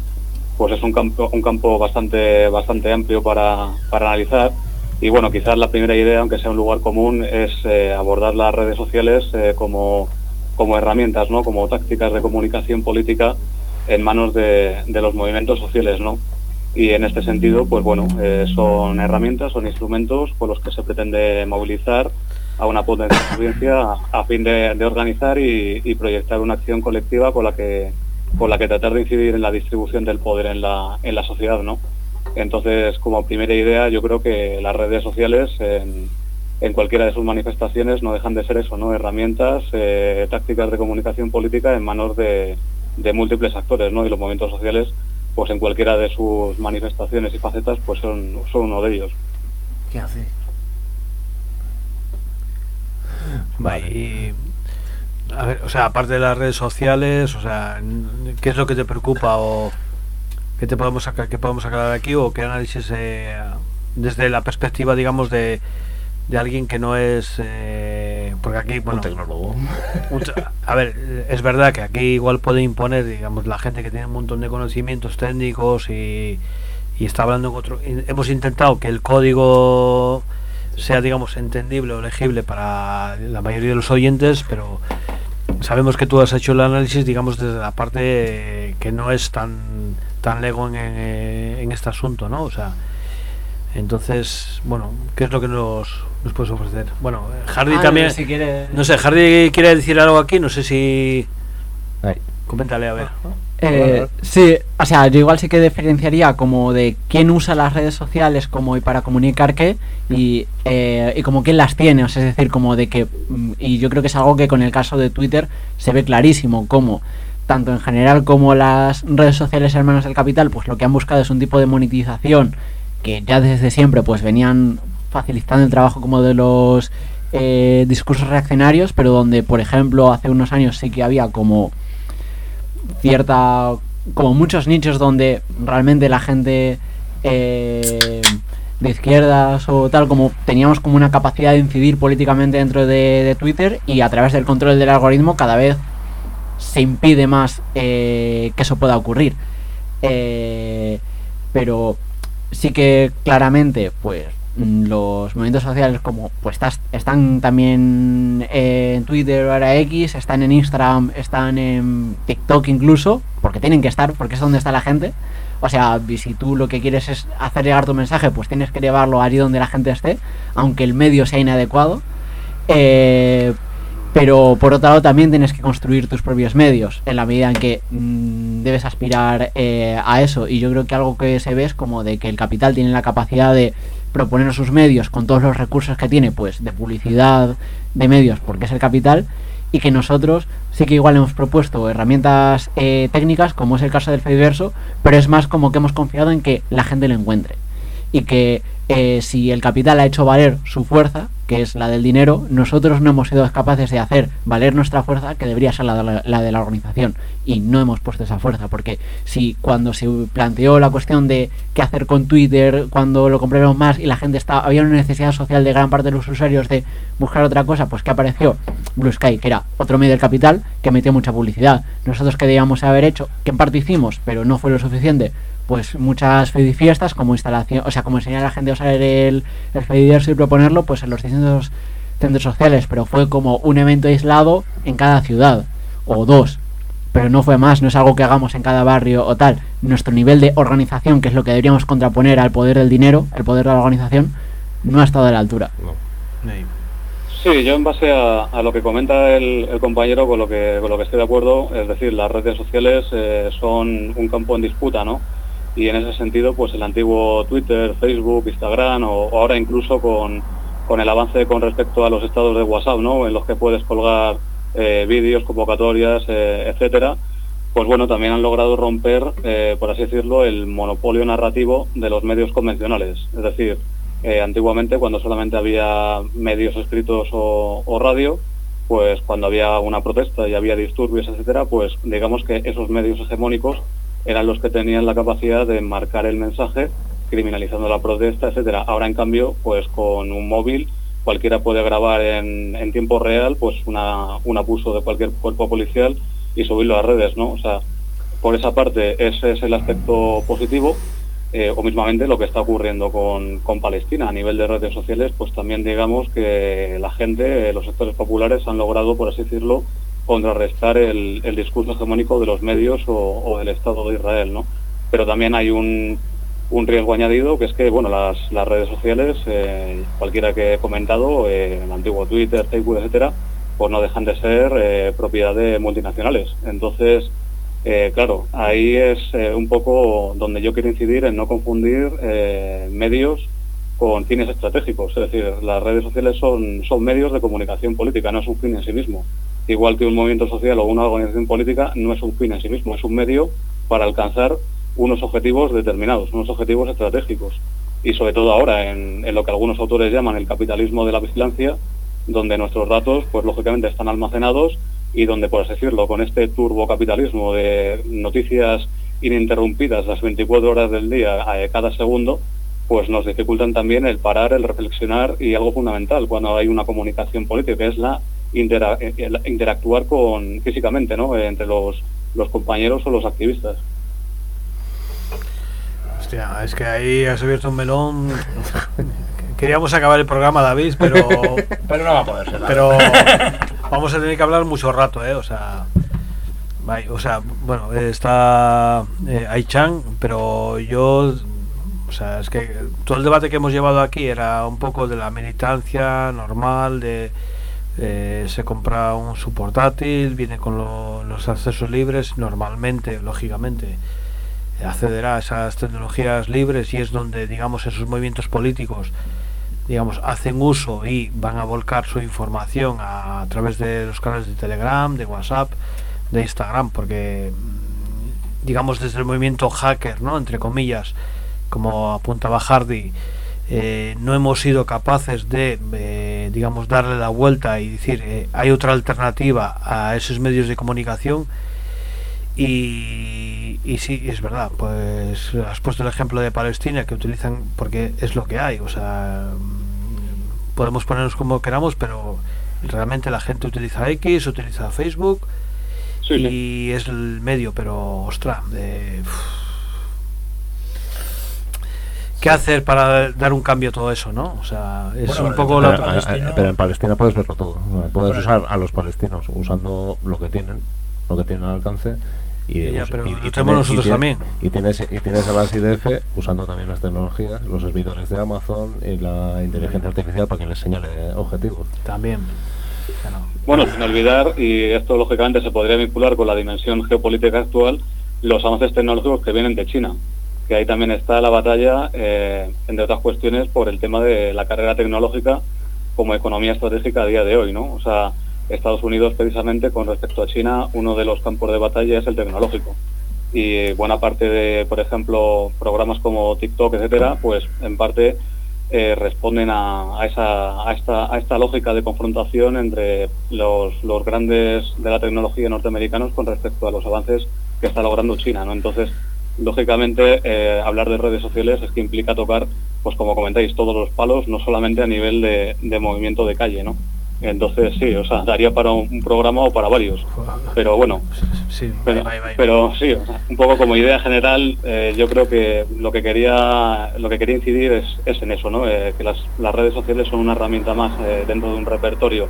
pues es un campo, un campo bastante, bastante amplio para, para analizar. Y bueno, quizás la primera idea, aunque sea un lugar común, es eh, abordar las redes sociales como, como herramientas, ¿no? Como tácticas de comunicación política en manos de, de los movimientos sociales, ¿no? Y en este sentido, pues bueno, eh, son herramientas, son instrumentos por los que se pretende movilizar a una potencia audiencia a, fin de, de organizar y, proyectar una acción colectiva con la que con la que tratar de incidir en la distribución del poder en la, en la sociedad, ¿no? Entonces, como primera idea, yo creo que las redes sociales en cualquiera de sus manifestaciones no dejan de ser eso, ¿no? Herramientas, eh, tácticas de comunicación política en manos de, de múltiples actores, ¿no? Y los movimientos sociales, pues en cualquiera de sus manifestaciones y facetas, pues son, son uno de ellos. ¿Qué hace? Vale. Y, a ver, o sea, aparte de las redes sociales, o sea, ¿qué es lo que te preocupa o qué te podemos sacar, qué podemos sacar de aquí o qué análisis eh, desde la perspectiva, digamos, de, de alguien que no es, eh, porque aquí, bueno, tecnólogo. a ver, es verdad que aquí igual puede imponer, digamos, la gente que tiene un montón de conocimientos técnicos y, y está hablando en otro. Hemos intentado que el código sea, digamos, entendible o legible para la mayoría de los oyentes, pero sabemos que tú has hecho el análisis, digamos, desde la parte que no es tan tan lego en, en este asunto, ¿no? O sea, entonces, bueno, ¿qué es lo que nos, nos puedes ofrecer? Bueno, Hardy Ah, también. si quiere- No sé, Hardy quiere decir algo aquí, no sé si. Coméntale, a ver. Eh, sí, o sea, yo igual sí que diferenciaría como de quién usa las redes sociales como y para comunicar qué y, eh, y como quién las tiene, o sea, es decir, como de que, mm, y yo creo que es algo que con el caso de Twitter se ve clarísimo, como tanto en general como las redes sociales hermanos del capital, pues lo que han buscado es un tipo de monetización que ya desde siempre pues venían facilitando el trabajo como de los eh, discursos reaccionarios, pero donde, por ejemplo, hace unos años sí que había como cierta como muchos nichos donde realmente la gente eh, de izquierdas o tal como teníamos como una capacidad de incidir políticamente dentro de, Twitter y a través del control del algoritmo cada vez se impide más eh, que eso pueda ocurrir. Eh, pero sí que claramente pues mm, los movimientos sociales como pues están también eh, en Twitter ahora X, están en Instagram, están en TikTok incluso, porque tienen que estar, porque es donde está la gente. O sea, si tú lo que quieres es hacer llegar tu mensaje, pues tienes que llevarlo allí donde la gente esté, aunque el medio sea inadecuado. Eh, pero por otro lado también tienes que construir tus propios medios en la medida en que mm, debes aspirar eh, a eso. Y yo creo que algo que se ve es como de que el capital tiene la capacidad de proponer sus medios con todos los recursos que tiene pues de publicidad de medios porque es el capital y que nosotros sí que igual hemos propuesto herramientas eh, técnicas como es el caso del Fediverso pero es más como que hemos confiado en que la gente lo encuentre y que eh, si el capital ha hecho valer su fuerza, que es la del dinero, nosotros no hemos sido capaces de hacer valer nuestra fuerza, que debería ser la de la, de la organización, y no hemos puesto esa fuerza, porque si cuando se planteó la cuestión de qué hacer con Twitter, cuando lo compraron más y la gente estaba, había una necesidad social de gran parte de los usuarios de buscar otra cosa, pues que apareció Blue Sky, que era otro medio del capital que metió mucha publicidad. Nosotros que debíamos haber hecho, que en parte hicimos, pero no fue lo suficiente, pues muchas fiestas como instalación, o sea, como enseñar a la gente a usar el, el Fediverso y proponerlo pues en los distintos centros sociales, pero fue como un evento aislado en cada ciudad, o dos, pero no fue más, no es algo que hagamos en cada barrio o tal. Nuestro nivel de organización, que es lo que deberíamos contraponer al poder del dinero, el poder de la organización, no ha estado a la altura. Sí, yo en base a, a lo que comenta el, el compañero, con lo, que, con lo que estoy de acuerdo, es decir, las redes sociales eh, son un campo en disputa, ¿no? Y en ese sentido, pues el antiguo Twitter, Facebook, Instagram o, ahora incluso con, con el avance con respecto a los estados de WhatsApp, ¿no? En los que puedes colgar eh, vídeos, convocatorias, eh, etcétera, pues bueno, también han logrado romper, eh, por así decirlo, el monopolio narrativo de los medios convencionales. Es decir, antiguamente cuando solamente había medios escritos o radio, pues cuando había una protesta y había disturbios, etcétera, pues digamos que esos medios hegemónicos eran los que tenían la capacidad de marcar el mensaje criminalizando la protesta, etcétera. Ahora, en cambio, pues con un móvil cualquiera puede grabar en, en tiempo real pues un abuso de cualquier cuerpo policial y subirlo a redes, ¿no? O sea, por esa parte ese es el aspecto positivo, eh, o mismamente lo que está ocurriendo con, con Palestina a nivel de redes sociales, pues también digamos que la gente, los sectores populares han logrado, por así decirlo, contrarrestar el, el discurso hegemónico de los medios o, o del Estado de Israel, ¿no? Pero también hay un, riesgo añadido que es que bueno las, redes sociales eh, cualquiera que he comentado eh, el antiguo Twitter Facebook etcétera pues no dejan de ser eh, propiedad de multinacionales. Entonces eh, claro ahí es eh, un poco donde yo quiero incidir en no confundir medios con fines estratégicos. Es decir las redes sociales son medios de comunicación política no es un fin en sí mismo igual que un movimiento social o una organización política no es un fin en sí mismo es un medio para alcanzar unos objetivos determinados, unos objetivos estratégicos. Y sobre todo ahora, en, lo que algunos autores llaman el capitalismo de la vigilancia, donde nuestros datos, pues lógicamente están almacenados y donde, por así decirlo, con este turbocapitalismo de noticias ininterrumpidas las 24 horas del día, a cada segundo, pues nos dificultan también el parar, el reflexionar y algo fundamental cuando hay una comunicación política, es la intera el interactuar con físicamente, ¿no? entre los, los compañeros o los activistas. Hostia, es que ahí has abierto un melón. Queríamos acabar el programa, David, pero. pero no va a poder ser. Pero vamos a tener que hablar mucho rato, ¿eh? O sea. O sea, bueno, está eh, Aichan, pero yo. O sea, es que todo el debate que hemos llevado aquí era un poco de la militancia normal, de. Eh, se compra un su portátil, viene con lo, los accesos libres, normalmente, lógicamente accederá a esas tecnologías libres y es donde, digamos, esos movimientos políticos, digamos, hacen uso y van a volcar su información a, a través de los canales de Telegram, de WhatsApp, de Instagram, porque, digamos, desde el movimiento hacker, ¿no? Entre comillas, como apuntaba Hardy, eh, no hemos sido capaces de, eh, digamos, darle la vuelta y decir, eh, hay otra alternativa a esos medios de comunicación. Y, y sí, es verdad, pues has puesto el ejemplo de Palestina que utilizan porque es lo que hay, o sea, podemos ponernos como queramos, pero realmente la gente utiliza X, utiliza Facebook sí, y es el medio, pero ostras, de... ¿Qué hacer para dar un cambio a todo eso, no? O sea, es bueno, un poco pero, la... pero, pero en Palestina puedes verlo todo. Puedes usar a los palestinos usando lo que tienen, lo que tienen al alcance y, ya, pero y- tienes- tenemos nosotros y tienes- también. y tienes y tienes a las IDF usando también las tecnologías los servidores de Amazon y la inteligencia artificial para que les señale objetivos También. Bueno, sin olvidar, y esto lógicamente se podría vincular con la dimensión geopolítica actual, los avances tecnológicos que vienen de China. Que ahí también está la batalla, eh, entre otras cuestiones, por el tema de la carrera tecnológica como economía estratégica a día de hoy, ¿no? O sea, Estados Unidos precisamente con respecto a China, uno de los campos de batalla es el tecnológico. Y buena parte de, por ejemplo, programas como TikTok, etcétera, pues en parte eh, responden a, a esa, a, esta, a esta lógica de confrontación entre los, los grandes de la tecnología norteamericanos con respecto a los avances que está logrando China, ¿no? Entonces, lógicamente, eh, hablar de redes sociales es que implica tocar, pues como comentáis, todos los palos, no solamente a nivel de, de movimiento de calle, ¿no? Entonces, sí, o sea, daría para un, un programa o para varios. Pero bueno, Sí, pero, bye, bye, bye. pero sí, o sea, un poco como idea general, eh, yo creo que lo que quería lo que quería incidir es, es en eso, ¿no? Eh, que las, las redes sociales son una herramienta más eh, dentro de un repertorio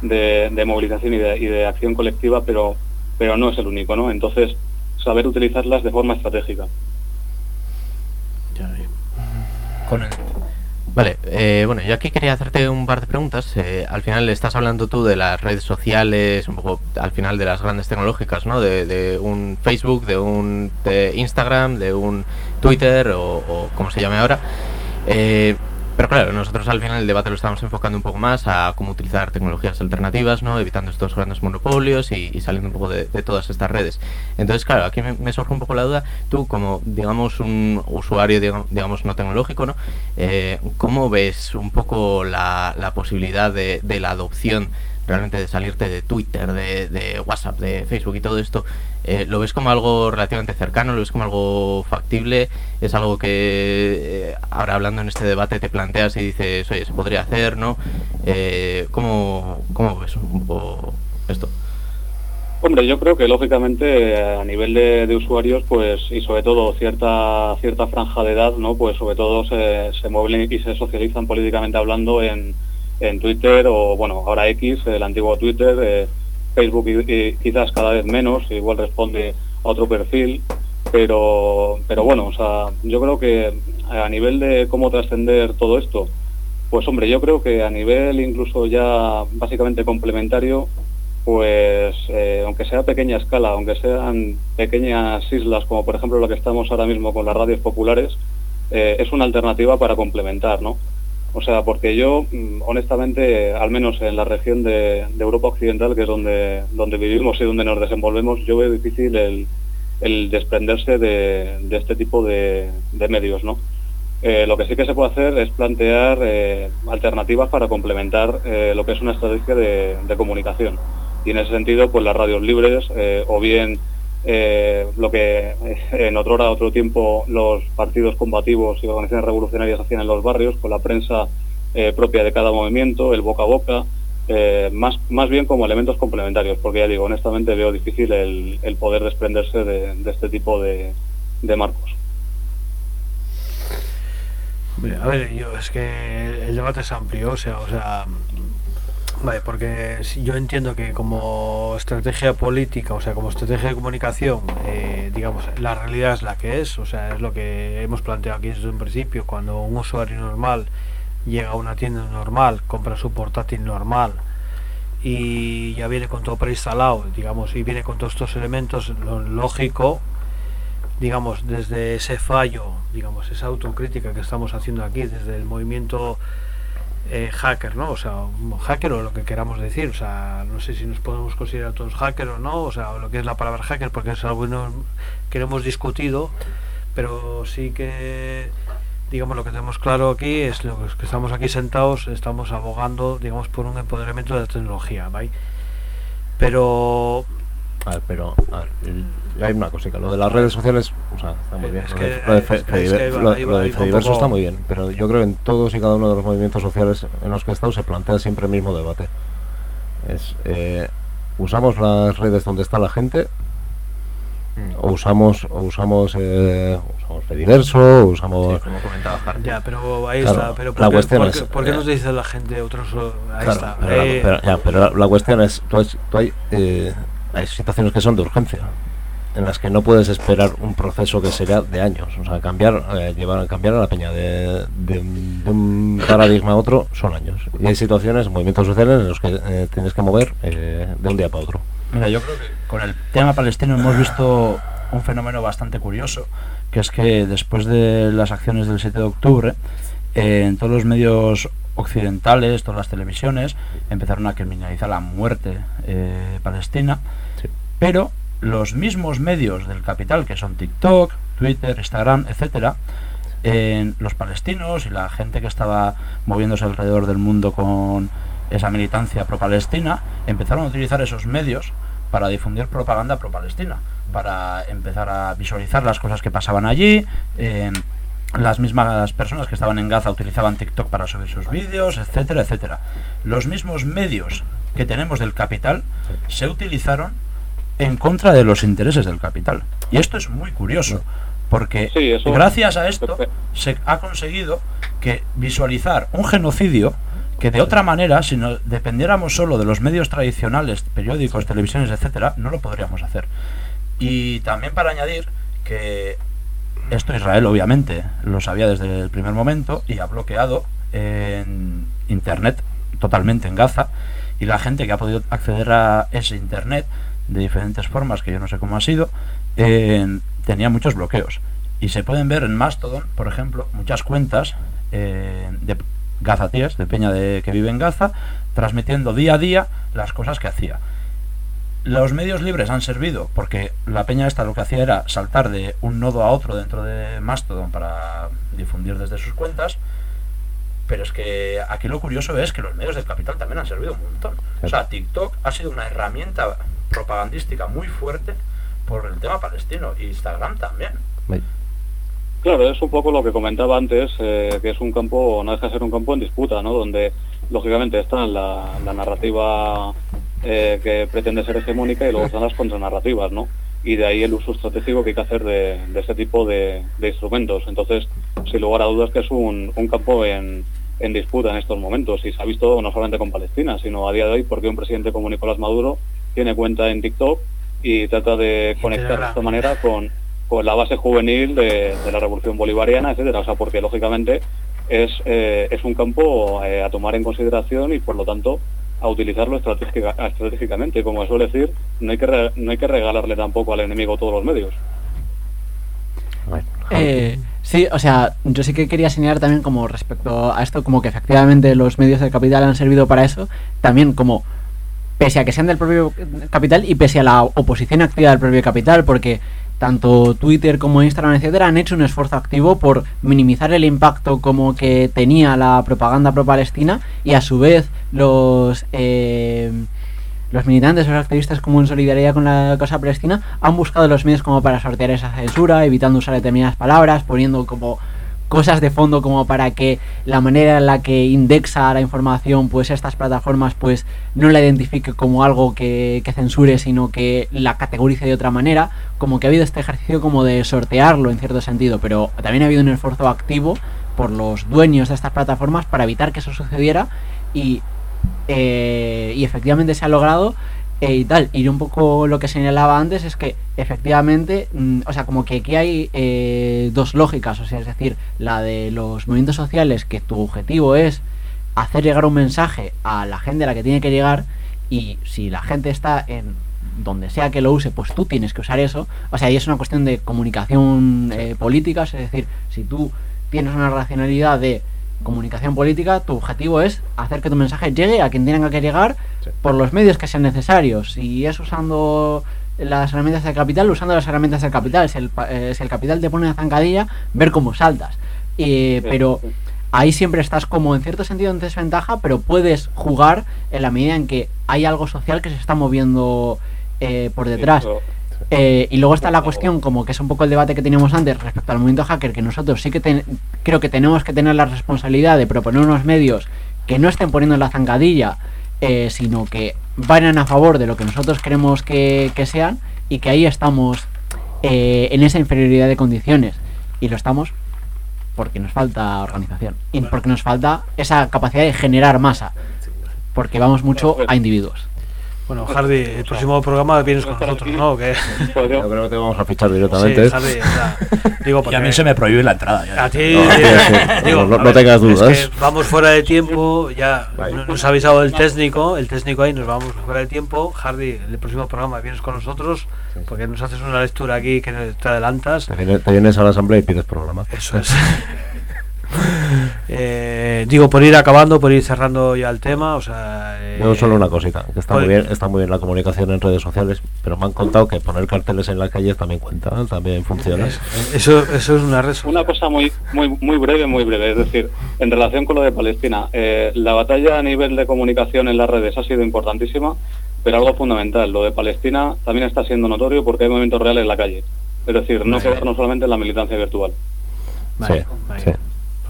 de, de movilización y de, y de acción colectiva, pero pero no es el único, ¿no? Entonces, saber utilizarlas de forma estratégica. Vale, eh, bueno, yo aquí quería hacerte un par de preguntas. Eh, al final estás hablando tú de las redes sociales, un poco al final de las grandes tecnológicas, ¿no? De, de un Facebook, de un de Instagram, de un Twitter o, o como se llame ahora. Eh, pero claro, nosotros al final el debate lo estamos enfocando un poco más a cómo utilizar tecnologías alternativas, ¿no? Evitando estos grandes monopolios y, saliendo un poco de, todas estas redes. Entonces, claro, aquí me, surge un poco la duda, tú como, digamos, un usuario, digamos, digamos no tecnológico, ¿no? Eh, ¿Cómo ves un poco la, la posibilidad de, de la adopción realmente de salirte de Twitter, de, WhatsApp, de Facebook y todo esto? Eh, ¿Lo ves como algo relativamente cercano? ¿Lo ves como algo factible? ¿Es algo que eh, ahora hablando en este debate te planteas y dices, oye, se podría hacer, ¿no? Eh, ¿cómo, ¿Cómo ves un poco esto? Hombre, yo creo que lógicamente a nivel de, de usuarios, pues y sobre todo cierta cierta franja de edad, no, pues sobre todo se, se mueven y se socializan políticamente hablando en, en Twitter o bueno ahora X, el antiguo Twitter, eh, Facebook y quizás cada vez menos, igual responde a otro perfil, pero pero bueno, o sea, yo creo que a nivel de cómo trascender todo esto, pues hombre, yo creo que a nivel incluso ya básicamente complementario, pues eh, aunque sea a pequeña escala, aunque sean pequeñas islas, como por ejemplo la que estamos ahora mismo con las radios populares, eh, es una alternativa para complementar, ¿no? O sea, porque yo, mm, honestamente, al menos en la región de, Europa Occidental, que es donde, donde vivimos y donde nos desenvolvemos, yo veo difícil el, desprenderse de, este tipo de, medios, ¿no? Eh, lo que sí que se puede hacer es plantear eh, alternativas para complementar eh, lo que es una estrategia de, comunicación. Y en ese sentido, pues las radios libres o bien eh, lo que eh, en otro hora, otro tiempo, los partidos combativos y organizaciones revolucionarias hacían en los barrios, con la prensa eh, propia de cada movimiento, el boca a boca, más, más bien como elementos complementarios, porque ya digo, honestamente veo difícil el, poder desprenderse de, este tipo de, marcos. A ver, yo es que el debate es amplio, o sea, o sea, vale, porque yo entiendo que como estrategia política, o sea, como estrategia de comunicación, eh, digamos, la realidad es la que es, o sea, es lo que hemos planteado aquí desde un principio, cuando un usuario normal llega a una tienda normal, compra su portátil normal y ya viene con todo preinstalado, digamos, y viene con todos estos elementos, lo lógico digamos, desde ese fallo, digamos, esa autocrítica que estamos haciendo aquí, desde el movimiento eh, hacker, ¿no? O sea, un hacker o lo que queramos decir, o sea, no sé si nos podemos considerar todos hacker o no, o sea, lo que es la palabra hacker, porque es algo que no hemos discutido, pero sí que, digamos, lo que tenemos claro aquí es lo que estamos aquí sentados, estamos abogando, digamos, por un empoderamiento de la tecnología, ¿vale? Pero A ver, pero a ver, el- hay una cosa, lo de las redes sociales, o sea, está muy bien. Es lo de- es es Fediverso poco- está muy bien, pero yo creo que en todos y cada uno de los movimientos sociales en los que he estado se plantea siempre el mismo debate. Es, eh, ¿usamos las redes donde está la gente? ¿O usamos, o usamos, eh, usamos Fediverso? o usamos... como comentaba Harry. Ya, pero ahí Claro, está. Pero la ¿por qué, cuestión por es, qué- por qué eh, nos dice la gente otros? o- Ahí Claro, está. Pero, la- Eh, pero- ya, pero la, la cuestión es, tú, has- tú hay, eh, hay situaciones que son de urgencia. En las que no puedes esperar un proceso que sería de años. O sea, cambiar, eh, llevar, cambiar a la peña de, de un paradigma a otro son años. Y hay situaciones, movimientos sociales en los que eh, tienes que mover eh, de un día para otro. Mira, yo creo que con el tema palestino hemos visto un fenómeno bastante curioso, que es que después de las acciones del 7 de octubre, eh, en todos los medios occidentales, todas las televisiones, empezaron a criminalizar la muerte eh, palestina, pero los mismos medios del capital, que son TikTok, Twitter, Instagram, etcétera, los palestinos y la gente que estaba moviéndose alrededor del mundo con esa militancia pro-palestina, empezaron a utilizar esos medios para difundir propaganda pro-palestina, para empezar a visualizar las cosas que pasaban allí. las mismas personas que estaban en Gaza utilizaban TikTok para subir sus vídeos, etcétera, etcétera. Los mismos medios que tenemos del capital se utilizaron en contra de los intereses del capital. Y esto es muy curioso, porque Sí, eso- gracias a esto se ha conseguido que visualizar un genocidio que de otra manera, si no dependiéramos solo de los medios tradicionales, periódicos, televisiones, etcétera, no lo podríamos hacer. Y también para añadir que esto Israel obviamente lo sabía desde el primer momento y ha bloqueado en internet totalmente en Gaza y la gente que ha podido acceder a ese internet de diferentes formas que yo no sé cómo ha sido eh, tenía muchos bloqueos y se pueden ver en Mastodon por ejemplo muchas cuentas eh, de gazatíes de peña de, que vive en Gaza transmitiendo día a día las cosas que hacía los medios libres han servido porque la peña esta lo que hacía era saltar de un nodo a otro dentro de Mastodon para difundir desde sus cuentas. Pero es que aquí lo curioso es que los medios del capital también han servido un montón. O sea, TikTok ha sido una herramienta propagandística muy fuerte por el tema palestino. Y Instagram también. Claro, es un poco lo que comentaba antes, eh, que es un campo, no deja de ser un campo en disputa, ¿no? Donde lógicamente está la, la narrativa eh, que pretende ser hegemónica y luego están las contranarrativas, ¿no? Y de ahí el uso estratégico que hay que hacer de, de ese tipo de, de instrumentos. Entonces, sin lugar a dudas que es un, un campo en, en disputa en estos momentos y se ha visto no solamente con Palestina, sino a día de hoy porque un presidente como Nicolás Maduro tiene cuenta en TikTok y trata de conectar de esta manera con, con la base juvenil de, de la revolución bolivariana, etcétera. O sea, porque lógicamente es, eh, es un campo eh, a tomar en consideración y por lo tanto a utilizarlo estratégica- estratégicamente. Como suele decir, no hay, que re- no hay que regalarle tampoco al enemigo todos los medios. Eh, sí, o sea, yo sí que quería señalar también como respecto a esto, como que efectivamente los medios del capital han servido para eso, también como pese a que sean del propio capital y pese a la oposición activa del propio capital, porque tanto Twitter como Instagram, etcétera, han hecho un esfuerzo activo por minimizar el impacto como que tenía la propaganda pro-palestina y a su vez los eh, los militantes o los activistas como en solidaridad con la causa palestina han buscado los medios como para sortear esa censura, evitando usar determinadas palabras, poniendo como cosas de fondo como para que la manera en la que indexa la información pues estas plataformas pues no la identifique como algo que, censure sino que la categorice de otra manera. Como que ha habido este ejercicio como de sortearlo en cierto sentido pero también ha habido un esfuerzo activo por los dueños de estas plataformas para evitar que eso sucediera y eh, y efectivamente se ha logrado eh, y tal. Y un poco lo que señalaba antes es que efectivamente, mm, o sea, como que aquí hay eh, dos lógicas, o sea, es decir, la de los movimientos sociales, que tu objetivo es hacer llegar un mensaje a la gente a la que tiene que llegar y si la gente está en donde sea que lo use, pues tú tienes que usar eso. O sea, y es una cuestión de comunicación eh, política, es decir, si tú tienes una racionalidad de comunicación política, tu objetivo es hacer que tu mensaje llegue a quien tenga que llegar por los medios que sean necesarios. Si es usando las herramientas del capital, usando las herramientas del capital. Si el, pa- eh, si el capital te pone una zancadilla, ver cómo saltas. Eh, pero ahí siempre estás como en cierto sentido en desventaja, pero puedes jugar en la medida en que hay algo social que se está moviendo eh, por detrás. Eh, y luego está la cuestión, como que es un poco el debate que teníamos antes respecto al movimiento hacker, que nosotros sí que ten- creo que tenemos que tener la responsabilidad de proponer unos medios que no estén poniendo la zancadilla, eh, sino que vayan a favor de lo que nosotros queremos que, que sean y que ahí estamos eh, en esa inferioridad de condiciones. Y lo estamos porque nos falta organización y porque nos falta esa capacidad de generar masa, porque vamos mucho a individuos. Bueno, Hardy, el próximo programa vienes con nosotros, ¿no? ¿O qué? Yo creo que te vamos a fichar directamente. Sí, Hardy, o sea, digo, Y a mí se me prohíbe la entrada. ya. A ti, No, a ti sí. digo, No, no a ver, tengas es dudas. que vamos fuera de tiempo, ya no- nos ha avisado el técnico, el técnico ahí, nos vamos fuera de tiempo. Hardy, el próximo programa vienes con nosotros, porque nos haces una lectura aquí que te adelantas. Te vienes, te vienes a la asamblea y pides programa. Eso es. Eh, digo, por ir acabando, por ir cerrando ya el tema, o sea... eh, solo una cosita, que está muy pues- bien, está muy bien la comunicación en redes sociales, pero me han contado que poner carteles en la calle también cuenta, también funciona. Eso, eso es una red Una cosa muy, muy, muy breve, muy breve. Es decir, en relación con lo de Palestina, eh, la batalla a nivel de comunicación en las redes ha sido importantísima, pero algo fundamental, lo de Palestina también está siendo notorio porque hay movimientos reales en la calle. Es decir, no Vale. quedarnos solamente en la militancia virtual. Vale, Sí, vale. sí.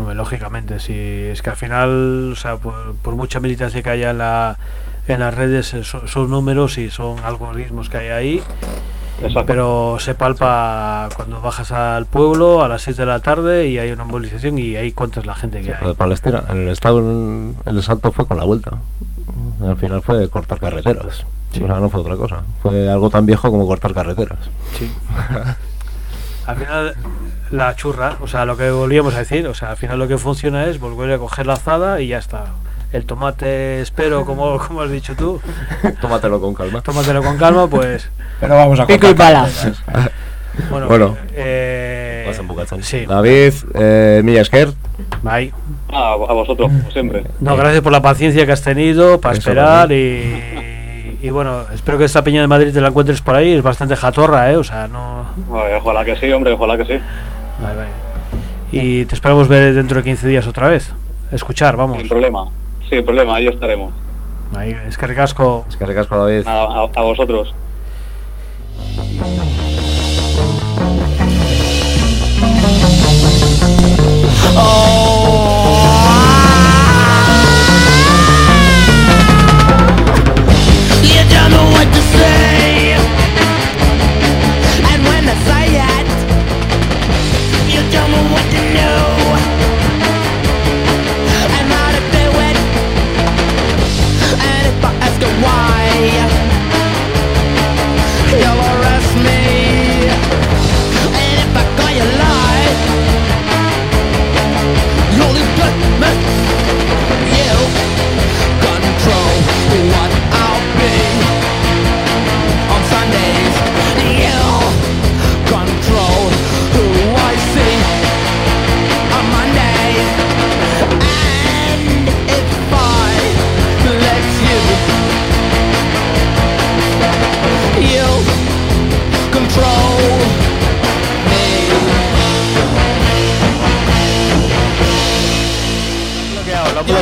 Hombre, lógicamente, si es que al final, o sea, por, por mucha militancia que haya en, la, en las redes, eh, son, son números y son algoritmos que hay ahí. Pero se palpa cuando bajas al pueblo a las 6 de la tarde y hay una movilización y ahí cuentas la gente que Lo hay. de Palestina, el estado, el salto fue con la vuelta. Al final fue cortar carreteras. O sea, no fue otra cosa. Fue algo tan viejo como cortar carreteras. Sí. Al final, la churra, o sea, lo que volvíamos a decir, o sea, al final lo que funciona es volver a coger la azada y ya está. El tomate, espero, como, como has dicho tú. Tómatelo con calma. Tómatelo con calma, pues. Pero vamos a Pico y pala. Bueno, Bueno. eh, Vas en sí. David, eh, Milla Esquer. Bye. Ah, a vosotros, como siempre. No, gracias por la paciencia que has tenido para Eso, esperar y, y bueno, espero que esta peña de Madrid te la encuentres por ahí, es bastante jatorra, ¿eh? O sea, no... Ay, ojalá que sí, hombre, ojalá que sí. Vale, vale. Y te esperamos ver dentro de 15 días otra vez. Escuchar, vamos. Sin problema. Sin problema, ahí estaremos. Ahí, es que recasco. Es que recasco, David. A, a- a vosotros. You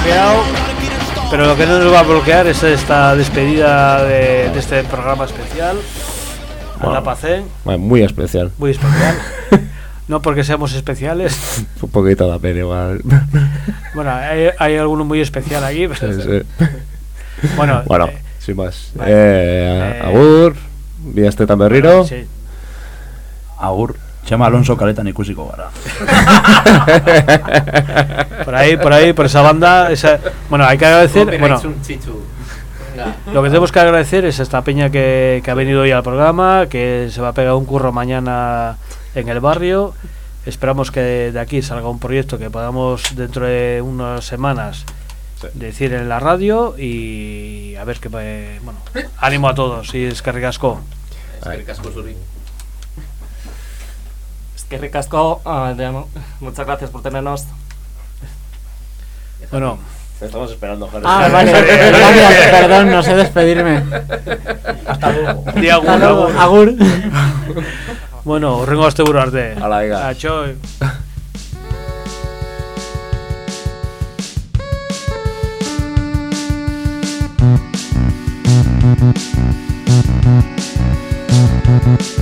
bloqueado. Pero lo que no nos va a bloquear es esta despedida de, de este programa especial. A la Bueno, Pacén, bueno, muy especial. muy especial. no porque seamos especiales. Un poquito da pena igual. Bueno, hay, hay alguno muy especial aquí. pero- Sí, sí. Bueno, bueno, eh, sin más. vale. Eh, Eh, Agur, Vía este berriro. sí. Agur, Chema Alonso kaletan ikusiko gara. Por ahí, por ahí, por esa banda. Esa, bueno, hay que agradecer. Bueno, lo que tenemos que agradecer es esta peña que, que ha venido hoy al programa, que se va a pegar un curro mañana en el barrio. Esperamos que de aquí salga un proyecto que podamos dentro de unas semanas decir en la radio y a ver qué bueno ánimo a todos y es que ricasco Es que ricasco, ah, de- muchas gracias por tenernos. bueno Estamos esperando, Javi. Ah, vale. Gracias, perdón, no sé despedirme. Hasta luego. Di agur, Hasta luego. agur. Agur. bueno rengo este burarte Hala, venga. Acho. Thank